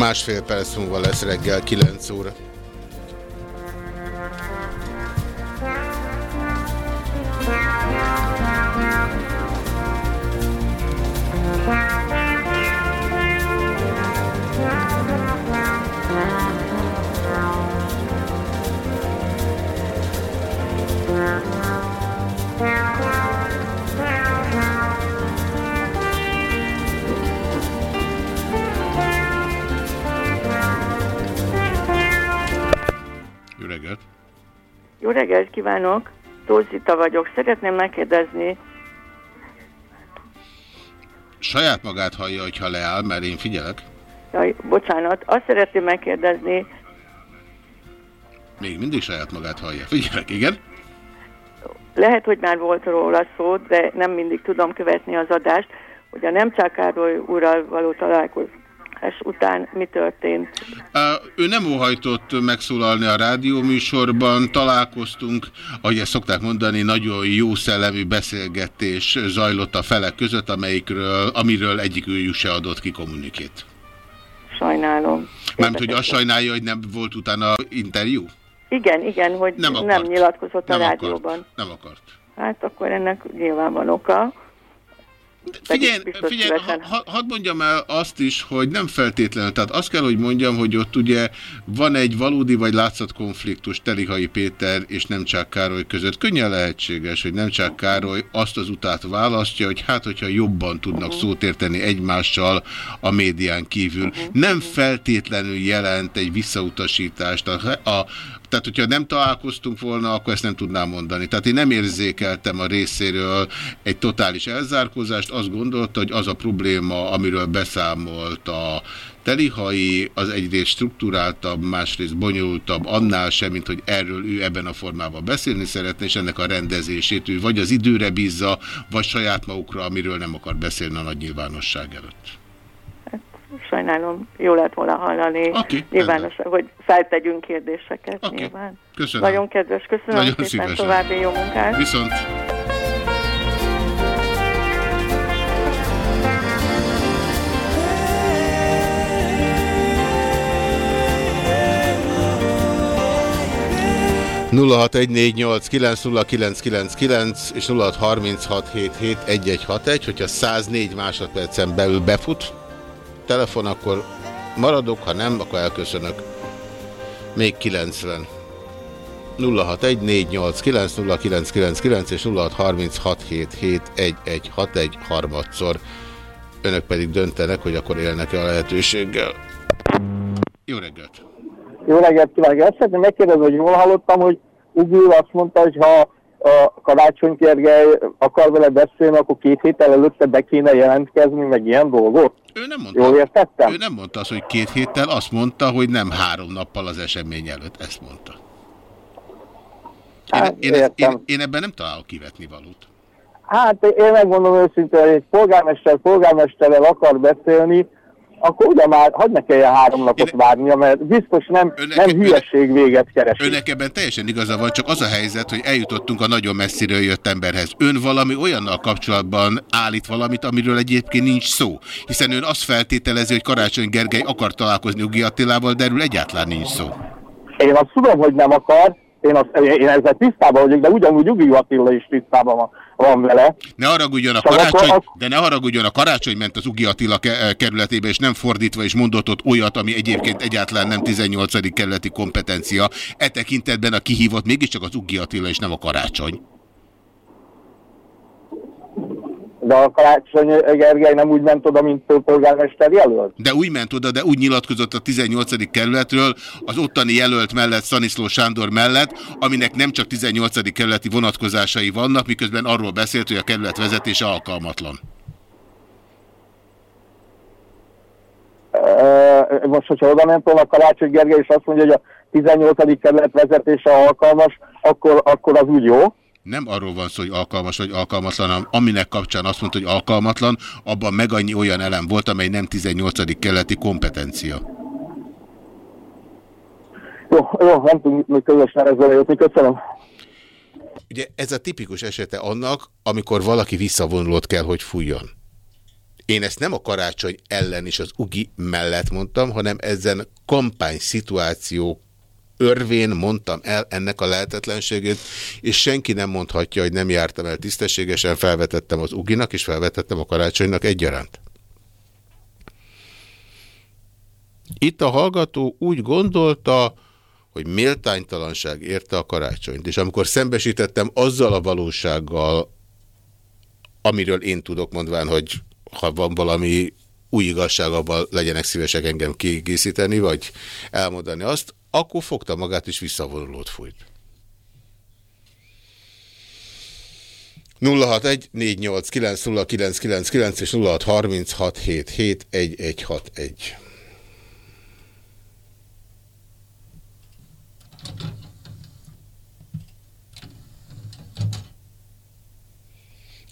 Másfél perc múlva lesz reggel 9 óra. Jó reggelt kívánok! Tózita vagyok. Szeretném megkérdezni, Saját magát hallja, hogyha leáll, mert én figyelek. jaj, bocsánat, azt szeretném megkérdezni, Még mindig saját magát hallja. Figyelek, igen? lehet, hogy már volt róla szó, de nem mindig tudom követni az adást, hogy a Nemcsák Károly úrral való találkozás után mi történt. Ő nem óhajtott megszólalni a rádióműsorban, találkoztunk, ahogy ezt szokták mondani, nagyon jó szellemű beszélgetés zajlott a felek között, amelyikről, amiről egyikőjük se adott ki kommunikét. Sajnálom. Mármint, hogy azt sajnálja, hogy nem volt utána interjú? Igen, igen, hogy Nem nem, akart. nyilatkozott Nem a akart. rádióban. Nem akart. Hát akkor ennek nyilván van oka. Figyelj, figyelj ha, hadd mondjam el azt is, hogy nem feltétlenül, tehát azt kell, hogy mondjam, hogy ott ugye van egy valódi vagy látszat konfliktus Telihai Péter és Nemcsák Károly között. Könnyen lehetséges, hogy Nemcsák Károly azt az utát választja, hogy hát, hogyha jobban tudnak szót érteni egymással a médián kívül. Nem feltétlenül jelent egy visszautasítást. A, a, tehát, hogyha nem találkoztunk volna, akkor ezt nem tudnám mondani. Tehát én nem érzékeltem a részéről egy totális elzárkózást, azt gondolta, hogy az a probléma, amiről beszámolt a telihai, az egyrészt struktúráltabb, másrészt bonyolultabb, annál sem, mint hogy erről ő ebben a formában beszélni szeretne, és ennek a rendezését ő vagy az időre bízza, vagy saját magukra, amiről nem akar beszélni a nagy nyilvánosság előtt. Sajnálom, jó lett volna hallani okay, nyilvános, hogy feltegyünk kérdéseket okay. nyilván. Köszönöm. Nagyon kedves, köszönöm Nagyon szépen, szívesen. további jó munkát. Viszont. 0614890999 és 0636771161, hogyha 104 másodpercen belül befut telefon, akkor maradok, ha nem, akkor elköszönök. Még 90. 0614890999 és 0636771161 harmadszor. Önök pedig döntenek, hogy akkor élnek-e a lehetőséggel. Jó reggelt! Jó reggelt kívánok! Ezt szeretném megkérdezni, hogy jól hallottam, hogy Ugi azt mondta, hogy ha a Karácsony Gergely akar vele beszélni, akkor két héttel előtte be kéne jelentkezni, meg ilyen dolgok? Ő nem mondta, Jól értettem? Ő nem mondta azt, hogy két héttel, azt mondta, hogy nem három nappal az esemény előtt. Ezt mondta. Én, Hát, én, én, én, én ebben nem találok kivetni valót. Hát én megmondom őszintén, hogy egy polgármester polgármesterrel akar beszélni, akkor ugye már hadd ne kelljen három napot várnia, mert biztos nem, nem hülyeség véget keres. Önnek ebben teljesen igaza van, csak az a helyzet, hogy eljutottunk a nagyon messziről jött emberhez. Ön valami olyannal kapcsolatban állít valamit, amiről egyébként nincs szó. Hiszen ön azt feltételezi, hogy Karácsony Gergely akar találkozni Ugi Attilával, de erről egyáltalán nincs szó. Én azt tudom, hogy nem akar, én, azt, én ezzel tisztában vagyok, de ugyanúgy Ugi Attila is tisztában van, van vele. Ne haragudjon a Csak karácsony, de ne haragudjon a karácsony ment az Ugi Attila ke- kerületébe, és nem fordítva, és mondott ott olyat, ami egyébként egyáltalán nem 18. kerületi kompetencia. E tekintetben a kihívott mégiscsak az Ugi Attila, és nem a karácsony. De a Karácsony Gergely nem úgy ment oda, mint polgármester jelölt. De úgy ment oda, de úgy nyilatkozott a 18. kerületről, az ottani jelölt mellett, Szaniszló Sándor mellett, aminek nem csak 18. kerületi vonatkozásai vannak, miközben arról beszélt, hogy a kerület vezetése alkalmatlan. Most, hogyha oda ment volna Karácsony Gergely, és azt mondja, hogy a 18. kerület vezetése alkalmas, akkor, akkor az úgy jó. Nem arról van szó, hogy alkalmas vagy alkalmatlan, hanem aminek kapcsán azt mondta, hogy alkalmatlan, abban meg annyi olyan elem volt, amely nem 18. keleti kompetencia. Jó, jó nem tudunk még közös nevezőre jutni, köszönöm. Ugye ez a tipikus esete annak, amikor valaki visszavonulót kell, hogy fújjon. Én ezt nem a karácsony ellen és az ugi mellett mondtam, hanem ezen kampány szituáció örvén mondtam el ennek a lehetetlenségét, és senki nem mondhatja, hogy nem jártam el tisztességesen, felvetettem az uginak, és felvetettem a karácsonynak egyaránt. Itt a hallgató úgy gondolta, hogy méltánytalanság érte a karácsonyt, és amikor szembesítettem azzal a valósággal, amiről én tudok mondván, hogy ha van valami új igazság, abban legyenek szívesek engem kiegészíteni, vagy elmondani azt, akkor fogta magát és visszavonulót fújt. 061 489 0999 és 0636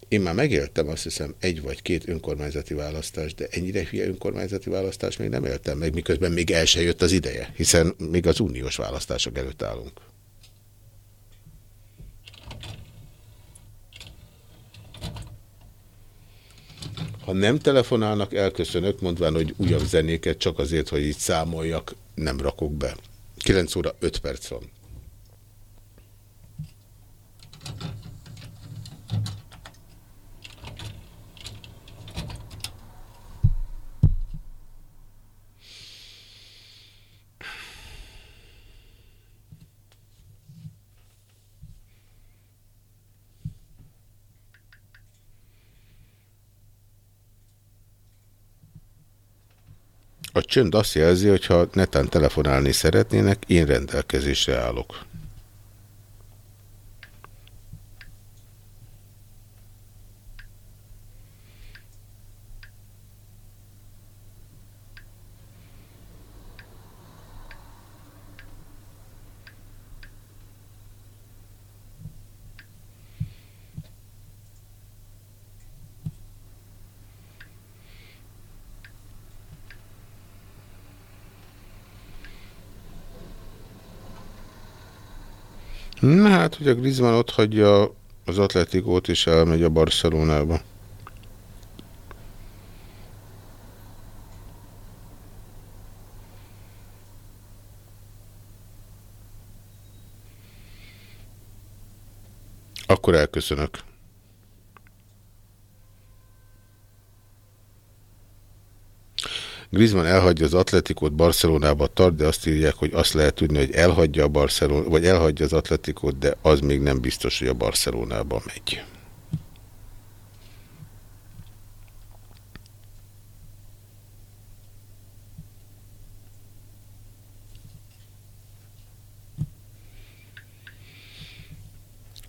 Én már megéltem azt hiszem egy vagy két önkormányzati választást, de ennyire hülye önkormányzati választást még nem éltem meg, miközben még el se jött az ideje, hiszen még az uniós választások előtt állunk. Ha nem telefonálnak, elköszönök, mondván, hogy újabb zenéket csak azért, hogy így számoljak, nem rakok be. 9 óra 5 perc van. A csönd azt jelzi, hogy ha netán telefonálni szeretnének, én rendelkezésre állok. Na hát, hogy a Griezmann ott hagyja az Atletikót és elmegy a Barcelonába. Akkor elköszönök. Griezmann elhagyja az Atletikót, Barcelonába tart, de azt írják, hogy azt lehet tudni, hogy elhagyja a Barcelona, vagy elhagyja az Atletikót, de az még nem biztos, hogy a Barcelonába megy.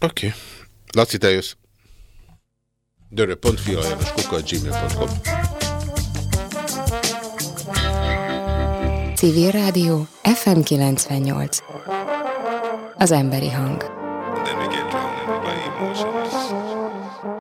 Oké. Okay. Laci, te jössz. gmail.com Civil Rádió FM 98. Az emberi hang.